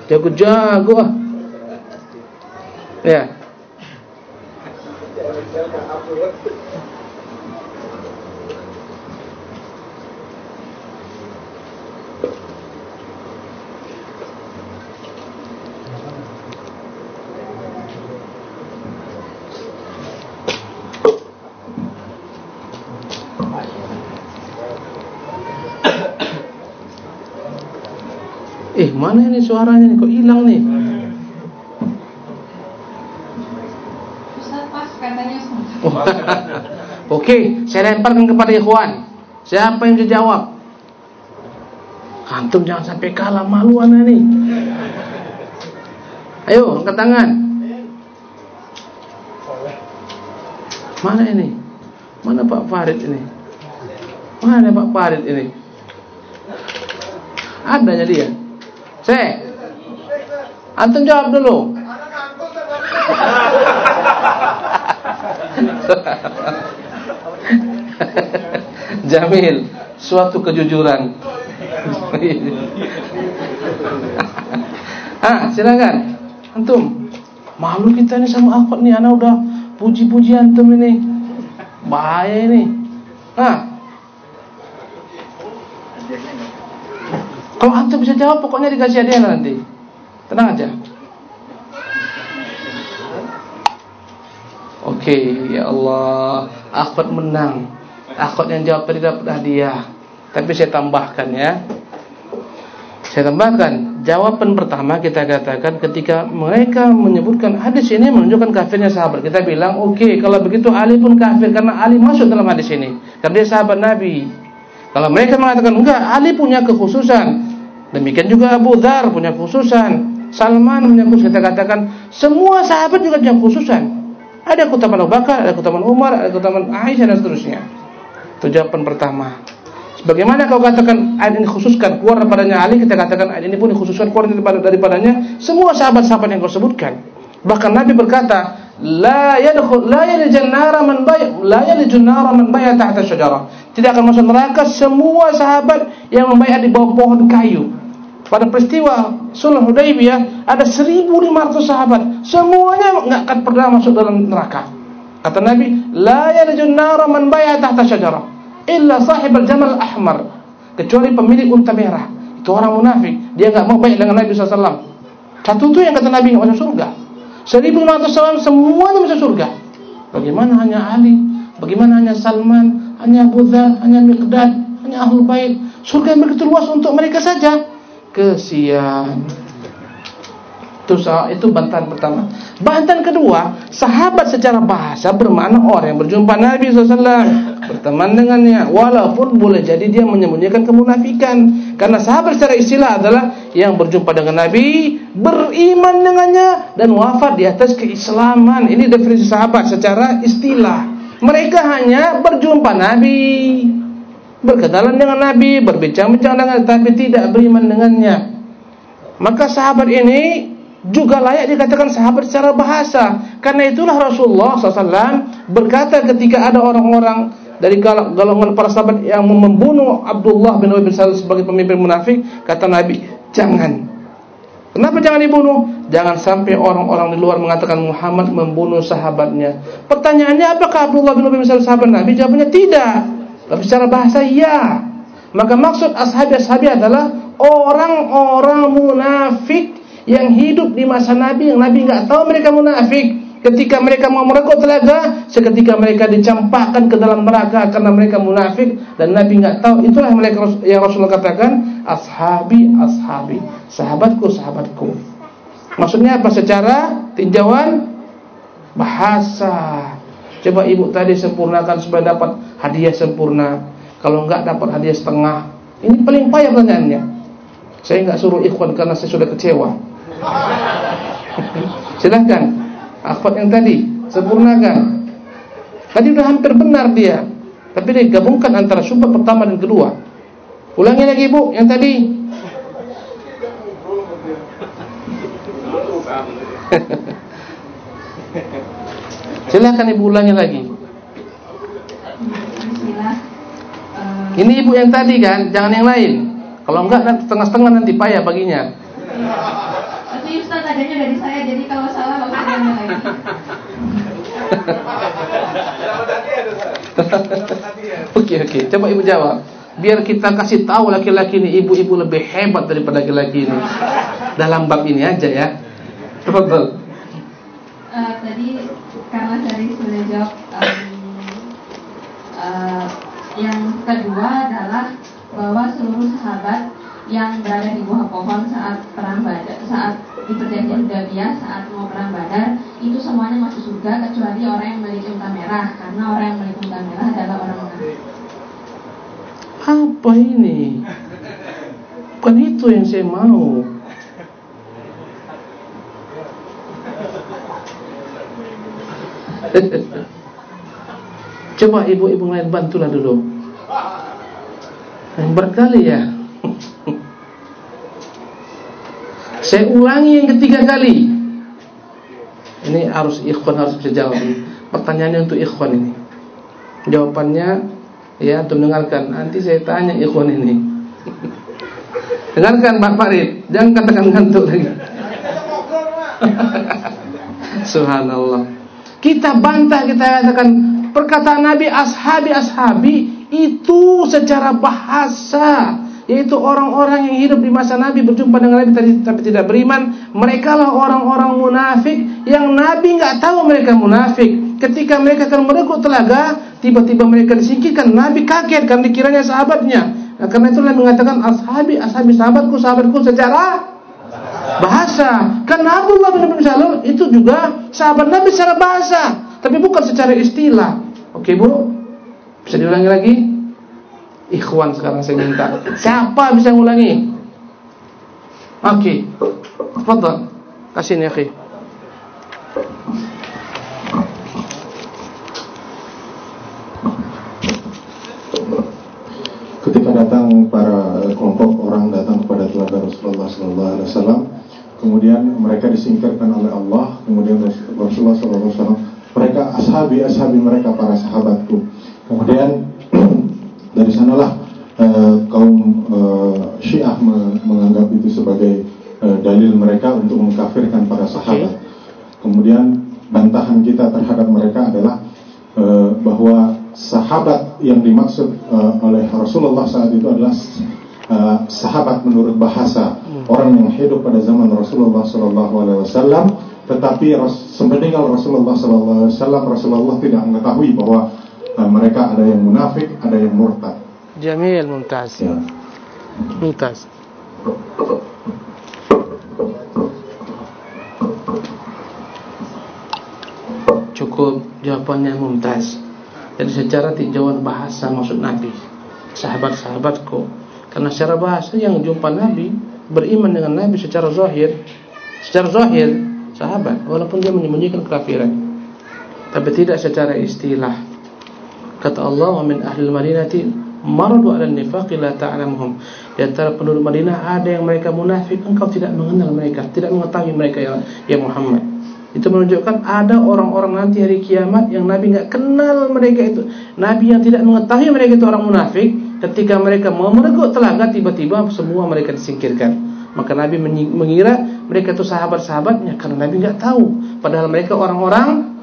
Jago-jago ah. Ya. Eh mana ini suaranya nih kok hilang nih Oke, saya lemparkan kepada ikhwan. Siapa yang jawab? Antum jangan sampai kalah malu anda nih. Ayo, angkat tangan. Mana ini? Mana Pak Farid ini? Mana Pak Farid ini? Adanya dia. Saya. Antum jawab dulu. (laughs) Jamil, suatu kejujuran. (laughs) ah, silakan. Antum. Malu kita ini sama akhwat nih, anak udah puji-puji antum ini. Bahaya ini. Ah. Kalau antum bisa jawab, pokoknya dikasih hadiah nanti. Tenang aja. Oke, okay, ya Allah, akhwat menang. Akhwat yang jawab tadi dapat hadiah. Tapi saya tambahkan ya. Saya tambahkan, jawaban pertama kita katakan ketika mereka menyebutkan hadis ini menunjukkan kafirnya sahabat. Kita bilang, oke, okay, kalau begitu Ali pun kafir karena Ali masuk dalam hadis ini. Karena dia sahabat Nabi. Kalau mereka mengatakan enggak, Ali punya kekhususan. Demikian juga Abu Dhar punya kekhususan. Salman punya kekhususan. Kita katakan semua sahabat juga punya kekhususan. Ada keutamaan Abu Bakar, ada keutamaan Umar, ada keutamaan Aisyah dan seterusnya. Itu jawaban pertama. Sebagaimana kau katakan ayat ini khususkan keluar daripadanya Ali, kita katakan ayat ini pun dikhususkan keluar daripada daripadanya semua sahabat-sahabat yang kau sebutkan. Bahkan Nabi berkata, la yadkhul la man la nara man tahta syajarah. Tidak akan masuk neraka semua sahabat yang membayar di bawah pohon kayu. Pada peristiwa Sulh Hudaybiyah ada 1500 sahabat, semuanya enggak akan pernah masuk dalam neraka. Kata Nabi, la yarjun nara man baya tahta syajarah illa sahib al-jamal ahmar, kecuali pemilik unta merah. Itu orang munafik, dia enggak mau baik dengan Nabi SAW. Satu itu yang kata Nabi enggak masuk surga. 1500 sahabat semuanya masuk surga. Bagaimana hanya Ali? Bagaimana hanya Salman? Hanya Abu Dhar? Hanya Miqdad? Hanya Ahlul Bait? Surga yang begitu luas untuk mereka saja kesian. Itu itu bantahan pertama. Bantahan kedua, sahabat secara bahasa bermakna orang yang berjumpa Nabi SAW, berteman dengannya, walaupun boleh jadi dia menyembunyikan kemunafikan. Karena sahabat secara istilah adalah yang berjumpa dengan Nabi, beriman dengannya dan wafat di atas keislaman. Ini definisi sahabat secara istilah. Mereka hanya berjumpa Nabi, berkenalan dengan Nabi, berbincang-bincang dengan tapi tidak beriman dengannya. Maka sahabat ini juga layak dikatakan sahabat secara bahasa. Karena itulah Rasulullah SAW berkata ketika ada orang-orang dari golongan para sahabat yang membunuh Abdullah bin Ubay bin Salul sebagai pemimpin munafik, kata Nabi, jangan. Kenapa jangan dibunuh? Jangan sampai orang-orang di luar mengatakan Muhammad membunuh sahabatnya. Pertanyaannya apakah Abdullah bin Ubay bin Salul sahabat Nabi? Jawabannya tidak. Tapi secara bahasa iya. Maka maksud ashabi-ashabi adalah orang-orang munafik yang hidup di masa Nabi yang Nabi enggak tahu mereka munafik. Ketika mereka mau merekrut telaga, seketika mereka dicampakkan ke dalam neraka karena mereka munafik dan Nabi enggak tahu. Itulah mereka yang Rasulullah katakan, ashabi ashabi, sahabatku sahabatku. Maksudnya apa secara tinjauan bahasa. Coba ibu tadi sempurnakan supaya dapat hadiah sempurna. Kalau enggak dapat hadiah setengah. Ini paling payah pertanyaannya. Saya enggak suruh ikhwan karena saya sudah kecewa. (laughs) Silahkan Akhwat yang tadi Sempurnakan Tadi sudah hampir benar dia Tapi dia gabungkan antara sumpah pertama dan kedua Ulangi lagi ibu Yang tadi (laughs) Silahkan ibu ulangi lagi Ini ibu yang tadi kan Jangan yang lain Kalau enggak setengah-setengah nanti payah baginya Ustaz adanya dari saya jadi kalau salah nggak usah lagi. (laughs) Oke oke, coba ibu jawab. Biar kita kasih tahu laki-laki ini ibu-ibu lebih hebat daripada laki-laki ini dalam bab ini aja ya. Tafadhol. Uh, tadi karena tadi sudah jawab um, uh, yang kedua adalah bahwa seluruh sahabat yang berada di bawah pohon saat perang badar saat di perjanjian Hudaybiyah saat mau perang Badar itu semuanya masuk surga kecuali orang yang memiliki unta merah karena orang yang memiliki unta merah adalah orang munafik. Apa ini? Bukan itu yang saya mau. (laughs) Coba ibu-ibu lain bantulah dulu. Berkali ya. (laughs) Saya ulangi yang ketiga kali. Ini harus ikhwan harus bisa jawab. Pertanyaannya untuk ikhwan ini. Jawabannya ya untuk mendengarkan. Nanti saya tanya ikhwan ini. (laughs) Dengarkan Pak Farid, jangan katakan ngantuk lagi. Subhanallah. Kita bantah kita katakan perkataan Nabi ashabi ashabi itu secara bahasa yaitu orang-orang yang hidup di masa Nabi berjumpa dengan Nabi tapi tidak beriman, mereka lah orang-orang munafik yang Nabi nggak tahu mereka munafik. Ketika mereka akan merekrut telaga, tiba-tiba mereka disingkirkan. Nabi kaget karena dikiranya sahabatnya. Nah, karena itulah mengatakan ashabi, ashabi sahabatku, sahabatku secara bahasa. Karena Abdullah bin Abi Salul itu juga sahabat Nabi secara bahasa, tapi bukan secara istilah. Oke, Bu? Bisa diulangi lagi? Ikhwan sekarang saya minta. Siapa bisa ngulangi? Oke. Fadal. Kasih nih, akhi. Ketika datang para kelompok orang datang kepada telaga Rasulullah wasallam, kemudian mereka disingkirkan oleh Allah, kemudian Rasulullah wasallam, mereka ashabi ashabi mereka para sahabatku. Kemudian (clears throat) dari sanalah uh, kaum uh, Syiah menganggap itu sebagai uh, dalil mereka untuk mengkafirkan para sahabat. Kemudian bantahan kita terhadap mereka adalah bahwa sahabat yang dimaksud oleh Rasulullah saat itu adalah uh, sahabat menurut bahasa hmm. orang yang hidup pada zaman Rasulullah SAW. Tetapi semeninggal Rasulullah SAW, Rasulullah tidak mengetahui bahwa uh, mereka ada yang munafik, ada yang murtad. Jamil, mumtaz. Ya. Mumtaz. Cukup jawabannya mumtaz. Jadi secara tinjauan bahasa maksud Nabi, sahabat-sahabatku, karena secara bahasa yang jumpa Nabi beriman dengan Nabi secara zahir, secara zahir sahabat, walaupun dia menyembunyikan kekafiran, tapi tidak secara istilah. Kata Allah, "Wa min ahli madinati maradu 'ala nifaqi la ta'lamuhum." Di antara penduduk Madinah ada yang mereka munafik, engkau tidak mengenal mereka, tidak mengetahui mereka ya, ya Muhammad. Itu menunjukkan ada orang-orang nanti hari kiamat yang Nabi nggak kenal mereka itu. Nabi yang tidak mengetahui mereka itu orang munafik, ketika mereka mau menegur telaga tiba-tiba semua mereka disingkirkan. Maka Nabi mengira mereka itu sahabat-sahabatnya karena Nabi nggak tahu. Padahal mereka orang-orang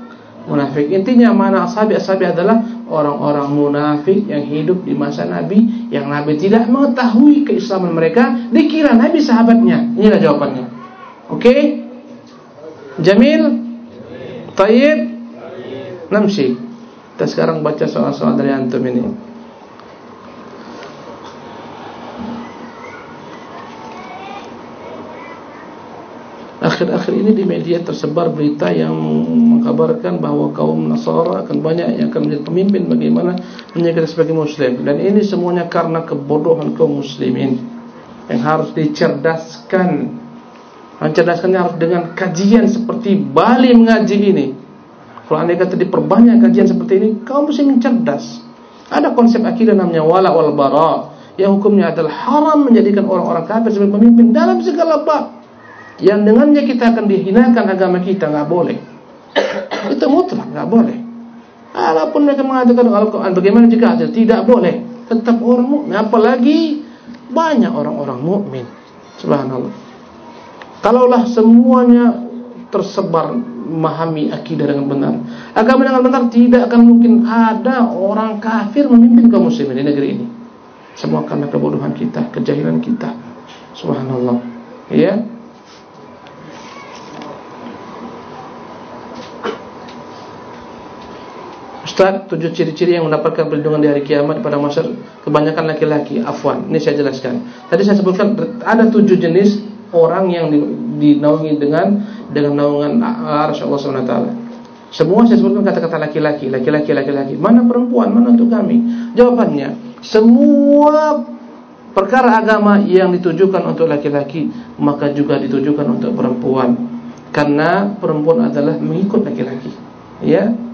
munafik. Intinya mana ashabi-ashabi adalah orang-orang munafik yang hidup di masa Nabi yang Nabi tidak mengetahui keislaman mereka, dikira Nabi sahabatnya. Inilah jawabannya. Oke? Okay? Jamil Tayyib Namsi Kita sekarang baca soal-soal dari antum ini Akhir-akhir ini di media tersebar berita yang mengkabarkan bahwa kaum Nasara akan banyak yang akan menjadi pemimpin bagaimana menjaga sebagai muslim dan ini semuanya karena kebodohan kaum muslimin yang harus dicerdaskan Mencerdaskannya harus dengan kajian seperti Bali mengaji ini. Kalau anda kata diperbanyak kajian seperti ini, kamu mesti mencerdas. Ada konsep akidah namanya wala wal bara, yang hukumnya adalah haram menjadikan orang-orang kafir sebagai pemimpin dalam segala bab. Yang dengannya kita akan dihinakan agama kita, nggak boleh. Itu mutlak, nggak boleh. Walaupun mereka mengatakan Al-Quran, bagaimana jika ada tidak boleh, tetap orang mukmin. Apalagi banyak orang-orang mukmin. Subhanallah. Kalaulah semuanya tersebar memahami akidah dengan benar, agama dengan benar tidak akan mungkin ada orang kafir memimpin kaum muslimin di negeri ini. Semua karena kebodohan kita, kejahilan kita. Subhanallah. Ya. Ustaz, tujuh ciri-ciri yang mendapatkan perlindungan di hari kiamat pada masa kebanyakan laki-laki. Afwan, ini saya jelaskan. Tadi saya sebutkan ada tujuh jenis orang yang dinaungi dengan dengan naungan arsy Allah Subhanahu wa taala. Semua saya sebutkan kata-kata laki-laki, laki-laki, laki-laki. Mana perempuan? Mana untuk kami? Jawabannya, semua perkara agama yang ditujukan untuk laki-laki maka juga ditujukan untuk perempuan. Karena perempuan adalah mengikut laki-laki. Ya.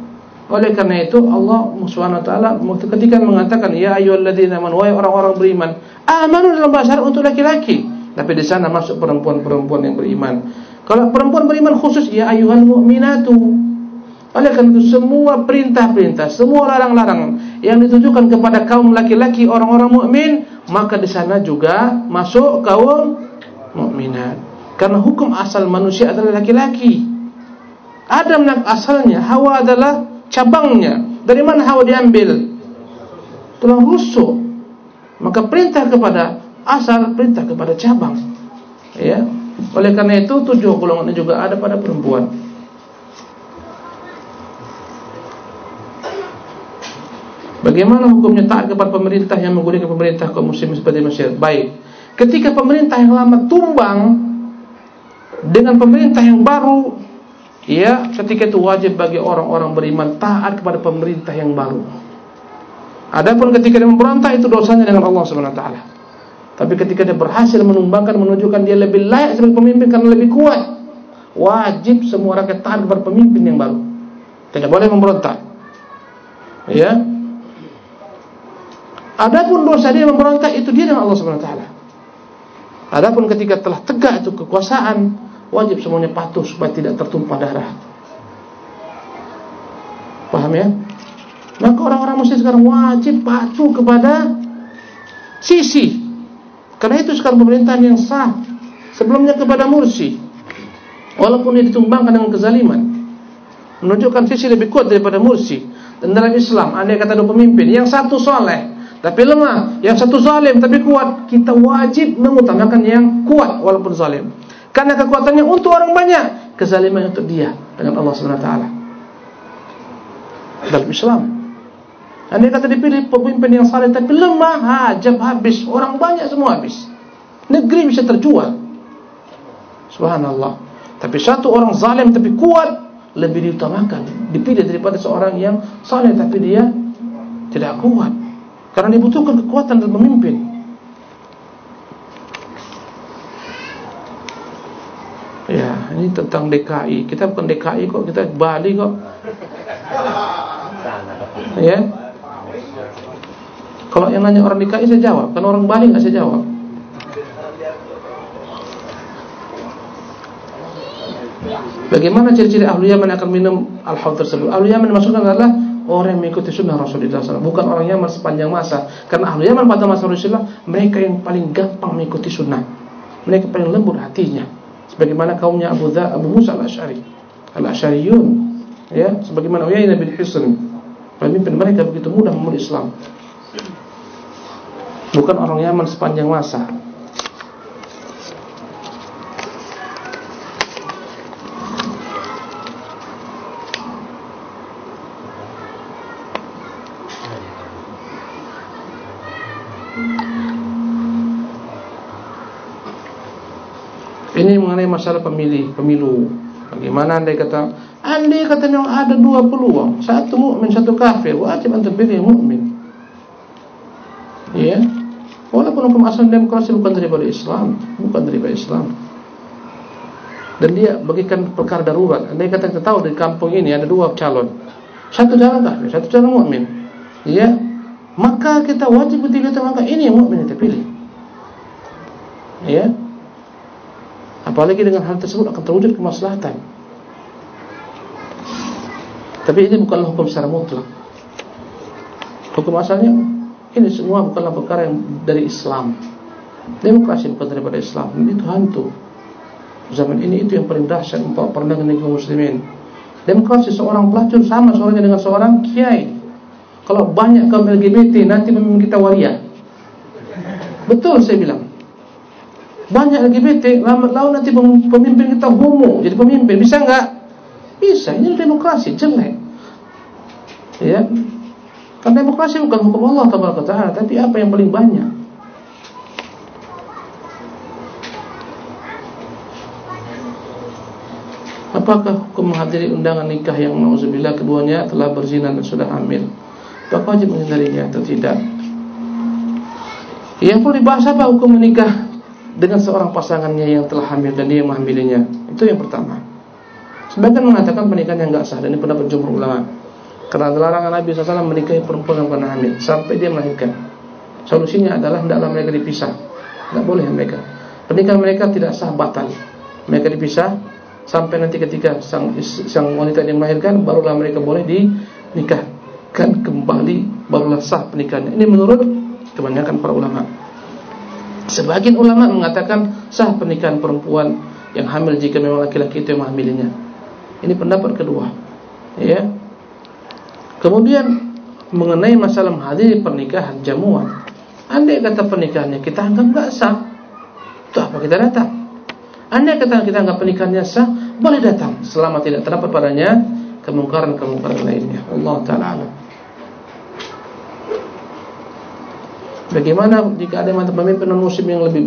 Oleh karena itu Allah Subhanahu ketika mengatakan ya ayyuhalladzina amanu wa orang-orang beriman, amanu dalam bahasa untuk laki-laki. Tapi di sana masuk perempuan-perempuan yang beriman. Kalau perempuan beriman khusus ya ayuhan mu'minatu. Oleh karena itu semua perintah-perintah, semua larang-larang yang ditujukan kepada kaum laki-laki orang-orang mukmin, maka di sana juga masuk kaum mukminat. Karena hukum asal manusia adalah laki-laki. Adam asalnya, Hawa adalah cabangnya. Dari mana Hawa diambil? Tulang rusuk. Maka perintah kepada asal perintah kepada cabang. Ya. Oleh karena itu tujuh golongan juga ada pada perempuan. Bagaimana hukumnya taat kepada pemerintah yang menggunakan pemerintah kaum muslim seperti Mesir? Baik. Ketika pemerintah yang lama tumbang dengan pemerintah yang baru, ya, ketika itu wajib bagi orang-orang beriman taat kepada pemerintah yang baru. Adapun ketika dia memberontak itu dosanya dengan Allah Subhanahu wa taala. Tapi ketika dia berhasil menumbangkan menunjukkan dia lebih layak sebagai pemimpin karena lebih kuat, wajib semua rakyat taat kepada pemimpin yang baru. Tidak boleh memberontak. Ya. Adapun dosa dia memberontak itu dia dengan Allah Subhanahu wa taala. Adapun ketika telah tegak itu kekuasaan, wajib semuanya patuh supaya tidak tertumpah darah. Paham ya? Maka orang-orang muslim sekarang wajib patuh kepada sisi karena itu sekarang pemerintahan yang sah sebelumnya kepada Mursi. Walaupun dia ditumbangkan dengan kezaliman. Menunjukkan sisi lebih kuat daripada Mursi. Dan dalam Islam, anda kata dua pemimpin, yang satu soleh tapi lemah, yang satu zalim tapi kuat, kita wajib mengutamakan yang kuat walaupun zalim. Karena kekuatannya untuk orang banyak, kezaliman untuk dia dengan Allah Subhanahu wa taala. Dalam Islam, Andai kata dipilih pemimpin yang saleh tapi lemah, hajab habis, orang banyak semua habis. Negeri bisa terjual. Subhanallah. Tapi satu orang zalim tapi kuat, lebih diutamakan, dipilih daripada seorang yang saleh tapi dia tidak kuat. Karena dibutuhkan kekuatan dalam memimpin. Ini tentang DKI. Kita bukan DKI kok, kita Bali kok. Ya. Kalau yang nanya orang DKI saya jawab, kan orang Bali nggak saya jawab. Bagaimana ciri-ciri ahlu Yaman akan minum al-haud tersebut? Ahlu Yaman maksudnya adalah orang yang mengikuti sunnah Rasulullah SAW Bukan orang Yaman sepanjang masa Karena ahlu Yaman pada masa Rasulullah Mereka yang paling gampang mengikuti sunnah Mereka paling lembut hatinya Sebagaimana kaumnya Abu, Dha, Abu Musa al-Ash'ari. Al-Ash'ariyun. Ya, Sebagaimana Uyayna bin Hisn. Pemimpin mereka begitu mudah memeluk Islam. Bukan orang Yaman sepanjang masa Ini mengenai masalah pemilih, pemilu. Bagaimana anda kata, anda katanya ada dua peluang, satu mukmin, satu kafir, wajib anda pilih mukmin. Ya, walaupun hukum asal demokrasi bukan daripada Islam, bukan daripada Islam. Dan dia bagikan perkara darurat. Anda kata kita tahu di kampung ini ada dua calon, satu calon kafir, satu calon mukmin. Ya, maka kita wajib pilih maka ini yang mukmin kita pilih. Ya, Apalagi dengan hal tersebut akan terwujud kemaslahatan. Tapi ini bukanlah hukum secara mutlak. Hukum asalnya ini semua bukanlah perkara yang dari Islam. Demokrasi bukan daripada Islam. Ini itu hantu. Zaman ini itu yang paling dahsyat untuk pandangan negeri muslimin. Demokrasi seorang pelacur sama seorangnya dengan seorang kiai. Kalau banyak kaum LGBT nanti memimpin kita waria. Betul saya bilang. Banyak LGBT, lambat laun nanti pemimpin kita homo, jadi pemimpin. Bisa enggak? Bisa, ini demokrasi, jelek. Ya. Karena demokrasi bukan hukum Allah Taala, tapi apa yang paling banyak? Apakah hukum menghadiri undangan nikah yang nauzubillah keduanya telah berzina dan sudah hamil? Apakah wajib menghindarinya atau tidak? Yang perlu dibahas apa hukum menikah dengan seorang pasangannya yang telah hamil dan dia menghamilinya. Itu yang pertama. Sebagian mengatakan pernikahan yang enggak sah dan ini pendapat jumhur ulama. Karena larangan Nabi SAW menikahi perempuan yang pernah hamil sampai dia melahirkan. Solusinya adalah hendaklah mereka dipisah. Tidak boleh mereka. Pernikahan mereka tidak sah batal. Mereka dipisah sampai nanti ketika sang, sang wanita yang melahirkan barulah mereka boleh dinikahkan kembali barulah sah pernikahannya. Ini menurut kebanyakan para ulama. Sebagian ulama mengatakan sah pernikahan perempuan yang hamil jika memang laki-laki itu yang menghamilinya. Ini pendapat kedua. Ya. Kemudian mengenai masalah menghadiri pernikahan jamuan. Andai kata pernikahannya kita anggap enggak sah. Itu apa kita datang? Andai kata kita anggap pernikahannya sah, boleh datang selama tidak terdapat padanya kemungkaran-kemungkaran lainnya. Allah taala. Bagaimana jika ada mantan pemimpin non muslim yang lebih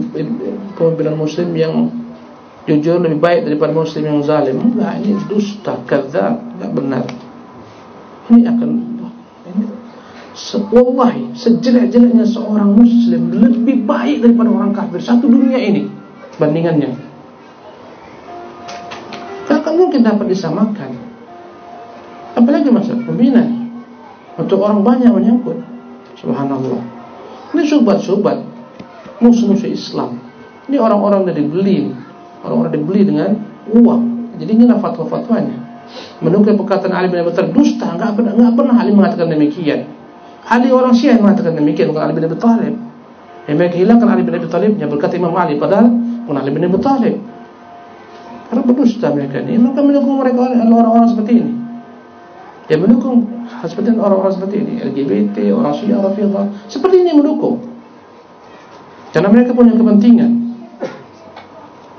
pemimpinan muslim yang jujur lebih baik daripada muslim yang zalim? Enggak, ini dusta, kadzab, enggak benar. Ini akan ini wallahi sejelek-jeleknya seorang muslim lebih baik daripada orang kafir satu dunia ini bandingannya. Tak akan mungkin dapat disamakan. Apalagi masa pembinaan untuk orang banyak menyangkut. Subhanallah. Ini sobat-sobat musuh-musuh Islam. Ini orang-orang yang dibeli, orang-orang dibeli dengan uang. Jadi ini fatwa-fatwanya. Menukil perkataan Ali bin Abi Thalib dusta, enggak pernah pernah Ali mengatakan demikian. Ali orang Syiah mengatakan demikian bukan Ali bin Abi Thalib. Yang mereka hilangkan Ali bin Abi Thalib yang berkata Imam Ali padahal bukan Ali bin Abi Thalib. Karena berdusta mereka ini, maka mendukung mereka orang-orang seperti ini. Yang mendukung seperti orang-orang seperti ini, LGBT, orang Syiah, Rafidah, seperti ini mendukung. Karena mereka punya kepentingan.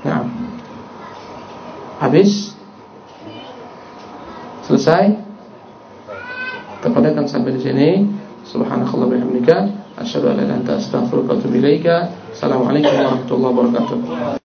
Nah, habis selesai. Terpadakan sampai di sini. Subhanakallah bihamdika asyhadu an la ilaha illa anta astaghfiruka wa atubu ilaika. Assalamualaikum warahmatullahi wabarakatuh.